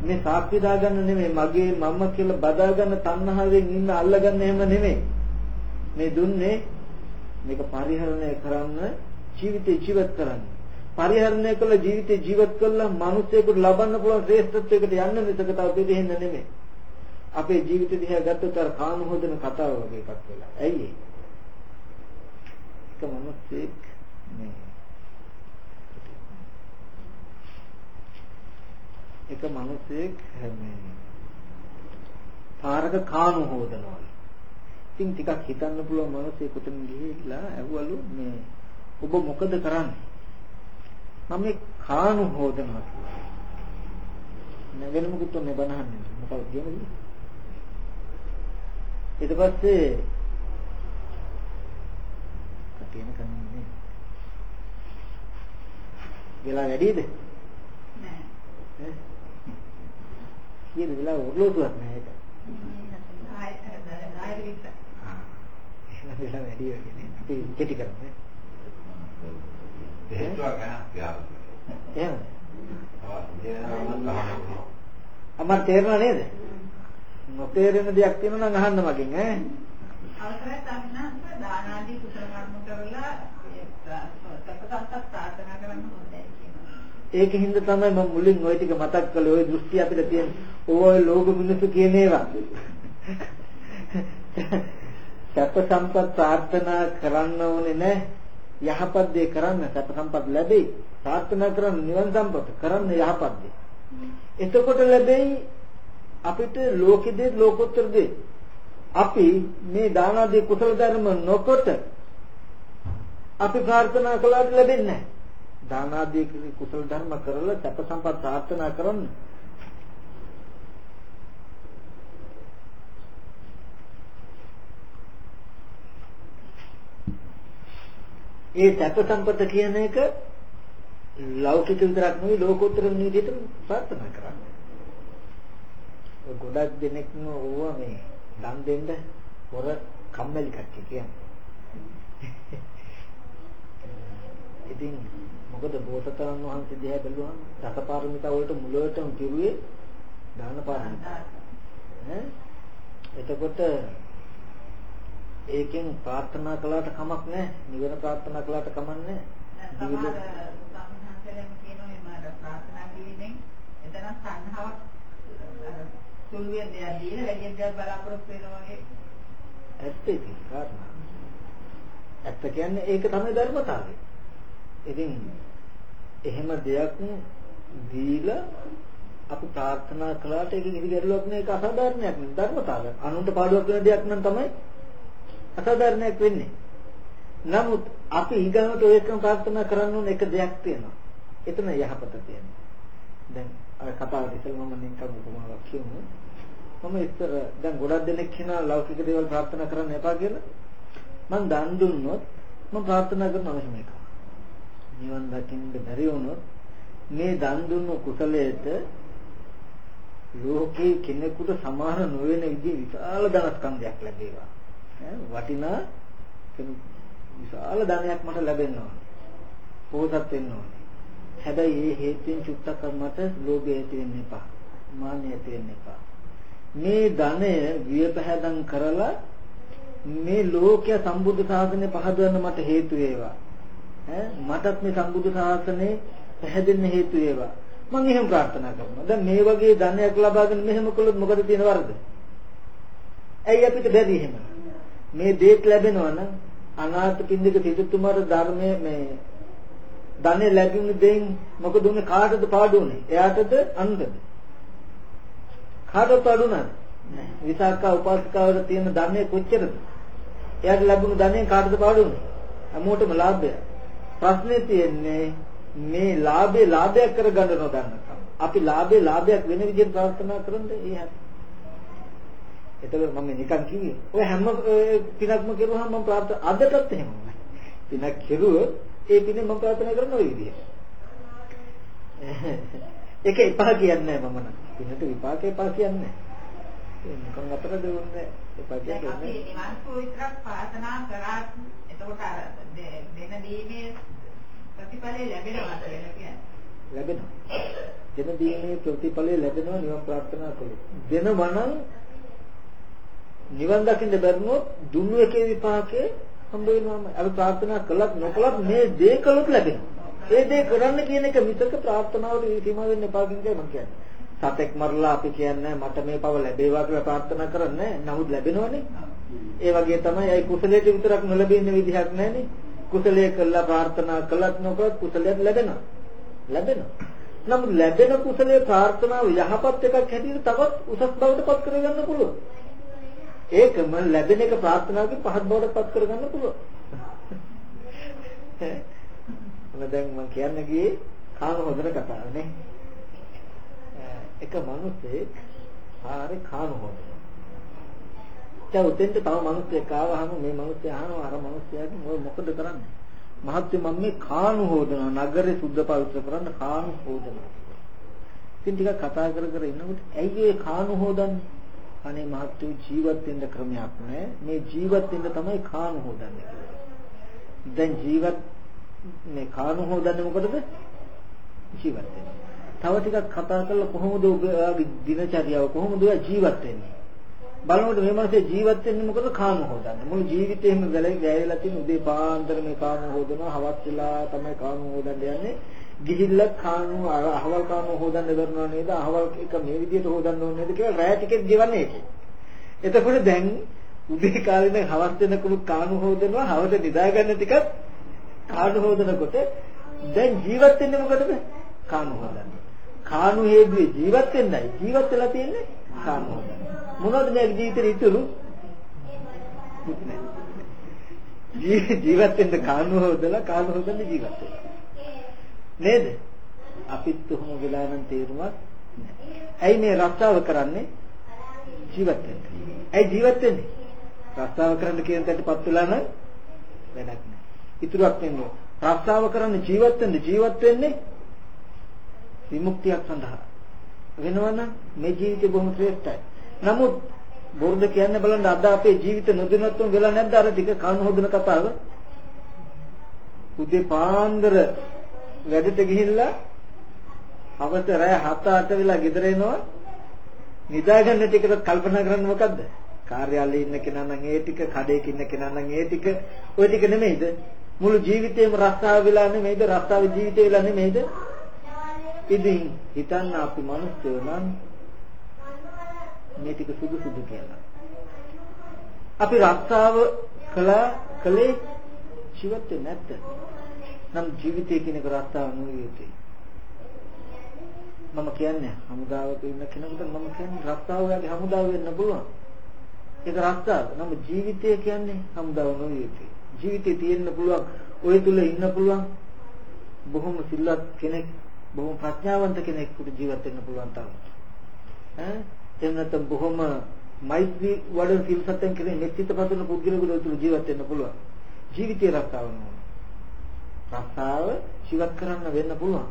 මේ සාක්ෂි දාගන්න නෙමෙයි මගේ මම කියලා බදාගන්න තණ්හාවෙන් ඉන්න අල්ලගන්න එහෙම නෙමෙයි මේ දුන්නේ මේක පරිහරණය කරන්න ජීවිතේ ජීවත් කරන්න. පරිහරණය කළ ජීවිතේ ජීවත් කළා මිනිස්සෙකුට ලබන්න පුළුවන් ශ්‍රේෂ්ඨත්වයකට යන්න මිසක තව දෙදෙන්න නෙමෙයි. අපේ ජීවිත දිහා ගත්තොත් අර කාම හොදන කතාව වගේ එකක් වෙලා. ඇයි ඒක මිනිස්සෙක් මේ එක මිනිසෙක් මේ පාරක කාණු හොදනවා. ඉතින් ටිකක් හිතන්න පුළුවන් මිනිස්සෙක් උතන ගිහිල්ලා ඇහුවලු මේ ඔබ මොකද කරන්නේ? මම මේ කාණු හොදනවා කියලා. නැගෙන මොකුත් මේ බනහන්නේ. මොකද කියන්නේ? ඊට පස්සේ කටියන කන්නේ. වෙලා වැඩිද? නෑ. කියන වෙලාව ඔරලෝසුවක් නෑ ඒක. වෙලා වැඩි වෙන්නේ. අපි කෙටි කරන්නේ. හේතුවක් නෑ. එහෙම. අමර තේරෙනව නේද? නොතේරෙන දෙයක් තියෙනවා නම් අහන්න මගෙන් ඈ. අවසරයි සම්මාස දාන ආදී කුසල කර්ම කරලා සපතක් ප්‍රාර්ථනා කරන්න හොඳයි කියනවා. ඒකින්ද තමයි මම මුලින් ওই ටික මතක් කළේ ওই දෘෂ්ටි අපිට තියෙන ඕය ලෝභ මිනිස්සු කියන ඒවා. සැප සම්පත් ප්‍රාර්ථනා කරන්න ඕනේ නැහැ. යහපත් දේ කරන්න සැප සම්පත් ලැබෙයි. ප්‍රාර්ථනා කරන්න නිවන් සම්පත කරන්න යහපත් දේ. එතකොට ලැබෙයි අපිට ලෝකෙ දේ ලෝකෝත්තර දේ. අපි මේ දාන ආදී කුසල ධර්ම නොකොට අපි ප්‍රාර්ථනා කළාට ලැබෙන්නේ නැහැ. දාන ආදී කුසල ධර්ම කරලා සැප සම්පත් ප්‍රාර්ථනා කරන්න. ඒ සැප සම්පත කියන එක ලෞකික විතරක් නෙවෙයි ලෝකෝත්තර නිදියට ප්‍රාර්ථනා කරන්නේ. ගොඩක් දෙනෙක් නෝ මේ දන් දෙන්න හොර කම්මැලි කට්ටිය කියන්නේ. ඉතින් මොකද බෝසතාණන් වහන්සේ දිහා බැලුවම දසපාරමිතා වලට මුලවටම කිරුවේ දාන පාරමිතා. ඈ එතකොට ඒකෙන් ප්‍රාර්ථනා කළාට කමක් නැහැ. නිවන ප්‍රාර්ථනා කළාට කමක් නැහැ. සමහර සම්හන්සලෙන් කියනවා මේ ප්‍රාර්ථනා කිරීමෙන් එතන සංහාවක් සුළුවෙන් දෙයක් දීලා වැඩි දෙයක් බලාපොරොත්තු වෙනවා වගේ ඇත්ත කාරණා. ඇත්ත කියන්නේ ඒක තමයි ධර්මතාවය. ඉතින් එහෙම දෙයක් දීලා අපි ප්‍රාර්ථනා කළාට ඒක කිසි ගැටලුවක් නෑ ඒක අසාධාරණයක් නෙවෙයි ධර්මතාවයක්. අනුන්ට පාඩුවක් වෙන දෙයක් නම් තමයි අසාධාරණයක් වෙන්නේ. නමුත් අපි ඊගාවට ඔය එකම ප්‍රාර්ථනා කරන්න ඕන එක දෙයක් තියෙනවා. එතන යහපත තියෙනවා. දැන් අර කතාවට ඉස්සෙල්ලා මම නිකන් උපමාවක් කියමු. මම ඉස්සර දැන් ගොඩක් දෙනෙක් කියනවා ලෞකික දේවල් ප්‍රාර්ථනා කරන්න එපා කියලා. මම දන් දුන්නොත් මම ප්‍රාර්ථනා කරන අවශ්‍යම එක. නිවන් දකින්න බැරි වුණොත් මේ දන් දුන්න කුසලයට ලෝකේ කෙනෙකුට සමාන නොවන විදිහ විශාල ධනස්කන්ධයක් ලැබේවා. වටිනා විශාල ධනයක් මට ලැබෙනවා. පොහොසත් වෙන්න ඕනේ. හැබැයි මේ හේතුන් චුට්ටක් මට ලෝභය ඇති වෙන්න එපා. මාන්නය ඇති වෙන්න එපා. මේ ධනය වියපහැදම් කරලා මේ ලෝකය සම්බුද්ධ ශාසනය පහදවන්න මට හේතු වේවා. ඈ මටත් මේ සම්බුද්ධ ශාසනය පැහැදෙන්න හේතු වේවා. මම එහෙම ප්‍රාර්ථනා කරනවා. දැන් මේ වගේ ධනයක් ලබාගෙන මෙහෙම කළොත් මොකද තියෙන වරද? ඇයි අපිට බැරි එහෙම? මේ දේත් ලැබෙනවා නම් අනාථ පින්දික සිටුතුමාට ධර්මයේ මේ ධනෙ ලැබුණ දෙයින් මොකද උනේ කාටද පාඩුනේ? එයාටද අන්දද? කාටද පාඩුණාද? විසාකා උපාසිකාවට තියෙන ධනෙ කොච්චරද? එයාට ලැබුණු ධනෙන් කාටද පාඩුනේ? හැමෝටම ලාභය. ප්‍රශ්නේ තියෙන්නේ මේ ලාභේ ලාභයක් කරගන්න නොදන්නකම. අපි ලාභේ ලාභයක් වෙන විදිහට ප්‍රාර්ථනා කරන්නේ ඒ හැටි. එතකොට මම නිකන් කිව්වේ ඔය හැම පිනක්ම කරුවාම මම ප්‍රාර්ථනා අදටත් එහෙමයි. පිනක් කෙරුවොත් ඒ පිනේ මම ප්‍රාර්ථනා කරන ওই විදිහට. ඒක එපා කියන්නේ මම නම්. පිනට විපාක එපා කියන්නේ නැහැ. මොකක් අතර දෙන්නේ එපා කියන්නේ. අපි නිවන් සුව විතරක් ප්‍රාර්ථනා කරා එතකොට අර දෙන දීමේ ප්‍රතිඵලය ලැබෙනවා කියන්නේ. ලැබෙනවා. දෙන දීමේ ප්‍රතිඵලය ලැබෙනවා නිවන් ප්‍රාර්ථනා කළොත්. දෙනවා නම් නිවන් දකින්න බැරිනොත් දුන්නු එකේ විපාකේ හම්බ වෙනවාම අපි ප්‍රාර්ථනා කළත් නොකළත් මේ දේ කළොත් ලැබෙනවා. ඒ දේ කරන්න කියන එක මිසක ප්‍රාර්ථනාවට සීමා වෙන්න එපා කියන එකයි මම කියන්නේ. සතෙක් මරලා අපි කියන්නේ මට මේ පව ලැබේවා කියලා ප්‍රාර්ථනා කරන්නේ නමුත් ලැබෙනවනේ. ඒ වගේ තමයි ඒ කුසලයේ විතරක් නොලැබෙන්න විදිහක් නැහැනේ. කුසලයේ කළා ප්‍රාර්ථනා කළත් නොකළත් කුසලයක් ලැබෙනවා. ලැබෙනවා. නමුත් ලැබෙන කුසලයේ ප්‍රාර්ථනාව යහපත් එකක් හැටියට තවත් උසස් බවට පත් කරගන්න පුළුවන්. ඒකම ලැබෙන එක ප්‍රාර්ථනාවකින් පහත් බවට පත් කරගන්න පුළුවන්. මම දැන් මම කියන්න ගියේ කාම හොදන කතාව නේ. එක මිනිහෙක් ආරේ කාම හොදනවා. දැන් උතෙන්ට තව මිනිහෙක් ආවහම මේ මිනිහයා අහනවා අර මිනිහයාගෙන් ඔය මොකද කරන්නේ? මහත්මයා මම මේ කාණු හොදනවා නගරේ සුද්ධ පවිත්‍ර කරන්න කාණු හොදනවා. ඉතින් ටිකක් කතා කර කර ඉන්නකොට ඇයි ඒ කාණු හොදන්නේ? අනේ මහත්තු ජීවත් වෙන්න ක්‍රමයක් නැහැ. මේ ජීවත් වෙන්න තමයි කාණු හොදන්නේ දැන් ජීවත් මේ කාණු හොදන්නේ මොකටද? ජීවත් වෙන්න. තව ටිකක් කතා කරලා කොහොමද ඔයාගේ දිනචරියාව කොහොමද ඔයා ජීවත් වෙන්නේ? බලනකොට මේ මාසේ ජීවත් වෙන්නේ මොකද කාම හොදන්නේ. මුළු ජීවිතේම වැලේ ගෑවිලා තියෙන උදේ පාන්දර මේ කාම හොදනවා, හවත් වෙලා තමයි කාම හොදන්න යන්නේ. ගිහිල්ලා කානු අහවල් කානු හොදන්න කරනවා නේද? අහවල් එක මේ විදිහට හොදන්න ඕනේ නේද කියලා රැය ටිකෙත් ගෙවන්නේ ඒකේ. එතකොට දැන් උදේ කාලේ හවස් වෙනකොට කානු හොදනවා, හවස නිදා ගන්න ටිකත් කානු හොදනකොට දැන් ජීවත් වෙන්නේ මොකටද? කානු හොදන්නේ. කානු හේදුවේ ජීවත් වෙන්නයි. ජීවත් වෙලා තියෙන්නේ කානු හොදන්න. මොනවද මේ ජීවිතේ ඉතුරු? ජීවත් වෙන්න කානු හොදලා කානු හොදන්න ජීවත් වෙනවා. නේද? අපිත් උහුම වෙලා නම් තේරුමක් ඇයි මේ රස්සාව කරන්නේ? ජීවත් වෙන්න. ඇයි ජීවත් වෙන්නේ? රස්සාව කරන්න කියන තැනටපත් වෙලා නම් වැඩක් නෑ. ඉතුරුක් වෙන්නේ. රස්සාව කරන්න ජීවත් වෙන්න ජීවත් වෙන්නේ විමුක්තියක් සඳහා. වෙනවනම් මේ ජීවිතේ බොහොම ශ්‍රේෂ්ඨයි. නමුත් බොරුද කියන්නේ බලන්න අද අපේ ජීවිත නොදිනත්වම වෙලා නැද්ද අර ටික කන හොදන කතාව? උදේ පාන්දර වැඩට ගිහිල්ලා හවස රෑ 7-8 වෙලා ගෙදර එනවා නිදාගන්න ටිකට කල්පනා කරන්නේ මොකද්ද? කාර්යාලයේ ඉන්න කෙනා නම් ඒ ටික, කඩේක ඉන්න කෙනා නම් ඒ ටික, ওই ටික නෙමෙයිද? මුළු ජීවිතේම රස්සාව වෙලා නෙමෙයිද? රස්සාව ජීවිතේ වෙලා නෙමෙයිද? ඉතින් හිතන්න අපි මිනිස්සු නම් මේ ටික සුදු සුදු කියලා. අපි රස්සාව කළා කලේ ජීවත් වෙන්නේ නැද්ද? නම් ජීවිතය කියන එක රස්තාව නෙවෙයි යුතුයි. මම කියන්නේ හමුදාවක ඉන්න කෙනෙකුට මම කියන්නේ රස්තාව ඔයාගේ හමුදාව වෙන්න පුළුවන්. ඒක රස්තාව. නම් ජීවිතය කියන්නේ හමුදාව නෙවෙයි යුතුයි. ජීවිතේ තියෙන්න පුළුවන් ඔය තුල ඉන්න පුළුවන් බොහොම සිල්වත් කෙනෙක් බොහොම ප්‍රඥාවන්ත කෙනෙකුට ජීවත් වෙන්න පුළුවන් තරම. ඈ එහෙම නැත්නම් බොහොම මෛත්‍රී වඩන සිල් සත්‍යම් කෙනෙක් මෙත්සිත පදන පුද්ගලයෙකුට ඔය තුල ජීවත් වෙන්න පුළුවන්. ජීවිතේ රස්සාව නෝන. රස්සාව ජීවත් කරන්න වෙන්න පුළුවන්.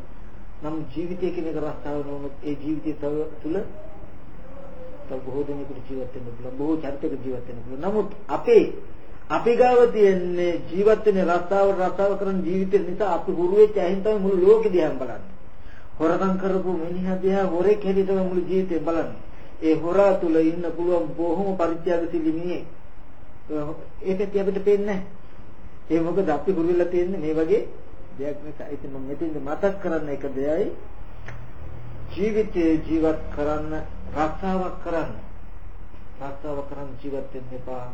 නම් ජීවිතය කියන එක රස්සාව නෝනොත් ඒ ජීවිතය තුළ තව බොහෝ දෙනෙකුට ජීවත් වෙන්න පුළුවන්. බොහෝ චරිතයක ජීවත් වෙන්න පුළුවන්. නමුත් අපේ අපි ගාව තියෙන්නේ ජීවත් වෙන රස්සාව රස්සාව කරන ජීවිතය නිසා අපි හුරු වෙච්ච අහින් තමයි මුළු ලෝකෙ දිහා බලන්නේ. හොරකම් කරපු මිනිහා දිහා හොරෙක් හැටියට මුළු ජීවිතේ බලන්නේ. ඒ හොරා තුල ඉන්න පුළුවන් බොහොම පරිත්‍යාගශීලී මිනිහෙක්. ඒකත් අපිට පේන්නේ නැහැ. ඒ මොකද අපි හුරු වෙලා තියෙන්නේ මේ වගේ දෙයක් නිසා. ඉතින් මම මෙතෙන්ද මතක් කරන්න එක දෙයයි ජීවිතේ ජීවත් කරන්න රස්සාවක් කරන්න. රස්සාව කරන්න ජීවත් වෙන්න එපා.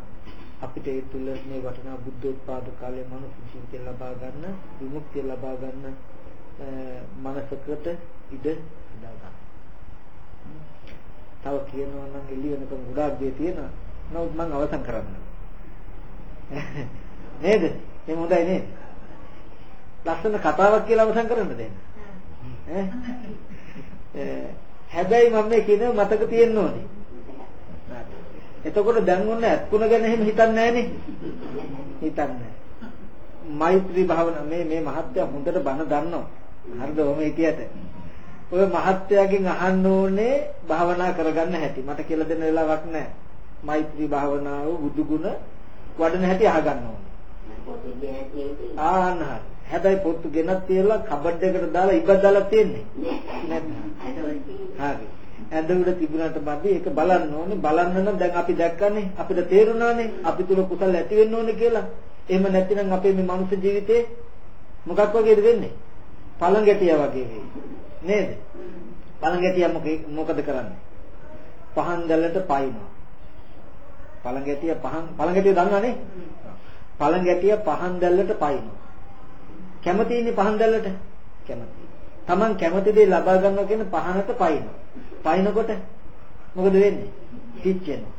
අපිට ඒ තුල මේ වටිනා බුද්ධෝත්පාද කාලයේ මනුස්ස ජීවිතය ලබා ගන්න, විමුක්තිය ලබා ගන්න මනසකට ඉඩ හදා ගන්න. තව කියනවා නම් එළිය වෙනකම් ගොඩාක් දේ තියෙනවා. නමුත් මම අවසන් කරන්න. නේද? මේ හොඳයි නේද? ලස්සන කතාවක් කියලා අවසන් කරන්න දෙන්න. හැබැයි මම මේ කියන මතක තියෙන්න ඕනේ. එතකොට දැන් ඔන්න ඇත්කුණ ගැන එහෙම හිතන්නේ නැහනේ. හිතන්නේ මෛත්‍රී භාවනා මේ මේ මහත්ය හොඳට බණ දන්නවා. හරිද? ඔහම හිටියට. ඔය මහත්යගෙන් අහන්න ඕනේ භාවනා කරගන්න හැටි. මට කියලා දෙන්න වෙලාවක් නැහැ. මෛත්‍රී භාවනාව බුදු ගුණ වඩන හැටි අහගන්න ඕනේ. හරි. හැබැයි පොත්තු ගෙනත් තියලා කබඩ් එකට දාලා ඉබ්බක් දාලා තියෙන්නේ. හරි. ඇඳ උඩ තිබුණාට මදි ඒක බලන්න ඕනේ. බලන්න නම් දැන් අපි දැක්කනේ අපිට තේරුණානේ අපි තුල කුසල ඇති වෙන්න ඕනේ කියලා. එහෙම නැතිනම් අපේ මේ මනුස්ස ජීවිතේ මොකක් වගේද වෙන්නේ? පළඟැටියා වගේ වෙයි. නේද? පළඟැටියා මොකද කරන්නේ? පහන් දැල්ලට පයින්නවා. පළඟැටියා පහන් පළඟැටිය දන්නවනේ? පළඟැටියා පහන් දැල්ලට පයින්නවා. කැමති ඉන්නේ පහන් දැල්ලට? කැමති. Taman කැමති දේ ලබා ගන්නවා කියන පහනට පයින්නවා. පයින්නකොට මොකද වෙන්නේ? පිච්චෙනවා.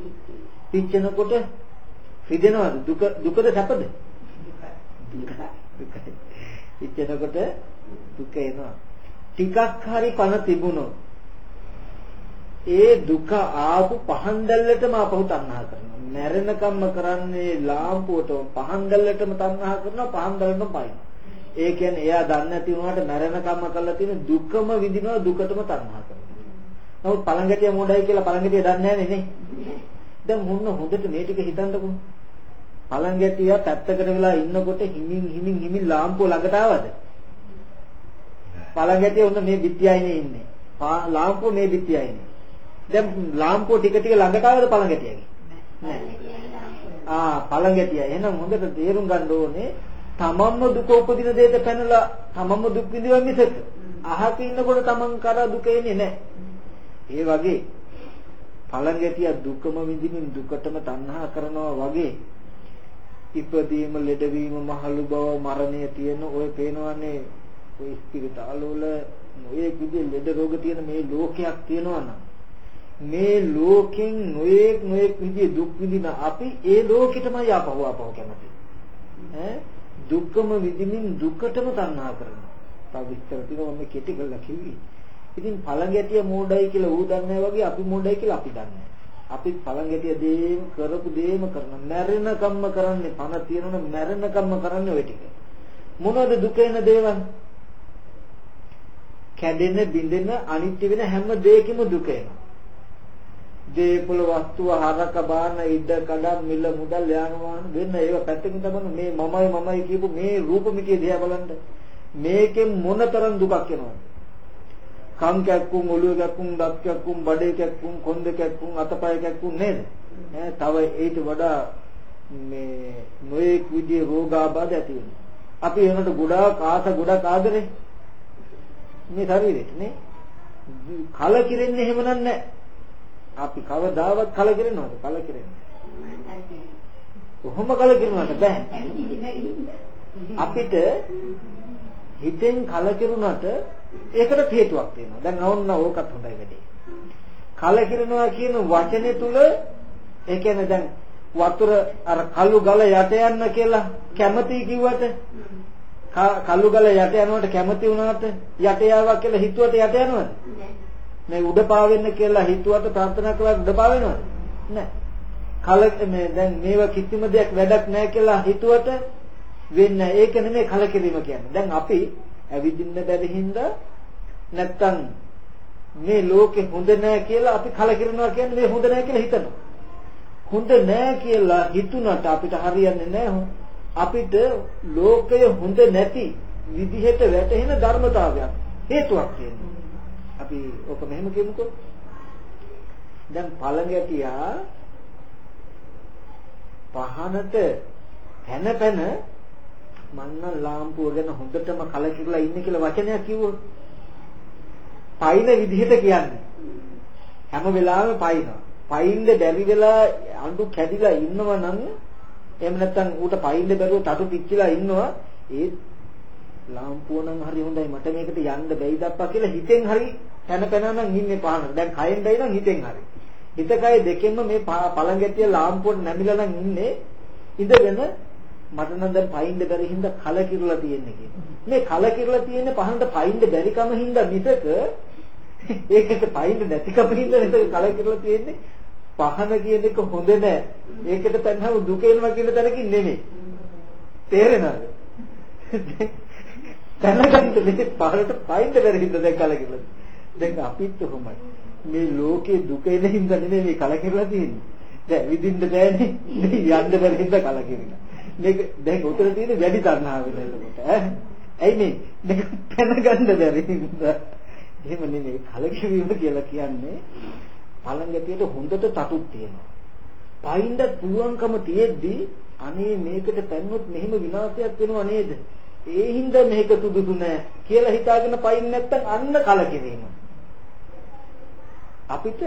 පිච්චෙනකොට රිදෙනවද? දුක දුකද සැපද? දුකයි. පිච්චෙනකොට දුක එනවා. ටිකක් හරි පණ තිබුණොත් ඒ දුක ආපු පහන් දැල්ලටම අපහු තණ්හා කරනවා. මැරෙනකම්ම කරන්නේ ලාම්පුවට පහන් දැල්ලටම තණ්හා කරනවා පහන් දැල්ලටම පයින්. ඒ කියන්නේ එයා දන්නේ නැති වුණාට මැරෙනකම්ම කරලා තියෙන දුකම විඳිනවා දුකටම තණ්හා කරනවා. නමුත් පළඟටිය මොඩයි කියලා පළඟටිය දන්නේ නැහැ නේ. දැන් මොන්න හොඳට මේ ටික හිතන්නකො. පළඟටිය පැත්තකට වෙලා ඉන්නකොට හිමින් හිමින් හිමින් ලාම්පුව ළඟට ආවද? පළඟටිය උන්න මේ පිටියයිනේ ඉන්නේ. ලාම්පුව මේ පිටියයිනේ. දැන් ලාම්පුව ටික ටික ළඟට ආවද පළඟටියගේ? ආ පළඟටිය. එහෙනම් හොඳට තේරුම් ගන්න ඕනේ තමන්ම දුක උපදින දෙයට පැනලා තමන්ම දුක් විඳිනවා මිසක අහක ඉන්නකොට තමන් කරා දුක එන්නේ නැහැ. ඒ වගේ පළඟැටිය දුකම විඳින්න දුකටම තණ්හා කරනවා වගේ ඉපදීම ලෙඩවීම මහලු බව මරණය තියෙන ඔය පේනවනේ ඔය ස්පිරිතාල වල ඔය කිදේ ලෙඩ රෝග තියෙන මේ ලෝකයක් තියෙනවා නම් මේ ලෝකෙන් නොයෙක් නොයෙක් විදිහේ දුක් විඳින අපි ඒ ලෝකෙටමයි ආපහු ආපහු කැමති ඈ දුක්කම විඳින්මින් දුකටම තණ්හා කරනවා. තව විස්තර තියෙනවා මම කෙටි කරලා කිව්වේ. ඉතින් පළඟැටිය මෝඩයි කියලා ඌ දන්නේ වගේ අපි මෝඩයි කියලා අපි දන්නේ. අපි පළඟැටිය දේම කරපු දේම කරන මැරෙන කම්ම කරන්නේ පණ තියෙනවනේ මැරෙන කම්ම කරන්නේ ඔය ටික. මොනවද දුක එන දේවල්? කැඩෙන බිඳෙන අනිත්‍ය වෙන හැම දෙයකම දුක එනවා. දේපොළ වස්තුව හරක බාන ඉඩ කඩම් මිල මුදල් යාන වාහන වෙන්න ඒව පැත්තකින් තබන මේ මමයි මමයි කියපු මේ රූපമിതിය දිහා බලන්න. මේකෙන් මොනතරම් දුකක් එනවද? කම් කැක්කුම් ඔළුව කැක්කුම් දත් කැක්කුම් බඩේ කැක්කුම් කොන්ද කැක්කුම් අතපය කැක්කුම් නේද? ඈ තව ඊට වඩා මේ නොයෙක් විදිහේ රෝගාබාධ ඇති වෙනවා. අපි එනකොට ගොඩාක් ආස ගොඩාක් ආදරේ. මේ ශරීරෙට නේ? කලකිරෙන්නේ එහෙම නැහැ. අපි කවදාවත් කලකිරෙනවද? කලකිරෙන්නේ. කොහොම කලකිරෙනවද බෑ. අපිට හිතෙන් කලකිරුණාට ඒකට හේතුවක් තියෙනවා. දැන් අවුන්න ඕකත් හොඳයි වැඩි. කලකිරෙනවා කියන වචනේ තුල ඒ කියන්නේ දැන් වතුර අර කළු ගල යට යන්න කියලා කැමති කිව්වට කළු ගල යට යනවට කැමති වුණාට යට යාවක් කියලා හිතුවට යට යනවද? මේ උඩ පාවෙන්න කියලා හිතුවට ප්‍රාර්ථනා කළාට උඩ පාවෙනවද? නැහැ. කල මේ දැන් මේවා කිසිම දෙයක් වැඩක් නැහැ කියලා හිතුවට වෙන්නේ ඒක නෙමෙයි කලකිරීම කියන්නේ. දැන් අපි ඇවිදින්න බැරි හින්දා නැත්තම් මේ ලෝකේ හොඳ නැහැ කියලා අපි කලකිරනවා කියන්නේ මේ හොඳ නැහැ කියලා හිතනවා. හොඳ නැහැ කියලා හිතුණට අපිට හරියන්නේ නැහැ. අපිට ලෝකය හොඳ නැති විදිහට වැටහෙන ධර්මතාවයක් හේතුවක් තියෙනවා. අපි ඔක මෙහෙම කියමුකෝ. දැන් පළඟැටියා පහනට පැන පැන මන්න ලාම්පුව ගැන හොඳටම කලකිරලා ඉන්නේ කියලා වචනයක් කිව්වොත් පයින් විදිහට කියන්නේ. හැම වෙලාවෙම පයින්නවා පයින්ද බැරි වෙලා අඬු කැඩිලා ඉන්නවා නම් එහෙම නැත්නම් ඌට පයින්ද බැරුව තටු පිච්චිලා ඉන්නවා. ඒ ලාම්පුව නම් හරි හොඳයි මට මේකට යන්න බැයිද අප්පා කියලා හිතෙන් හරි පැන පැන නම් ඉන්නේ පහන දැන් කයෙන් බැයි නම් හිතෙන් හරි හිත කය දෙකෙන්ම මේ පළඟැටිය ලාම්පුවට නැමිලා නම් ඉන්නේ ඉඳගෙන මට නම් දැන් පයින්ද බැරි හින්දා කලකිරලා තියෙන්නේ කියන. මේ කලකිරලා තියෙන්නේ පහන්ට පයින්ද බැරිකම හින්දා මිසක ඒකට පයින්ද නැතිකම හින්දා නේද කලකිරලා තියෙන්නේ. පහන කියන එක හොඳ නෑ. ඒකට තණ්හාව දුක එනවා කියන තැනකින් නෙමෙයි. තේරෙනවද? දැනගන්න මේ පහනට පයින්ද බැරි හින්දා දැන් කලකිරලා. දැන් අපිත් කොහොමද? මේ ලෝකේ දුක එන හින්දා නෙමෙයි මේ කලකිරලා තියෙන්නේ. දැන් විඳින්න බෑනේ. යන්න බැරි හින්දා කලකිරිලා. මේක දැන් උතර තියෙන වැඩි තණ්හාව වෙනකොට ඈ. ඇයි මේ? මේක දැනගන්න බැරි හින්දා. එහෙම නෙමෙයි කලකිරීම කියලා කියන්නේ පළඟැටියට හොඳට තටුක් තියෙනවා. පයින්ද පුළුවන්කම තියෙද්දි අනේ මේකට පැන්නොත් මෙහෙම විනාශයක් වෙනව නේද? ඒ හින්දා මේක සුදුසු නෑ කියලා හිතාගෙන පයින් නැත්තම් අන්න කලකිරීම. අපිට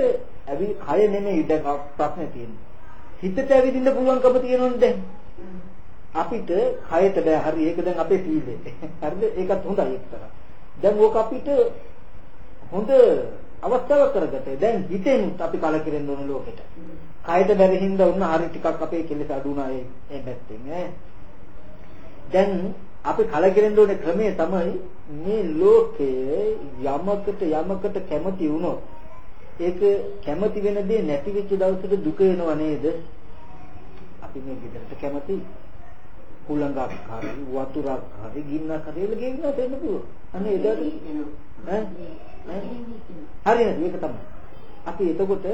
ඇවි කය නෙමෙයි දැන් ප්‍රශ්නේ තියෙන්නේ. හිතට ඇවිදින්න පුළුවන්කම තියෙනවනේ දැන්. අපිට කයට බෑ හරි ඒක දැන් අපේ සීලය. හරිද? ඒකත් හොඳයි එක්තරා. දැන් ඕක අපිට හොඳ අවස්ථාවක් කරගත්තේ. දැන් හිතෙනුත් අපි කලකිරෙන්න ඕන ලෝකෙට. කයට බැරි හින්දා උන්න හරි ටිකක් අපේ කෙලෙස අඩු වුණා ඒ පැත්තෙන් ඈ. දැන් අපි කලකිරෙන්න ඕනේ ක්‍රමය තමයි මේ ලෝකයේ යමකට යමකට කැමති වුණොත් ඒක කැමති වෙන දේ නැති වෙච්ච දවසට දුක එනව නේද? අපි මේ විදිහට කැමති කුලඟක් හරි වතුරක් හරි ගින්නක් හරි එළ ගෙන්න දෙන්න පුළුවන්. අනේ එදාට ඈ හරියද මේක තමයි. අපි එතකොට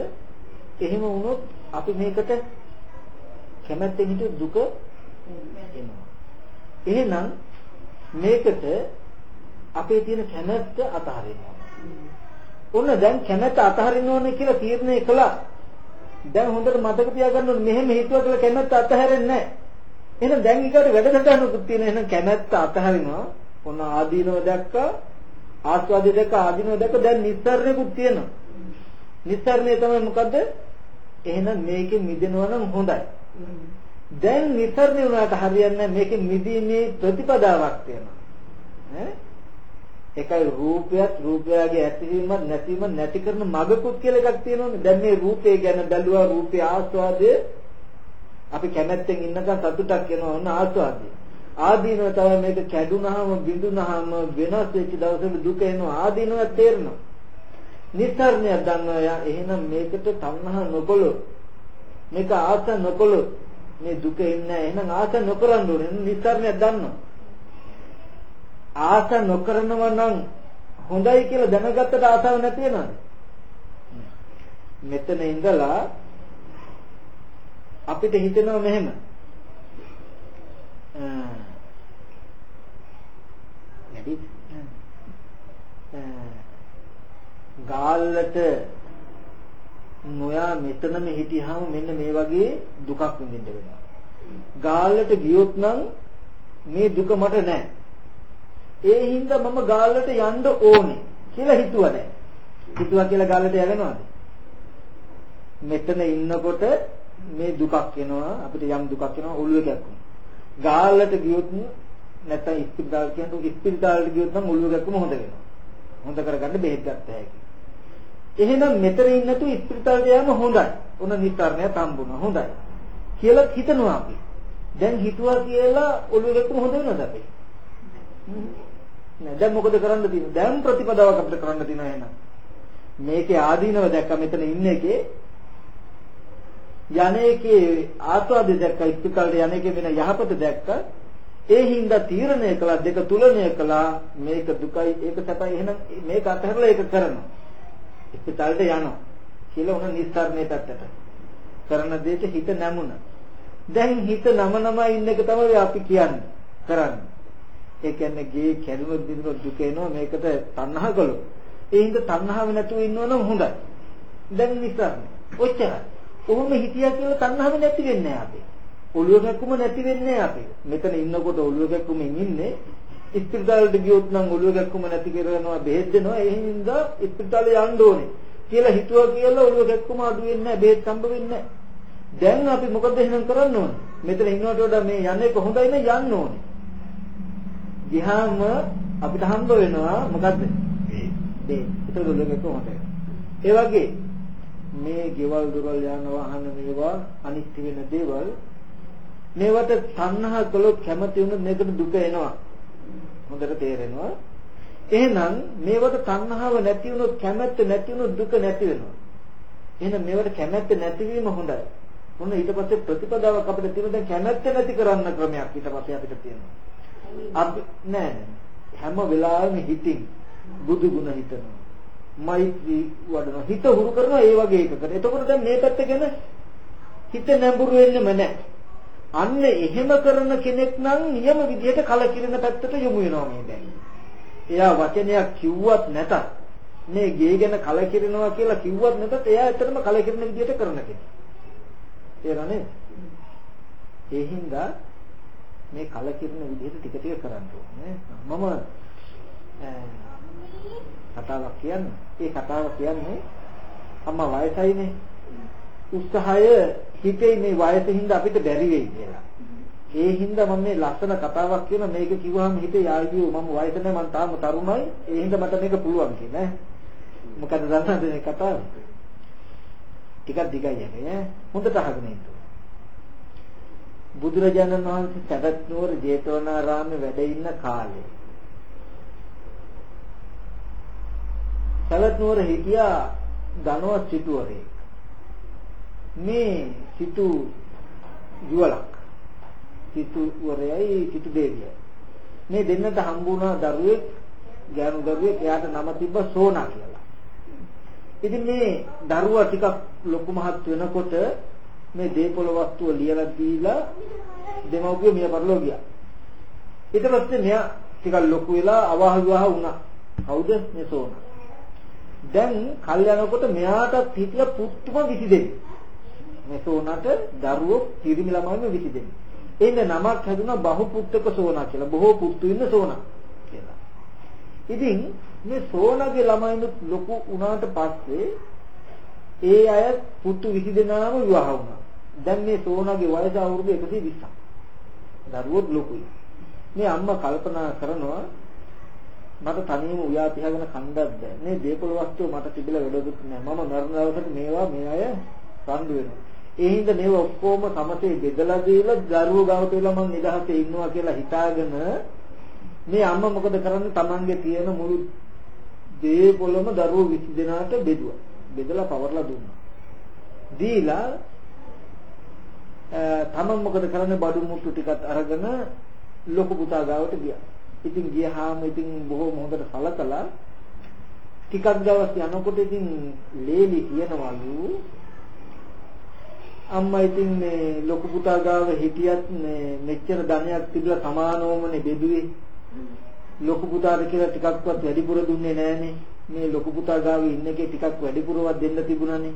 එහෙම වුණොත් අපි මේකට කැමැත්තෙන් හිටිය දුක එනවා. එහෙනම් මේකට අපේ තියෙන කැමැත්ත අතහරිනවා. ඔන්න දැන් කැමැත්ත අතහරින්න ඕනේ කියලා තීරණය කළා. දැන් හොඳට මතක තියාගන්න ඕනේ මෙහෙම හිතුවා කියලා කැමැත්ත අතහැරෙන්නේ නැහැ. එහෙනම් දැන් ඊකට වැඩසටහනකුත් තියෙන එහෙනම් කැමැත්ත අතහරිනවා. ඔන්න ආදීනව දැක්කා ආස්වාදය දැක්ක ආදීනව දැක්ක දැන් නිස්සාරණයකුත් තියෙනවා. නිස්සාරණය තමයි මොකද්ද? එහෙනම් මේකෙන් මිදෙනවා නම් හොඳයි. දැන් නිස්සාරණය වුණාට හරියන්නේ මේකෙන් මිදීමේ ප්‍රතිපදාවක් තියෙනවා. ඈ එකයි රූපයත් රූපයගේ ඇතිවීමත් නැතිවීම නැති කරන මගකුත් කියලා එකක් තියෙනවනේ. දැන් මේ රූපය ගැන බැලුවා රූපේ ආස්වාදය අපි කැමැත්තෙන් ඉන්නකන් සතුටක් වෙනවා වුණ ආස්වාදය. ආදීනව තමයි මේක කැඩුනහම බිඳුනහම වෙනස් වෙච්ච දවසක දුක එනවා ආදීනව තේරෙනවා. නිස්සාරණයක් දන්නවා එහෙනම් මේකට තණ්හා නොකොළොත් මේක ආස නොකොළොත් මේ දුක එන්නේ එහෙනම් ආස නොකරන්න ඕනේ. නිස්සාරණයක් දන්නවා. ආස නොකරනව නම් හොඳයි කියලා දැනගත්තට ආසාව නැති වෙනවද? මෙතන ඉඳලා අපිට හිතෙනවා මෙහෙම. වැඩි ගාල්ලට නොයා මෙතනම හිටියාම මෙන්න මේ වගේ දුකක් විඳින්න වෙනවා. ගාල්ලට ගියොත් නම් මේ දුක මට නැහැ. ඒ හින්දා මම ගාල්ලට යන්න ඕනේ කියලා හිතුවා දැන්. හිතුවා කියලා ගාල්ලට යවෙනවද? මෙතන ඉන්නකොට මේ දුකක් එනවා අපිට යම් දුකක් එනවා ඔළුව කැක්කුම. ගාල්ලට ගියොත් නැත්නම් ඉස්පිරිතාල කියන්නේ ඉස්පිරිතාලට ගියොත් නම් ඔළුව ගැක්කම හොඳ වෙනවා. හොඳ කරගන්න බෙහෙත් ගත්ත හැකි. එහෙනම් මෙතන ඉන්න තු ඉස්පිරිතාලට යෑම හොඳයි. ඔන්න නිස්තරණයක් හම්බුණා. හොඳයි. කියලා හිතනවා අපි. දැන් හිතුවා කියලා ඔළුව ගැක්කම හොඳ වෙනවද අපි? නෑ දැන් මොකද කරන්න තියෙන්නේ? දැන් ප්‍රතිපදාවක් අපිට කරන්න තියෙනවා එහෙනම්. මේකේ ආදීනව දැක්ක මෙතන ඉන්න එකේ යන්නේකේ ආස්වාදය දැක්ක ඉස්පිරිතාලට යන්නේකේ වෙන යහපත දැක්ක ඒ හින්දා තීරණය කළා දෙක තුලණය කළා මේක දුකයි ඒක සැපයි එහෙනම් මේක අතහැරලා ඒක කරනවා ඉස්පිරිතාලට යනවා කියලා උන නිස්සාරණේ පැත්තට. කරන දෙයට හිත නැමුණා. දැන් හිත නම නම ඉන්න එක තමයි අපි කියන්නේ කරන්නේ. ඒ කියන්නේ ගේ කැඩුණොත් බිඳුනොත් දුක එනවා මේකට තණ්හා කළොත්. ඒ හින්දා තණ්හාව නැතුව ඉන්නවනම් හොඳයි. දැන් නිස්සාරණේ. ඔච්චරයි. කොහොම හිතියා කියලා තණ්හාව නැති වෙන්නේ නැහැ අපි. ඔළුව කැක්කුම නැති වෙන්නේ අපි. මෙතන ඉන්නකොට ඔළුව කැක්කුමෙන් ඉන්නේ ඉස්පිරිතාලෙට ගියොත් නම් ඔළුව කැක්කුම නැති කරනවා බෙහෙත් දෙනවා ඒ හින්දා ඉස්පිරිතාලේ යන්න ඕනේ කියලා හිතුවා කියලා ඔළුව කැක්කුම අඩු වෙන්නේ නැහැ බෙහෙත් හම්බ වෙන්නේ දැන් අපි මොකද එහෙනම් කරන්න ඕනේ? මෙතන ඉන්නවට වඩා මේ යන්නේ කොහොඳයි නේ යන්න ඕනේ. ගියාම අපිට හම්බ වෙනවා මොකද්ද? බෙහෙත්. ඒක ඔළුව කැක්කුම හොඳයි. ඒ වගේ මේ ගෙවල් දොරල් යන වාහන මේවා අනිත්‍ය වෙන දේවල් මේවට තණ්හා කළොත් කැමති වුණොත් මේකට දුක එනවා. හොඳට තේරෙනවා. එහෙනම් මේවට තණ්හාව නැති වුණොත් කැමැත්ත නැති වුණොත් දුක නැති වෙනවා. එහෙනම් මේවට කැමැත්ත නැතිවීම හොඳයි. මොන ඊට පස්සේ ප්‍රතිපදාවක් අපිට තියෙන දැන් කැමැත්ත නැති කරන්න ක්‍රමයක් ඊට පස්සේ අපිට තියෙනවා. අපි නෑ හැම වෙලාවෙම හිතින් බුදු ගුණ හිතනවා. මෛත්‍රී වඩනවා. හිත හුරු කරනවා ඒ වගේ එකකට. එතකොට දැන් මේ පැත්ත ගැන හිත නැඹුරු වෙන්නෙම නැහැ. අන්න එහෙම කරන කෙනෙක් නම් නියම විදිහට කලකිරෙන පැත්තට යොමු වෙනවා මේ දැන්. එයා වචනයක් කිව්වත් නැතත් මේ ගේ ගැන කලකිරෙනවා කියලා කිව්වත් නැතත් එයා ඇත්තටම කලකිරෙන විදිහට කරන කෙනෙක්. තේරෙනවද? ඒ හින්දා මේ කලකිරෙන විදිහට ටික ටික කරන්න ඕනේ. මම කතාවක් කියන්නේ. ඒ කතාව කියන්නේ අම්මා වයසයිනේ. උත්සාහය හිතේ මේ වයසින් හින්දා අපිට බැරි වෙයි කියලා. ඒ හින්දා මම මේ ලස්සන කතාවක් කියන මේක කිව්වහම හිතේ යාළුවෝ මම වයස නැහැ මම තාම තරුණයි. ඒ හින්දා මට මේක පුළුවන් කියලා ඈ. මොකද දන්නවද මේ කතාව? ටිකක් දිගයි ඈ. හොඳට අහගෙන ඉන්න. බුදුරජාණන් වහන්සේ සවැත් නුවර ජේතවනාරාමේ වැඩ ඉන්න කාලේ සවැත් නුවර හිටියා ධනවත් සිටුවරේ මේ සිටු යුවලක් සිටු වරයයි සිටු දෙවියයි මේ දෙන්නට හම්බ වුණා දරුවෙක් ගෑනු දරුවෙක් එයාට නම තිබ්බ සෝනා කියලා. ඉතින් මේ දරුවා ටිකක් ලොකු මහත් වෙනකොට මේ දේපොළ වස්තුව ලියලා දීලා දෙමව්පිය මිය පරලෝ ගියා. ඊට පස්සේ මෙයා ටිකක් ලොකු වෙලා අවාහ විවාහ වුණා. කවුද මේ සෝනා? දැන් කල් යනකොට මෙයාටත් හිතලා පුතුම 22. මෙසෝනට දරුවෝ කිරිමි ළමයින්ව විසිදෙනවා. එන්න නමක් හැදුනා බහුපුත්තක සෝනා කියලා. බොහෝ පුත්තු ඉන්න සෝනා කියලා. ඉතින් මේ සෝනාගේ ළමයිනුත් ලොකු වුණාට පස්සේ ඒ අය පුතු 20 දෙනාම විවාහ වුණා. දැන් මේ සෝනාගේ වයස අවුරුදු 120ක්. දරුවොත් ලොකුයි. මේ අම්මා කල්පනා කරනවා මට තනියම උයා තියාගෙන කන්දක් බෑ. මේ දේපොළ වස්තුව මට තිබිලා වැඩකුත් නෑ. මම මරණ දවසට මේවා මේ අය රණ්ඩු වෙනවා. ඒ හින්දා මේව ඔක්කොම සමතේ බෙදලා දීලා දරුවෝ ගාවට වෙලා මං නිදහසේ ඉන්නවා කියලා හිතාගෙන මේ අම්මා මොකද කරන්නේ Tamange තියෙන මුළු දේ පොළම දරුවෝ 20 දෙනාට බෙදුවා. බෙදලා පවර්ලා දුන්නා. දීලා තමන් මොකද කරන්නේ බඩු මුට්ටු ටිකත් අරගෙන ලොකු පුතා ගාවට ගියා. ඉතින් ගියාම ඉතින් බොහොම හොඳට සලකලා ටිකක් දවස් යනකොට ඉතින් ලේලි කියනවලු අම්මා ඉතින් මේ ලොකු පුතා ගාව හිටියත් මේ මෙච්චර ධනයක් තිබිලා සමානවමනේ බෙදුවේ. ලොකු පුතාට කියලා ටිකක්වත් වැඩිපුර දුන්නේ නැහනේ. මේ ලොකු පුතා ගාව ඉන්න එකේ ටිකක් වැඩිපුරවත් දෙන්න තිබුණානේ.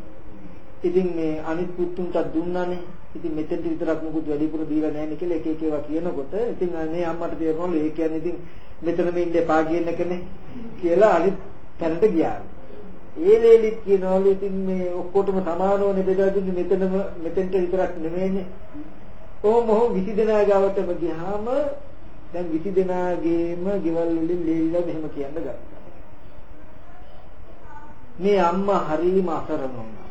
ඉතින් මේ අනිත් පුතුන්ට දුන්නානේ. ඉතින් මෙතෙන්ට විතරක් මොකුත් වැඩිපුර දීලා නැහැනේ කියලා එක එක ඒවා කියනකොට ඉතින් මේ අම්මට තේරෙනවලු ඒ කියන්නේ ඉතින් මෙතනම ඉන්න එපා කියන එකනේ කියලා අනිත් තැනට ගියා. ඒ ලේලිත් කියනවලු ඉතින් මේ ඔක්කොටම සමානවනේ බෙදලා දුන්නේ මෙතනම මෙතෙන්ට විතරක් නෙමෙයිනේ. කොහොම හෝ 20 දෙනා ගාවටම ගියාම දැන් 20 දෙනාගේම ගෙවල් වලින් ලීලා මෙහෙම කියන්න ගත්තා. මේ අම්මා හරීම අසරණ වුණා.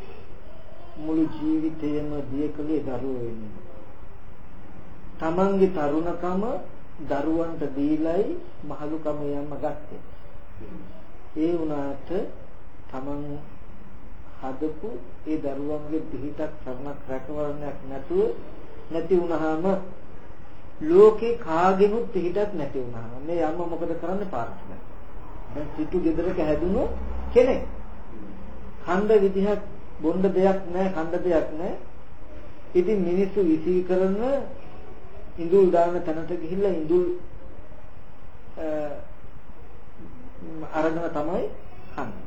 මුළු ජීවිතේම දියකලේ දරුවෝ වෙන්නේ. තමන්ගේ තරුණකම දරුවන්ට දීලයි මහලුකම යන්න ගත්තේ. ඒ වුණාට තමන් හදපු ඒ දරුවන්ගේ පිහිටක් සරණක් රැකවරණයක් නැතුව නැති වුණාම ලෝකේ කාගෙනුත් පිහිටක් නැති වුණාම මේ අම්මා මොකද කරන්නේ පාර්ශ්වය. දැන් සිටු ගෙදරක හැදුණු කෙනෙක්. ඛණ්ඩ විදිහක් බොණ්ඩ දෙයක් නැහැ ඛණ්ඩ දෙයක් නැහැ. ඉතින් මිනිස්සු විසී කරන ඉඳුල් දාන තැනට ගිහිල්ලා ඉඳුල් අරගෙන තමයි කන්නේ.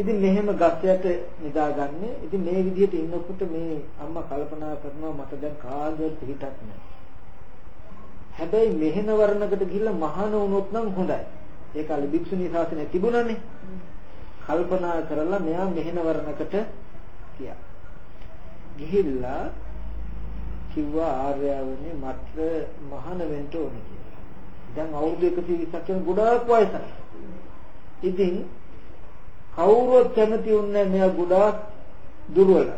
ඉතින් මෙහෙම ගස්යට නිදාගන්නේ. ඉතින් මේ විදිහට ඉන්නකොට මේ අම්මා කල්පනා කරනවා මට දැන් කාගේවත් පිටක් නැහැ. හැබැයි මෙහෙන වර්ණකට ගිහිල්ලා මහාන වුණොත් නම් හොඳයි. ඒ කාලේ භික්ෂුණී ශාසනය තිබුණානේ. කල්පනා කරලා මෙයා මෙහෙන වර්ණකට ගියා. ගිහිල්ලා කිව්වා ආර්යවනේ මට මහාන වෙන්න ඕනේ කියලා. දැන් අවුරුදු 120ක් යන ගොඩාක් වයසක්. ඉතින් කවුරුවත් කැමති වුණේ නැහැ මෙයා ගොඩාක් දුර්වලයි.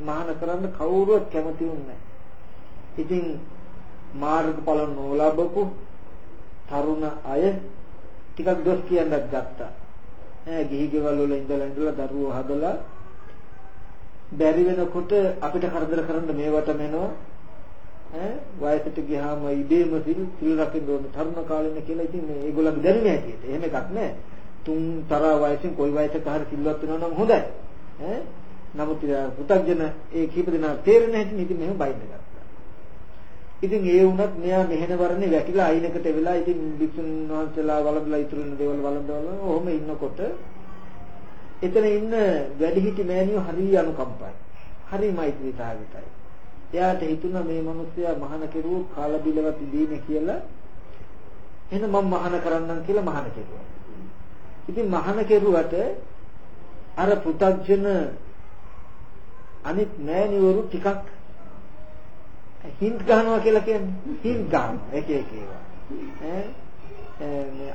මහාන කරන්න කවුරුවත් කැමති වුණේ නැහැ. ඉතින් මාර්ගඵල නොලබපු තරුණ අය ටිකක් දොස් කියන්නත් ගත්තා. ඈ ගිහි ගෙවල් වල ඉඳලා ඉඳලා දරුවෝ හදලා බැරි වෙනකොට අපිට කරදර කරන්න මේවට මෙනවා ඈ වයසට ගියාම ඉබේම සිල් සිල් රකින්න ඕන තරුණ කාලෙම කියලා ඉතින් මේගොල්ලන්ගේ දැනුම ඇටියට එහෙම එකක් නැහැ තුන් තරා වයසින් කොයි වයසක හරි සිල්වත් වෙනවා නම් හොඳයි ඈ නමුත් පුතග්ජන ඒ කීප දෙනා තේරෙන්නේ නැති ඉතින් මෙහෙම බයින්න ගත්තා ඉතින් ඒ වුණත් මෙයා මෙහෙන වරනේ වැටිලා අයිනකට වෙලා ඉතින් බික්ෂුන් වහන්සේලා වළඳලා ඉතුරු වෙන දේවල් වළඳවලා ඔහොම ඉන්නකොට එතන ඉන්න වැඩිහිටි මෑණියෝ හරිය අනුකම්පයි. හරි මෛත්‍රී සාගතයි. එයාට හිතුණා මේ මිනිස්සයා මහාන කෙරුවෝ කාලා බිලවත් ඉදීනේ කියලා. එහෙනම් මම මහාන කරන්නම් කියලා මහාන කෙරුවා. ඉතින් මහාන කෙරුවට අර පුතග්ජන අනිත් මෑණිවරු ටිකක් හින්ට් ගන්නවා කියලා කියන්නේ. හින්ට් ගන්නවා. එක එක ඒවා. ඈ?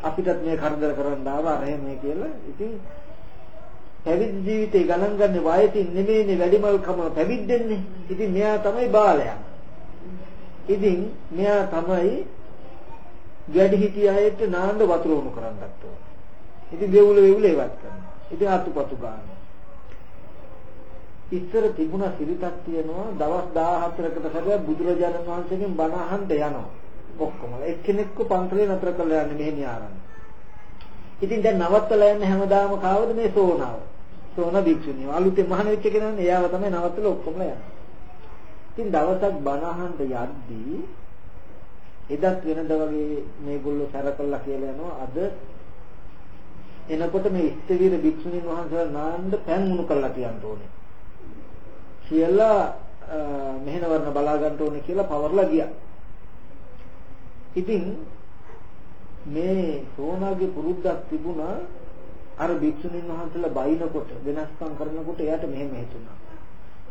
අපිටත් මේ කරදර කරන්න ආවා අර එහෙම කියලා. ඉතින් පැවිදි ජීවිතේ ගණන් ගන්න වයසින් නෙමෙයිනේ වැඩිමල්කම පැවිද්දෙන්නේ. ඉතින් මෙයා තමයි බාලයා. ඉතින් මෙයා තමයි වැඩි හිටිය අයට නාන්න වතුර උණු කරන්නත් ඕන ඉතින් දෙවුල වෙවුල ඒවත් කරනවා ඉතින් අතුපතු ගන්නවා ඉස්සර තිබුණා සිරිතක් තියෙනවා දවස් 14කට සැරයක් බුදුරජාණන් වහන්සේගෙන් බණ අහන්න යනවා ඔක්කොම එක්කෙනෙක්ව පන්සලේ නතර කරලා යන්නේ මෙහෙම යාරන්න. ඉතින් දැන් නවත්තලා යන්න හැමදාම කාවද මේ සෝනාව. සෝන භික්ෂුණිය. අලුතෙන් මහාන වෙච්ච කෙනානේ එයාව තමයි නවත්තලා ඔක්කොම යන්නේ. ඉතින් දවසක් බණ අහන්න යද්දී එදත් වෙනද වගේ මේගොල්ලෝ සැරකල්ලා කියලා යනවා අද එනකොට මේ ඉස්තවීර භික්ෂුණීන් වහන්සේලා නාන්න පෑන් උණු කරලා තියන්න ඕනේ. කියලා මෙහෙන වර්ණ බලා ගන්න ඕනේ කියලා පවර්ලා ගියා. ඉතින් මේ සෝනාගේ පුරුද්දක් තිබුණා අර භික්ෂුණීන් වහන්සේලා බයිනකොට වෙනස්කම් කරනකොට එයාට මෙහෙම හිතුණා.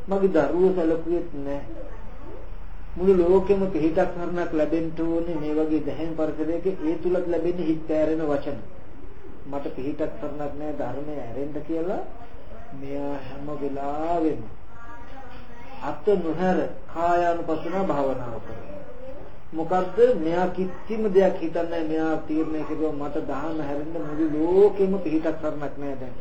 මගේ දරුවෝ සැලකුවෙත් නැහැ. මුළු ලෝකෙම පිටක් කරනක් ලැබෙන්න ඕනේ මේ වගේ දැහැන් පරිසරයක ඒ තුලත් ලැබෙන්නේ හිත ඇරෙන වචන. මට පිටක් කරනක් නැහැ ධර්මය ඇරෙන්න කියලා මෙයා හැම වෙලාවෙම අත නොහැර කායානුපස්සන භාවනාව කරනවා. මොකද්ද මෙයා කිසිම දෙයක් හිතන්නේ මෙයා තීරණය කරුවා මට දහම හැරෙන්න මුළු ලෝකෙම පිටක් කරන්නක් නෑ දැන්.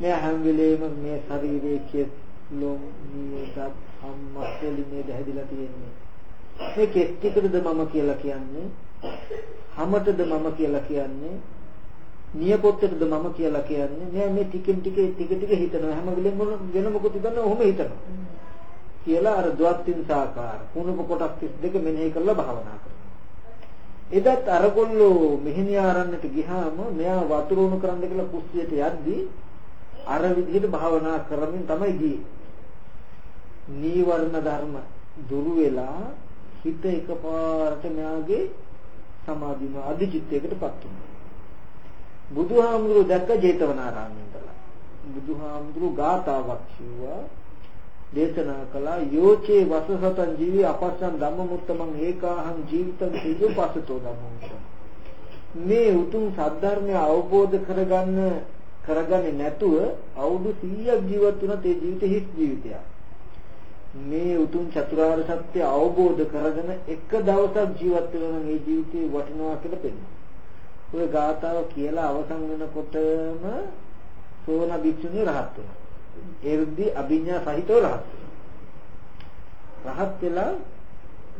මෙයා හැම වෙලේම මේ ශරීරයේ කිස් ලොම් නියදත් අම්මස්ලි මේ දැහැදිලා තියෙන්නේ. මේ කෙස් ටිකද මම කියලා කියන්නේ? හැමතද මම කියලා කියන්නේ? නියපොත්තටද මම කියලා කියන්නේ? මෙයා මේ ටිකෙන් ටික ටික ටික හිතනවා හැම වෙලේම වෙන මොකද හිතන්නේ ඔහොම හිතනවා. කියලා අර ද්වත්තින් සාකාර කුණප කොටස් 32 මෙනෙහි කරලා භාවනා කරනවා. එදත් අරගොල්ලෝ මෙහෙණිය ආරන්නට ගියාම මෙයා වතුර උණු කරන්න කියලා කුස්සියට යද්දී අර විදිහට භාවනා කරමින් තමයි ගියේ. නීවරණ ධර්ම දුරු වෙලා හිත එකපාරට මෙයාගේ සමාධිම අධිචිත්තයකටපත් වුණා. බුදුහාමුදුරුවෝ දැක්ක ජේතවනාරාමයේ ඉඳලා. බුදුහාමුදුරුවෝ ගාතාවක් කිව්වා දේශනා කළා යෝචේ වසසතං ජීවි අපස්සං ධම්මමුත්තමං ඒකාහං ජීවිතං සිදු පසතෝ ධම්මමුත්තම මේ උතුම් සද්ධර්මය අවබෝධ කරගන්න කරගන්නේ නැතුව අවුරුදු 100ක් ජීවත් වුණත් ඒ ජීවිතේ හිස් ජීවිතයක් මේ උතුම් චතුරාර්ය සත්‍ය අවබෝධ කරගෙන එක දවසක් ජීවත් වෙනවා නම් ඒ ජීවිතේ වටිනවා කියලා පෙන්නනවා. ඔය ගාථාව කියලා අවසන් වෙනකොටම සෝන භික්ෂුණිය රහත් වෙනවා. ඒ රුද්ධි අභිඥා සහිතව රහත් වෙනවා. රහත් වෙලා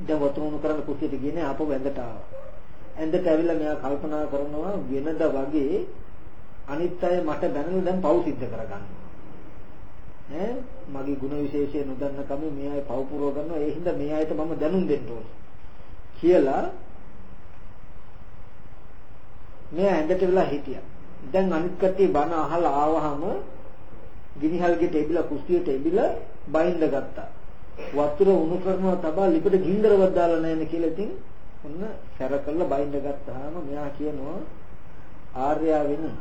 දැන් වතුරුණු කරන්න කුසියට ගියේ ආපහු ඇඳට ආවා. ඇඳට ඇවිල්ලා මෙයා කල්පනා කරනවා වෙනද වගේ අනිත් අය මට බැනලා දැන් පව් සිද්ධ කරගන්නවා. ඈ මගේ ಗುಣ විශේෂය නොදන්න කම මේ අය පව පුරව ගන්නවා ඒ හින්දා මේ අයට මම දැනුම් දෙන්න ඕනේ කියලා මෙයා ඇඳට වෙලා හිටියා. දැන් අනිත් කට්ටිය බණ අහලා ආවහම ගිනිහල්ගෙට එබිලා කුස්සියට එබිලා බයින්ද ගත්තා. වතුර උණු කරනවා තබා ලිපට ගින්දරවත් දාලා නැහැ කියලා ඉතින් ඔන්න සැර කළා බයින්ද ගත්තාම මෙයා කියනවා ආර්යා වෙන්නේ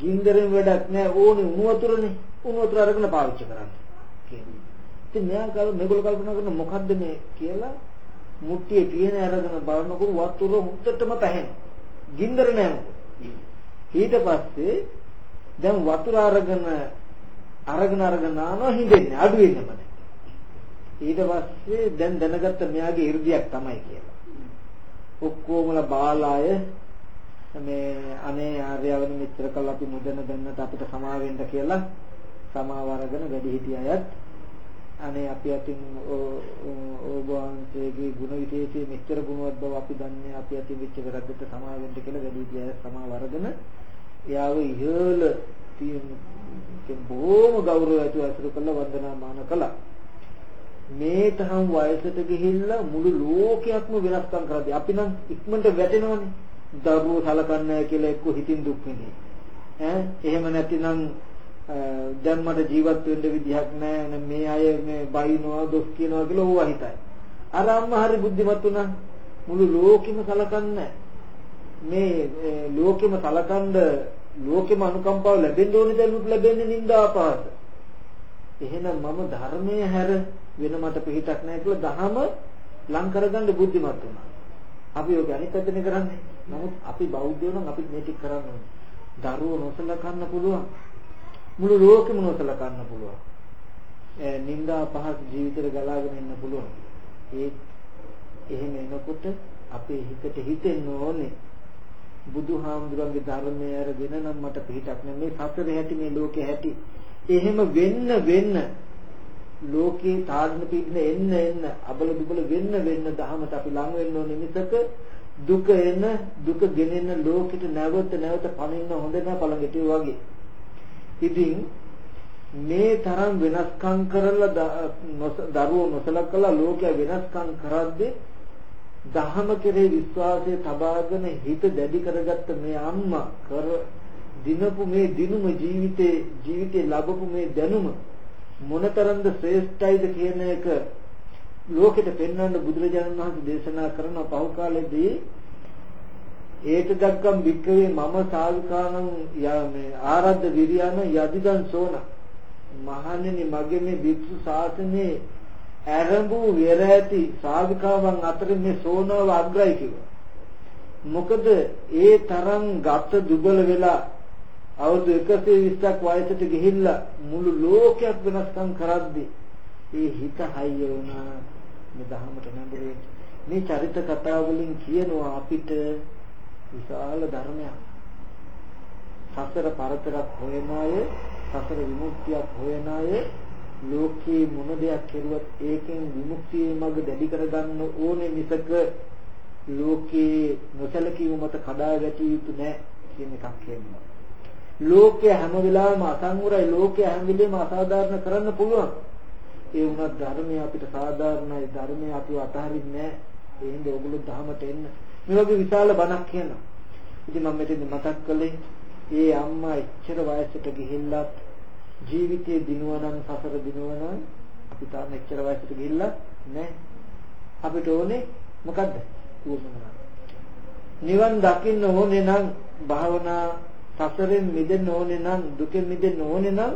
ගින්දරෙන් වැඩක් නැහැ ඕනේ උණු වතුරනේ. උණු වතුර අරගෙන පාවිච්චි කරන්න. කියන්නේ. ඉතින් මෙයා කල මේගොල්ලෝ කල්පනා කරන මොකද්ද මේ? කියලා මුට්ටියේ තියෙන අරගෙන බලනකොට වතුර හුත්තටම පැහැෙන. ගින්දර නැහැ ඊට පස්සේ දැන් වතුර අරගෙන අරගෙන අරගෙන ආනවා හින්දෙන්නේ අඩු වෙනම ඊට පස්සේ දැන් දැනගත්ත මෙයාගේ 이르දියක් තමයි කියලා. ඔක්කොමලා බාලාය. මේ අනේ ආර්යවන මෙච්චර කල් අපි මුදන දෙන්නට අපිට සමා වෙන්න කියලා සමාව අරගෙන වැඩි හිටිය අයත් අනේ අපි අතින් ඔබ වහන්සේගේ ගුණ විශේෂයේ මෙච්චර ගුණවත් බව අපි දන්නේ අපි අතින් වෙච්ච වැරද්දට සමා වෙන්න කියලා වැඩි හිටිය අය සමාව අරගෙන එයාව ඉහළ තියෙන බොහොම ගෞරවය ඇතුව අසුරු කළ වන්දනාමාන කළා මේ තරම් වයසට ගිහිල්ලා මුළු ලෝකයක්ම වෙනස්කම් කරද්දී අපි නම් ඉක්මනට වැටෙනවනේ දරුවෝ සලකන්නේ කියලා එක්ක හිතින් දුක් විඳි. ඈ එහෙම නැතිනම් දැන් මට ජීවත් වෙන්න විදිහක් නැහැ මේ අය මේ බයිනවා දොස් කියනවා කියලා ඕවා හිතයි. අර අම්මා හරි බුද්ධිමත් උනා මුළු ලෝකෙම සලකන්නේ මේ ලෝකෙම සලකනද ලෝකෙම අනුකම්පාව ලැබෙන්න ඕනේ දැනුත් ලැබෙන්නේ නින්දා අපහාස. එහෙනම් මම ධර්මයේ හැර වෙන මට පිහිටක් නැහැ කියලා දහම ලං කරගන්න බුද්ධිමත් වුණා. අපි ඔක අනිත් පැත්තනේ කරන්නේ. නමුත් අපි බෞද්ධයෝ නම් අපි මේ ටික කරන්න ඕනේ. දරුවෝ නොසලකන්න පුළුවන්. මුළු ලෝකෙම නොසලකන්න පුළුවන්. ඒ නිന്ദා පහස් ජීවිතේ ගලාගෙන ඉන්න පුළුවන්. ඒ එහෙම එනකොට අපේ හිතට හිතෙන්න ඕනේ බුදුහාමුදුරන්ගේ ධර්මය අරගෙන නම් මට පිටක් නෑ මේ සතර හැටි මේ ලෝකේ හැටි. එහෙම වෙන්න වෙන්න ලෝකේ තාඩන පිටින එන්න එන්න අබල දුබල වෙන්න වෙන්න දහමට අපි ලං වෙන්න ඕනේ මිසක දුක එන දුක ගෙනෙන ලෝකෙට නැවත නැවත පනින්න හොඳ නැහැ පළඟට වගේ. ඉතින් මේ තරම් වෙනස්කම් කරලා දරුවෝ නොසලකලා ලෝකය වෙනස්කම් කරද්දී දහම කෙරේ විශ්වාසය තබාගෙන හිත දැඩි කරගත්ත මේ අම්මා කර දිනපු මේ දිනුම ජීවිතේ ජීවිතේ ලැබපු මේ දැනුම මොනතරම්ද ශ්‍රේෂ්ඨයිද කියන එක ලෝකෙට පෙන්වන්න බුදුරජාණන් වහන්සේ දේශනා කරන පහු කාලේදී ඒක දක්කම් වික්‍රේ මම සාවිකානම් මේ ආරද්ධ විරියන යදිදන් සෝන. මහණෙනි මගේ මේ භික්ෂු ශාසනයේ ආරම්භ වෙර ඇති සාවිකාවන් අතර මේ සෝනව අග්‍රයි කිව්වා. මොකද ඒ තරම් ගත දුබල වෙලා අවුරුදු 120ක් වයසට ගිහිල්ලා මුළු ලෝකයක් වෙනස්කම් කරද්දී ඒ හිත හයිය වුණා. මේ දහමට නඳුරේ. මේ චරිත කතා වලින් කියනවා අපිට විශාල ධර්මයක්. සතර පරතරක් හොයන අය සතර විමුක්තියක් හොයන අය ලෝකේ මොන දෙයක් කෙරුවත් ඒකෙන් විමුක්තියේ මඟ දැඩි කරගන්න ඕනේ මිසක ලෝකේ නොසලකීම මත කඩා වැටිය යුතු නැහැ කියන එකක් කියනවා. ලෝකය හැම වෙලාවෙම අසංවරයි. ලෝකය හැම වෙලෙම අසාධාරණ කරන්න පුළුවන්. ඒ වුණත් ධර්මය අපිට සාධාරණයි. ධර්මය අපිව අතහරින්නේ නැහැ ඒ හින්දා ඔයගොල්ලෝ ධහමට එන්න. මේ වගේ විශාල බණක් කියනවා. ඉතින් මම මෙතන මතක් කළේ ඒ අම්මා එච්චර වයසට ගිහිල්ලත් ජීවිතයේ දිනුවනම් සසර දිනුවනම් අපි තාම එච්චර වයසට ගිහිල්ලා නැහැ අපිට ඕනේ මොකද්ද? උවමනා නිවන් දකින්න ඕනේ නම් භාවනා සසරෙන් මිදෙන්න ඕනේ නම් දුකෙන් මිදෙන්න ඕනේ නම්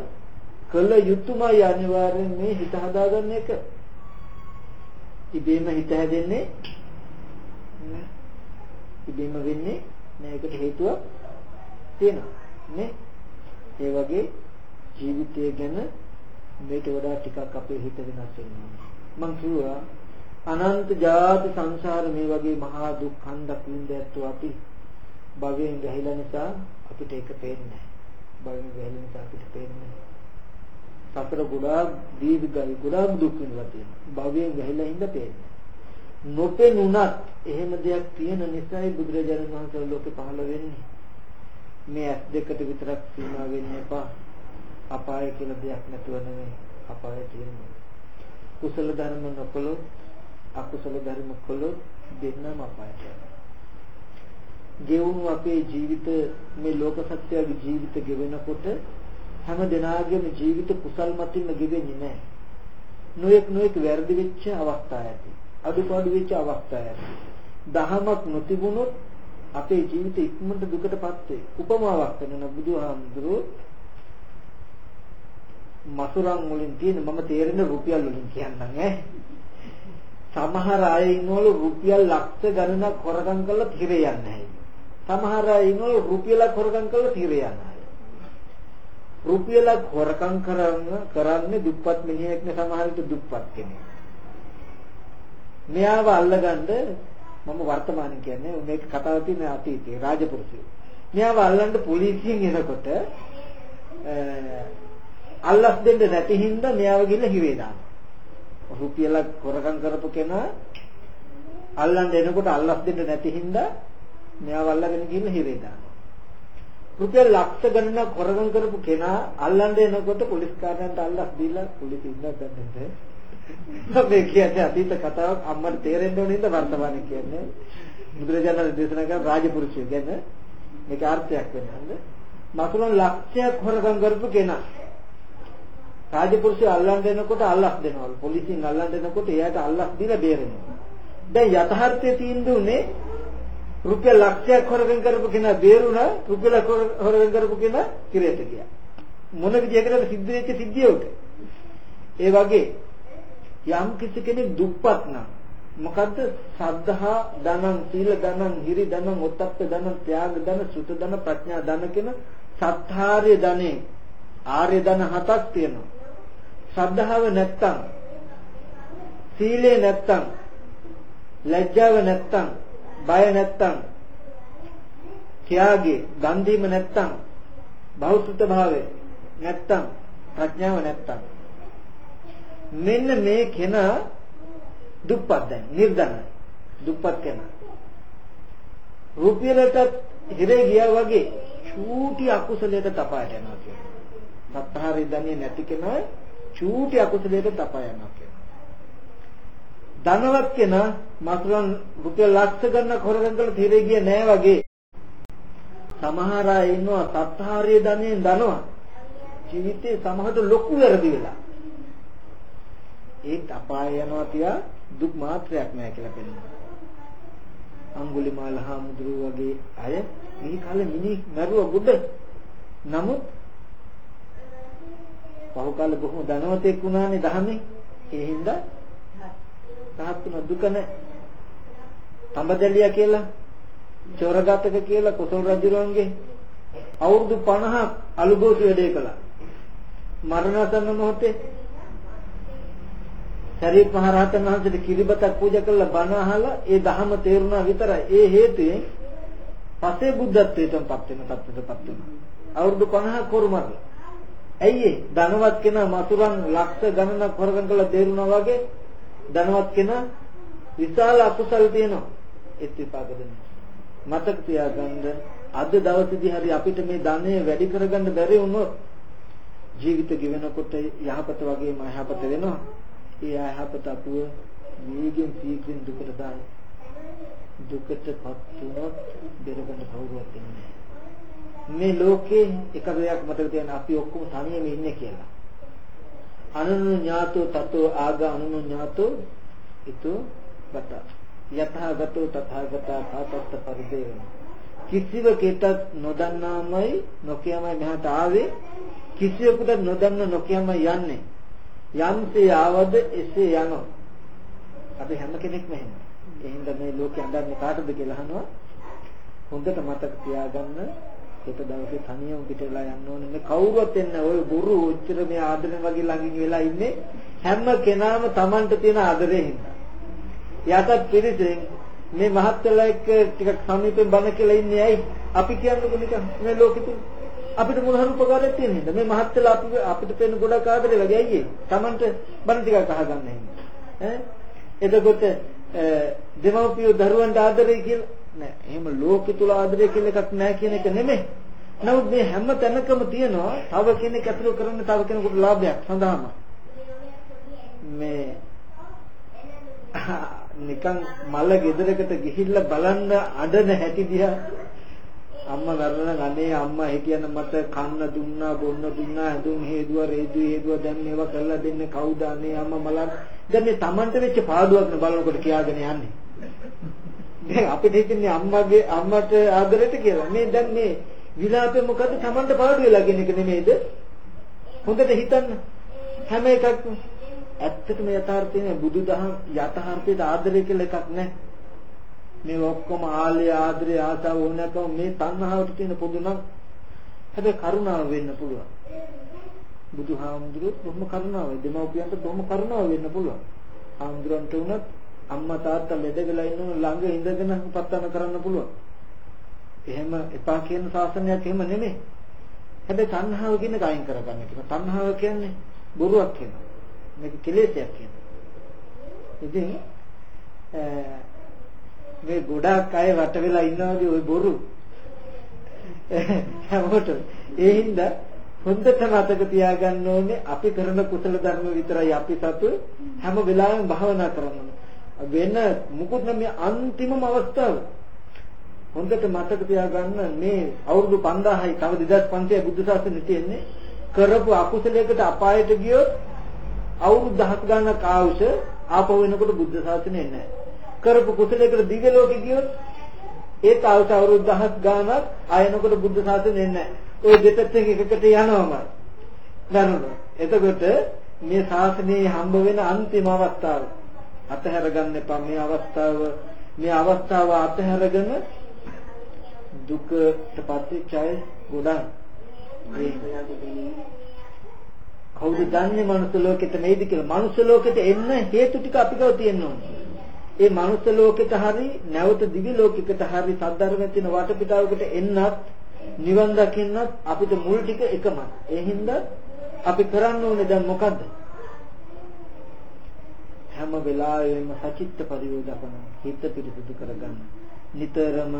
කළ යුතුමයි අනිවාර්යෙන් මේ හිත හදාගන්න එක. ඉබේම හිත හැදෙන්නේ ඉබේම වෙන්නේ මේකට හේතුවක් තියෙනවා. නේ? ඒ වගේ ජීවිතය ගැන මේට වඩා ටිකක් අපේ හිත වෙනස් වෙනවා. මං කිව්වා අනන්ත ජාති සංසාර මේ වගේ මහා දුක් හන්දක් විඳැත්තු අපි භවයෙන් ගැහිලා නිසා අපිට ඒක පේන්නේ භවයෙන් ගැහිලා නිසා අපිට පේන්නේ සතර ගොඩාක් දීර්ඝයි ගොඩාක් දුක් විඳලා තියෙනවා. භවයෙන් ගැහිලා හින්දා පේන්නේ නොපෙනුනත් එහෙම දෙයක් තියෙන නිසායි බුදුරජාණන් වහන්සේ ලෝකේ පහළ වෙන්නේ මේ ඇස් දෙකට විතරක් සීමා වෙන්න එපා අපාය කියලා දෙයක් නැතුව නෙමෙයි අපාය තියෙන්නේ කුසල ධර්ම නොකළොත් අකුසල ධර්ම කළොත් දෙන්නම අපායට යනවා. ගෙවුණු අපේ ජීවිත මේ ලෝක සත්‍යයේ ජීවිත ගෙවෙනකොට හැම දිනාගේම ජීවිත කුසල් මතින්ම ගෙවෙන්නේ නැහැ. නොයෙක් නොයෙක් වැරදි වෙච්ච අවස්ථා ඇති. අඩුපාඩු වෙච්ච අවස්ථා ඇති. දහමක් නොතිබුණොත් අපේ ජීවිත ඉක්මනට දුකටපත් වේ. උපමාවක් කරන බුදුහාමුදුරුවෝ මසුරන් වලින් තියෙන මම තේරෙන රුපියල් වලින් කියන්නම් ඈ සමහර අය ඉන්නවලු රුපියල් ලක්ෂ ගණනක් හොරගම් කරලා තිරේ යන්නේ නැහැ. සමහර අය ඉන්නවලු රුපියලක් හොරගම් කරලා තිරේ යන්නේ රුපියලක් හොරකම් කරන්න කරන්නේ දුප්පත් මිනිහෙක් නේ සමහර විට දුප්පත් කෙනෙක්. මෙයාව අල්ලගන්න මම වර්තමානයේ කියන්නේ මේක කතාව තියෙන අතීතේ රාජපුරුෂය. මෙයාව අල්ලන්න පොලිසියෙන් එනකොට අල්ලස් දෙන්න නැති හින්දා මෙයාව ගිහලා හිරේ දානවා. රුපියලක් හොරකම් කරපු කෙනා අල්ලන්න එනකොට අල්ලස් දෙන්න නැති හින්දා මෙයාව අල්ලගෙන ගිහින් හිරේ දානවා. රුපියල් ලක්ෂ ගණනක් හොරකම් කරපු කෙනා අල්ලන්න එනකොට පොලිස් කාර්යයන්ට අල්ලස් දීලා පොලිසිය ඉන්නත් දැන්නේ. මේ කියන්නේ අතීත කතාවක් අම්මට තේරෙන්න ඕන හින්දා වර්තමානයේ කියන්නේ. බුදුරජාණන් දේශනා කරන රාජපුරුෂය ගැන මේක අර්ථයක් වෙනවද? මසුරන් ලක්ෂයක් හොරකම් කරපු කෙනා රාජපුරුෂය අල්ලන් දෙනකොට අල්ලස් දෙනවලු. පොලිසියෙන් අල්ලන් දෙනකොට එයාට අල්ලස් දීලා බේරෙනවා. දැන් යථාර්ථයේ තීන්දුවනේ රුපියල් ලක්ෂයක් හොරගෙන කරපු කෙනා බේරුණා රුපියල් හොරගෙන කරපු කෙනා කිරේට ගියා. මොන විදියකටද සිද්ධ වෙච්ච සිද්ධිය උට? ඒ වගේ යම් කිසි කෙනෙක් දුප්පත් නම් මොකද්ද? සද්ධා ධනං සීල ධනං හිරි ධනං ඔත්තප්ප ධනං ත්‍යාග ධන සුත ධන ප්‍රඥා ධන කියන සත්‍තාර්ය ධනෙ ආර්ය ධන හතක් තියෙනවා. ශ්‍රද්ධාව නැත්තම් සීලය නැත්තම් ලැජ්ජාව නැත්තම් බය නැත්තම් ත්‍යාගය දන් දීම නැත්තම් බෞද්ධ භාවය නැත්තම් ප්‍රඥාව නැත්තම්. මෙන්න මේ කෙනා දුප්පත් දැන් නිර්ධනයි දුප්පත් කෙනා රුපියලට හිරේ ගියා වගේ චූටි අකුසලයට තපාට යනවා කියන්නේ සත්‍තාරි දන්නේ නැති කෙනා චූටි අකුසලයට තපා යනවා කියනවා. ධනවත් කෙනා මසුරන් රුපියල් ලක්ෂ ගණනක් හොරගම් කරලා තීරේ ගියේ නෑ වගේ. සමහර අය ඉන්නවා සත්හාරිය ධනෙන් දනවා. ජීවිතේ සමහරට ලොකු වැරදි වෙලා. ඒත් අපාය යනවා තියා දුක් මාත්‍රයක් නෑ කියලා පෙන්නනවා. අඟුලිමාල හාමුදුරුවෝ වගේ අය මේ කාලේ මිනි මරුව බුද්ධ නමුත් පහුකාල බොහොම ධනවතෙක් වුණානේ දහමේ. ඒ හින්දා තාත්තුන දුක නැහැ. තඹදැලියා කියලා චෝරගතක කියලා කොසල් රජුරන්ගේ අවුරුදු 50ක් අලුගෝසු වැඩේ කළා. මරණසන්න මොහොතේ ශරීර මහරහතන් වහන්සේට කිරිබතක් පූජා කරලා බණ අහලා ඒ ධහම තේරුණා විතරයි. ඒ හේතුවෙන් පසේ බුද්ධත්වයටම පත් වෙන තත්ත්වයටපත් වුණා. අවුරුදු 50ක් කරුමරලා ඇයි ඒ? ධනවත් කෙනා මතුරන් ලක්ෂ ගණනක් හොරගම් කරලා දේරුණා වගේ ධනවත් කෙනා විශාල අකුසල් තියෙනවා. ඒත් විපාක දෙන්නේ මතක තියාගන්න අද දවසේදී හරි අපිට මේ ධනය වැඩි කරගන්න බැරි වුණොත් ජීවිත ගෙවෙනකොට යහපත වගේම අයහපත වෙනවා. ඒ අයහපත අපුව වේගෙන් සීක්‍රෙන් දුකට දායි දුකටපත් වුණොත් බෙරගන්න කවුරුවත් ඉන්නේ නැහැ මේ ලෝකේ එක දෙයක් මතක තියාගන්න අපි ඔක්කොම තනියම ඉන්නේ කියලා. අනනු ඥාතෝ තතෝ ආගා අනනු ඥාතෝ ඊතෝ ගත. යථාගතෝ තථාගතා කාතත්ත පරිදේවන. කිසිවකෙටත් නොදන්නාමයි නොකියමයි මෙහාට ආවේ කිසියෙකුට නොදන්න නොකියම යන්නේ. යම්සේ ආවද එසේ යනවා. අපි හැම කෙනෙක්ම එහෙම. ඒ හින්දා මේ ලෝකේ අඳන්නේ කාටද කියලා අහනවා. හොඳට මතක තියාගන්න හෙට දවසේ තනියම පිටලා යන්න ඕනේ. මේ කවුරුවත් එන්නේ ඔය බොරු ඔච්චර මේ ආදරෙන් වගේ ළඟින් වෙලා ඉන්නේ හැම කෙනාම Tamanට තියෙන ආදරේ හින්දා. යටත් පිළිසෙන් මේ මහත්වලා එක්ක ටිකක් සමීපෙන් බන කියලා ඉන්නේ ඇයි? අපි කියන්නේ නිකන් මේ ලෝකෙ අපිට මොන හරි උපකාරයක් තියෙන හින්දා මේ මහත්වලා අපි අපිට පෙන්න ගොඩක් ආදරේ වගේ අයියේ. Tamanට බන ටිකක් අහගන්න හින්දා. ඈ එතකොට දෙමව්පියෝ දරුවන්ට ආදරේ කියලා නෑ. එහෙම ලෝකෙ තුල ආදරය කියලා එකක් නෑ කියන එක නෙමෙයි. නමුත් මේ හැම තැනකම තියෙනවා තව කෙනෙක් ඇතුළු කරන්න තව කෙනෙකුට ලාභයක් සඳහාම. මේ නිකන් මල ගෙදරකට ගිහිල්ලා බලන්න අඬන හැටි දිහා අම්මා මරණ අනේ අම්මා හිටියන මට කන්න දුන්නා බොන්න දුන්නා ඇඳුම් හේදුවා රේදුව හේදුවා දැන් මේවා කරලා දෙන්නේ කවුද? අනේ අම්මා මලක් දැන් මේ Tamanට වෙච්ච පාඩුවක් නේ බලනකොට කියාගෙන යන්නේ. දැන් අපිට හිතන්නේ අම්මගේ අම්මට ආදරෙට කියලා. මේ දැන් මේ විලාපේ මොකද Tamanට පාඩු වෙලා කියන එක නෙමෙයිද? හොඳට හිතන්න. හැම එකක්ම. ඇත්තටම යථාර්ථයේ බුදුදහම යථාර්ථයට ආදරය කියලා එකක් නැහැ. මේ ඔක්කොම ආලය ආදරය ආසාව ඕනකම මේ තණ්හාවට තියෙන පොදු නම් හැබැයි කරුණාව වෙන්න පුළුවන්. බුදුහාමුදුරුවෝ බොහොම කරුණාවයි. දෙමව්පියන්ට බොහොම කරුණාව වෙන්න පුළුවන්. ආමුදුරන්ට උනත් අම්මා තාත්තා ලෙඩගලා ඉන්න ළඟ ඉඳගෙන උපත්තන කරන්න පුළුවන්. එහෙම එපා කියන ශාසනයක් එහෙම නෙමෙයි. හැබැයි තණ්හාව කියන එක අයින් කරගන්න කියලා. තණ්හාව කියන්නේ බොරුවක් කියනවා. මේක කෙලෙසයක් කියනවා. ඉතින් මේ ගොඩාක් අය වට වෙලා ඉන්නවාගේ ওই බොරු. හැමෝටම. ඒ හින්දා හොඳට මතක තියාගන්න ඕනේ අපි කරන කුසල ධර්ම විතරයි අපි සතු හැම වෙලාවෙම භාවනා කරන්න වෙන මුකුත් මේ අන්තිමම අවස්ථාව. හොඳට මතක තියාගන්න මේ අවුරුදු 5000යි තව 2500 බුද්ධ ශාසනය තියෙන්නේ. කරපු අකුසලයකට අපායට ගියොත් අවුරුදු දහස් ගණනක් ආවුස ආපහු වෙනකොට බුද්ධ ශාසනය නැහැ. කරපු කුසලයකට දිව්‍ය ලෝකෙ ගියොත් ඒත් අවුරුදු අවුරුදු දහස් ගාණක් ආයනකොට බුද්ධ ශාසනය නැහැ. ওই දෙපැත්තෙන් එකකට යනවාමයි. දරුණු. එතකොට මේ ශාසනයේ හම්බ වෙන අන්තිම අවස්ථාව අතහැර ගන්න එපා මේ අවස්ථාව මේ අවස්ථාව අතහැරගෙන දුකටපත් චය ගොඩක් කවුද දන්නේ මනුස්ස ලෝකෙට මේද කියලා මනුස්ස ලෝකෙට එන්න හේතු ටික අපි ගාව තියෙන්න ඕනේ ඒ මනුස්ස ලෝකෙට හරි නැවත දිවි ලෝකෙකට හරි සද්ධර්ම තියෙන වටපිටාවකට එන්නත් නිවන් දකින්නත් අපිට මුල් ටික එකමයි. ඒ හින්දා අපි කරන්න ඕනේ දැන් මොකද්ද? හැම වෙලාවෙම සචිත්ත පරියෝදකන හිත පිරිසිදු කරගන්න. නිතරම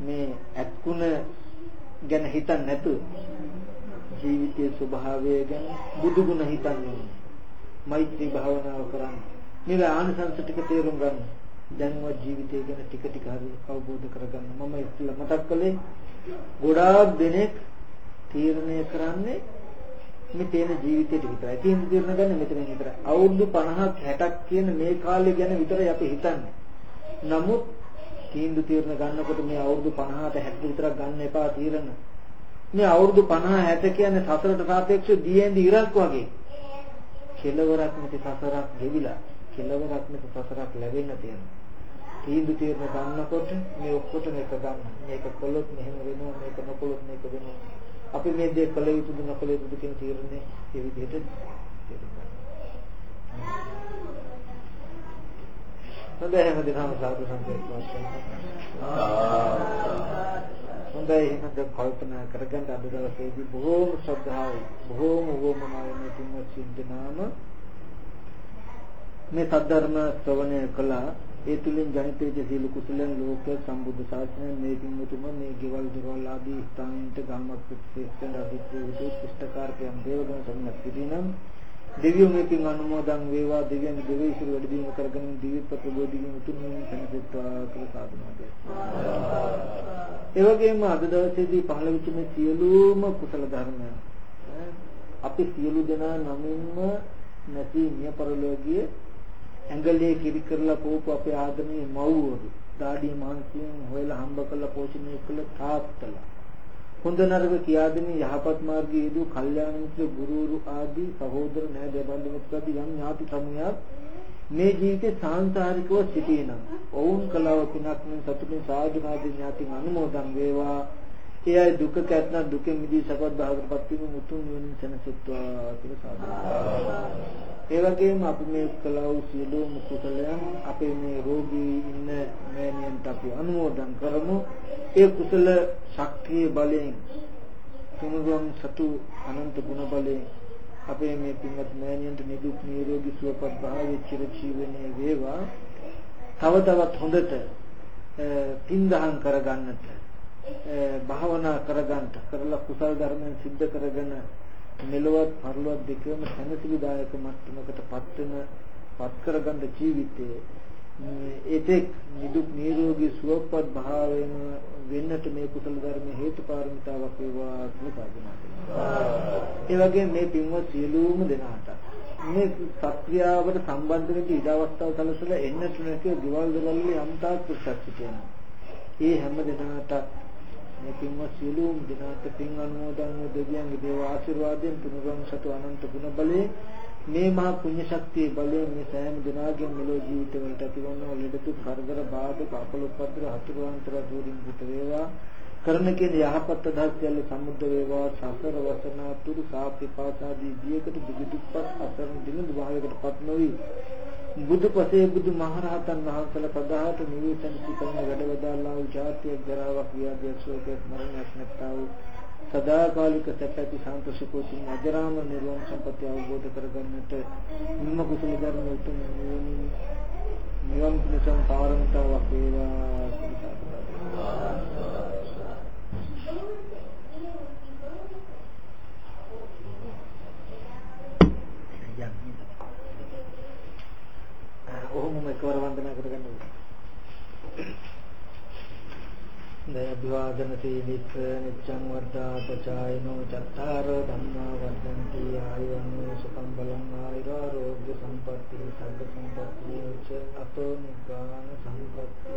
මේ ඇත්කුණ ගැන හිතන්නේ නැතුව ජීවිතයේ ස්වභාවය ගැන බුදු ගුණ හිතන්නේ. මෛත්‍රී භාවනාව කරන්නේ. මේ ආනිසංස ටික තේරුම් ගන්න. දැන්වත් ජීවිතය ගැන ටික ටික හරි අවබෝධ කරගන්න. මම ඉස්සෙල්ලා මතක් කළේ ගොඩාක් දෙනෙක් තීරණය කරන්නේ මේ තේන ජීවිතේට විතරයි. තීන්දුව తీරන ගන්න මෙතන විතරයි. අවුරුදු 50ක් 60ක් කියන මේ කාලය ගැන විතරයි අපි හිතන්නේ. නමුත් තීන්දුව తీරන ගන්නකොට මේ අවුරුදු 50ට 60 විතරක් ගන්න එපා තීරණ. මේ අවුරුදු 50 60 කියන්නේ සසරට සාපේක්ෂව දීෙන්දි ඉරක් වගේ. කෙලවරක් නැති සසරක් ගෙවිලා කෙලවරක් නැත සසරක් ලැබෙන්න තියෙනවා. තීන්දුව తీරන ගන්නකොට මේ ඔක්කොටම එක ගන්න. මේක කළොත් මෙහෙම වෙනවා මේක නොකළොත් මේක වෙනවා. අපි මේ දේ කළ යුතුද නොකළ යුතුද කියන තීරණය ඒ විදිහට හොඳයි එහෙනම් දිනම සාදු සංකේතවත් හොඳයි එහෙනම් දැන් කල්පනා කරගන්න අද දවසේදී බොහෝම ශ්‍රද්ධාවයි බොහෝම වොමනාවෙන් තුන්වත් සිද්ධාම මේ සද්ධර්ම ශ්‍රවණය කළා. ඒ තුලින් ජනිත වෙච්ච සීල කුසලයන් ලෝක සම්බුද්ධ ශාසනය මේ පින්වතුම මේ ගෙවල් දොරවල් ආදී ස්ථානින්ට ගම්මක් ප්‍රතිස්ථාන අධිපති ශිෂ්ටකාරකයන් දේවගණ සම්මත කිරීනම් දෙවියෝ මේ පින් අනුමෝදන් වේවා. දෙවියන් දෙවි ඉසුරු වැඩි දියුණු කරගෙන දිවිත් ප්‍රබෝධිගින් උතුම් සැනසෙත්වා කියලා සාදුනාද ඒ වගේම අද දවසේදී පහළ වෙච්ච මේ සියලුම කුසල ධර්ම අපි සියලු දෙනා නමින්ම නැති මිය පරලෝකීය ඇඟලේ කිරි කරලා පෝපු අපේ ආදමේ මව්වරු. දාඩිය මානසියෙන් හොයලා හම්බ කරලා පෝෂණය කළ තාත්තලා. හොඳ නරක කියා දෙමින් යහපත් මාර්ගයේ යෙදූ කල්යාණ මිත්‍ර ගුරුවරු ආදී සහෝදර නෑදෑ බඳු මිත්‍රාදී යම් ඥාති සමූහයක් මේ ජීවිතේ සාංසාරිකව සිටිනම් ඔවුන් කලව පිනක් මෙන් සතුටින් සාධනාදී ඥාතින් අනුමෝදන් වේවා. ඒ අය දුක කැත්නම් දුකෙන් මිදී සපත් භාගයටපත් වීම උතුම් වෙනින් සැනසෙත්වා කියලා සාධනා ඒ වගේම අපි මේ කලව සියලුම කුසලයන් අපේ මේ රෝගී ඉන්න මෑණියන්ට අපි අනුමෝදන් කරමු. ඒ කුසල ශක්තිය බලයෙන් තුනුරුවන් සතු අනන්ත ගුණ බලයෙන් අපේ මේ පින්වත් මෑණියන්ට නිදුක් නිරෝගී සුවපත් භාවයේ චිර ජීවනයේ වේවා. තව තවත් හොඳට පින්දහම් කරගන්නට භාවනා කරගන්නට කරලා කුසල් ධර්මයන් සිද්ධ කරගෙන මෙලොවත් පරලොවත් දෙකම සැනසීමදායක මට්ටමකට පත් වෙන පත් කරගන්න ජීවිතයේ ඒතෙක් නිදුක් නිරෝගී සුවපත් භාවයෙන් වෙන්නට මේ කුසල ධර්ම හේතු පාරමිතාවක් වේවා කියලා ප්‍රාර්ථනා කරනවා. ඒ වගේම මේ පින්වත් සියලුම දෙනාට මේ සත්‍යාවට සම්බන්ධ වෙච්ච ඉඩ අවස්ථාව සැලසලා එන්නට නැතිව දිවල් දරවල යම් තාක් පුරුෂක් කියනවා. ඒ හැම දෙනාට මේ පින්වත් සියලුම දෙනාට පින් අනුමෝදන් වූ දෙවියන්ගේ දේව ආශිර්වාදයෙන් තුනුරුවන් සතු අනන්ත ගුණ බලේ මේ මහා පුණ්‍ය ශක්තිය බලයෙන් මේ සෑම දිනාගෙම මෙලෝ ජීවිතවලට ඇතිවන ලෙඩ දුක් කරදර බාධක අපලොප්පද්‍ර හතුරුවන්තර දුරින් පිට වේවා. කරන කියන යහපත් අදහස් සියල්ල සමුද්ද වේවා. සසර වසනා තුරු සාපිපාසාදී දියකට දුක දුක්පත් අසරණ දින දුභාවයකටපත් නොවි. බුදුපසේ බුදු මහරහතන් වහන්සේලා පදාහට නිවේදන සිතන වැඩවදාලා වූ ජාතිය ජරාවක් ව්‍යාධියක් ශෝකයක් මරණයක් නැත්තා වූ සදාකාලික සැපැති සාන්තසුකෝතුන් අජරාම නිර්වාණ සම්පත්‍ය අවබෝධ කරගන්නට නිම්ම කුසල ධර්ම උතුම් නිවනින් නිවන් පිණසම් පාරමිතාවක් වේවා ඔහොමම එකවර වන්දනා කරගන්න ඕනේ. දයද්වාදන සීලිත නිච්ඡං වර්ධා සචායනෝ චත්තාරෝ ධම්මා වර්ධන්ති ආයුවන් සුඛං බලං ආයුරෝග්‍ය සම්පත්ති සග්ග සම්පත්ති ච අතෝ නිබ්බාන සම්පත්ති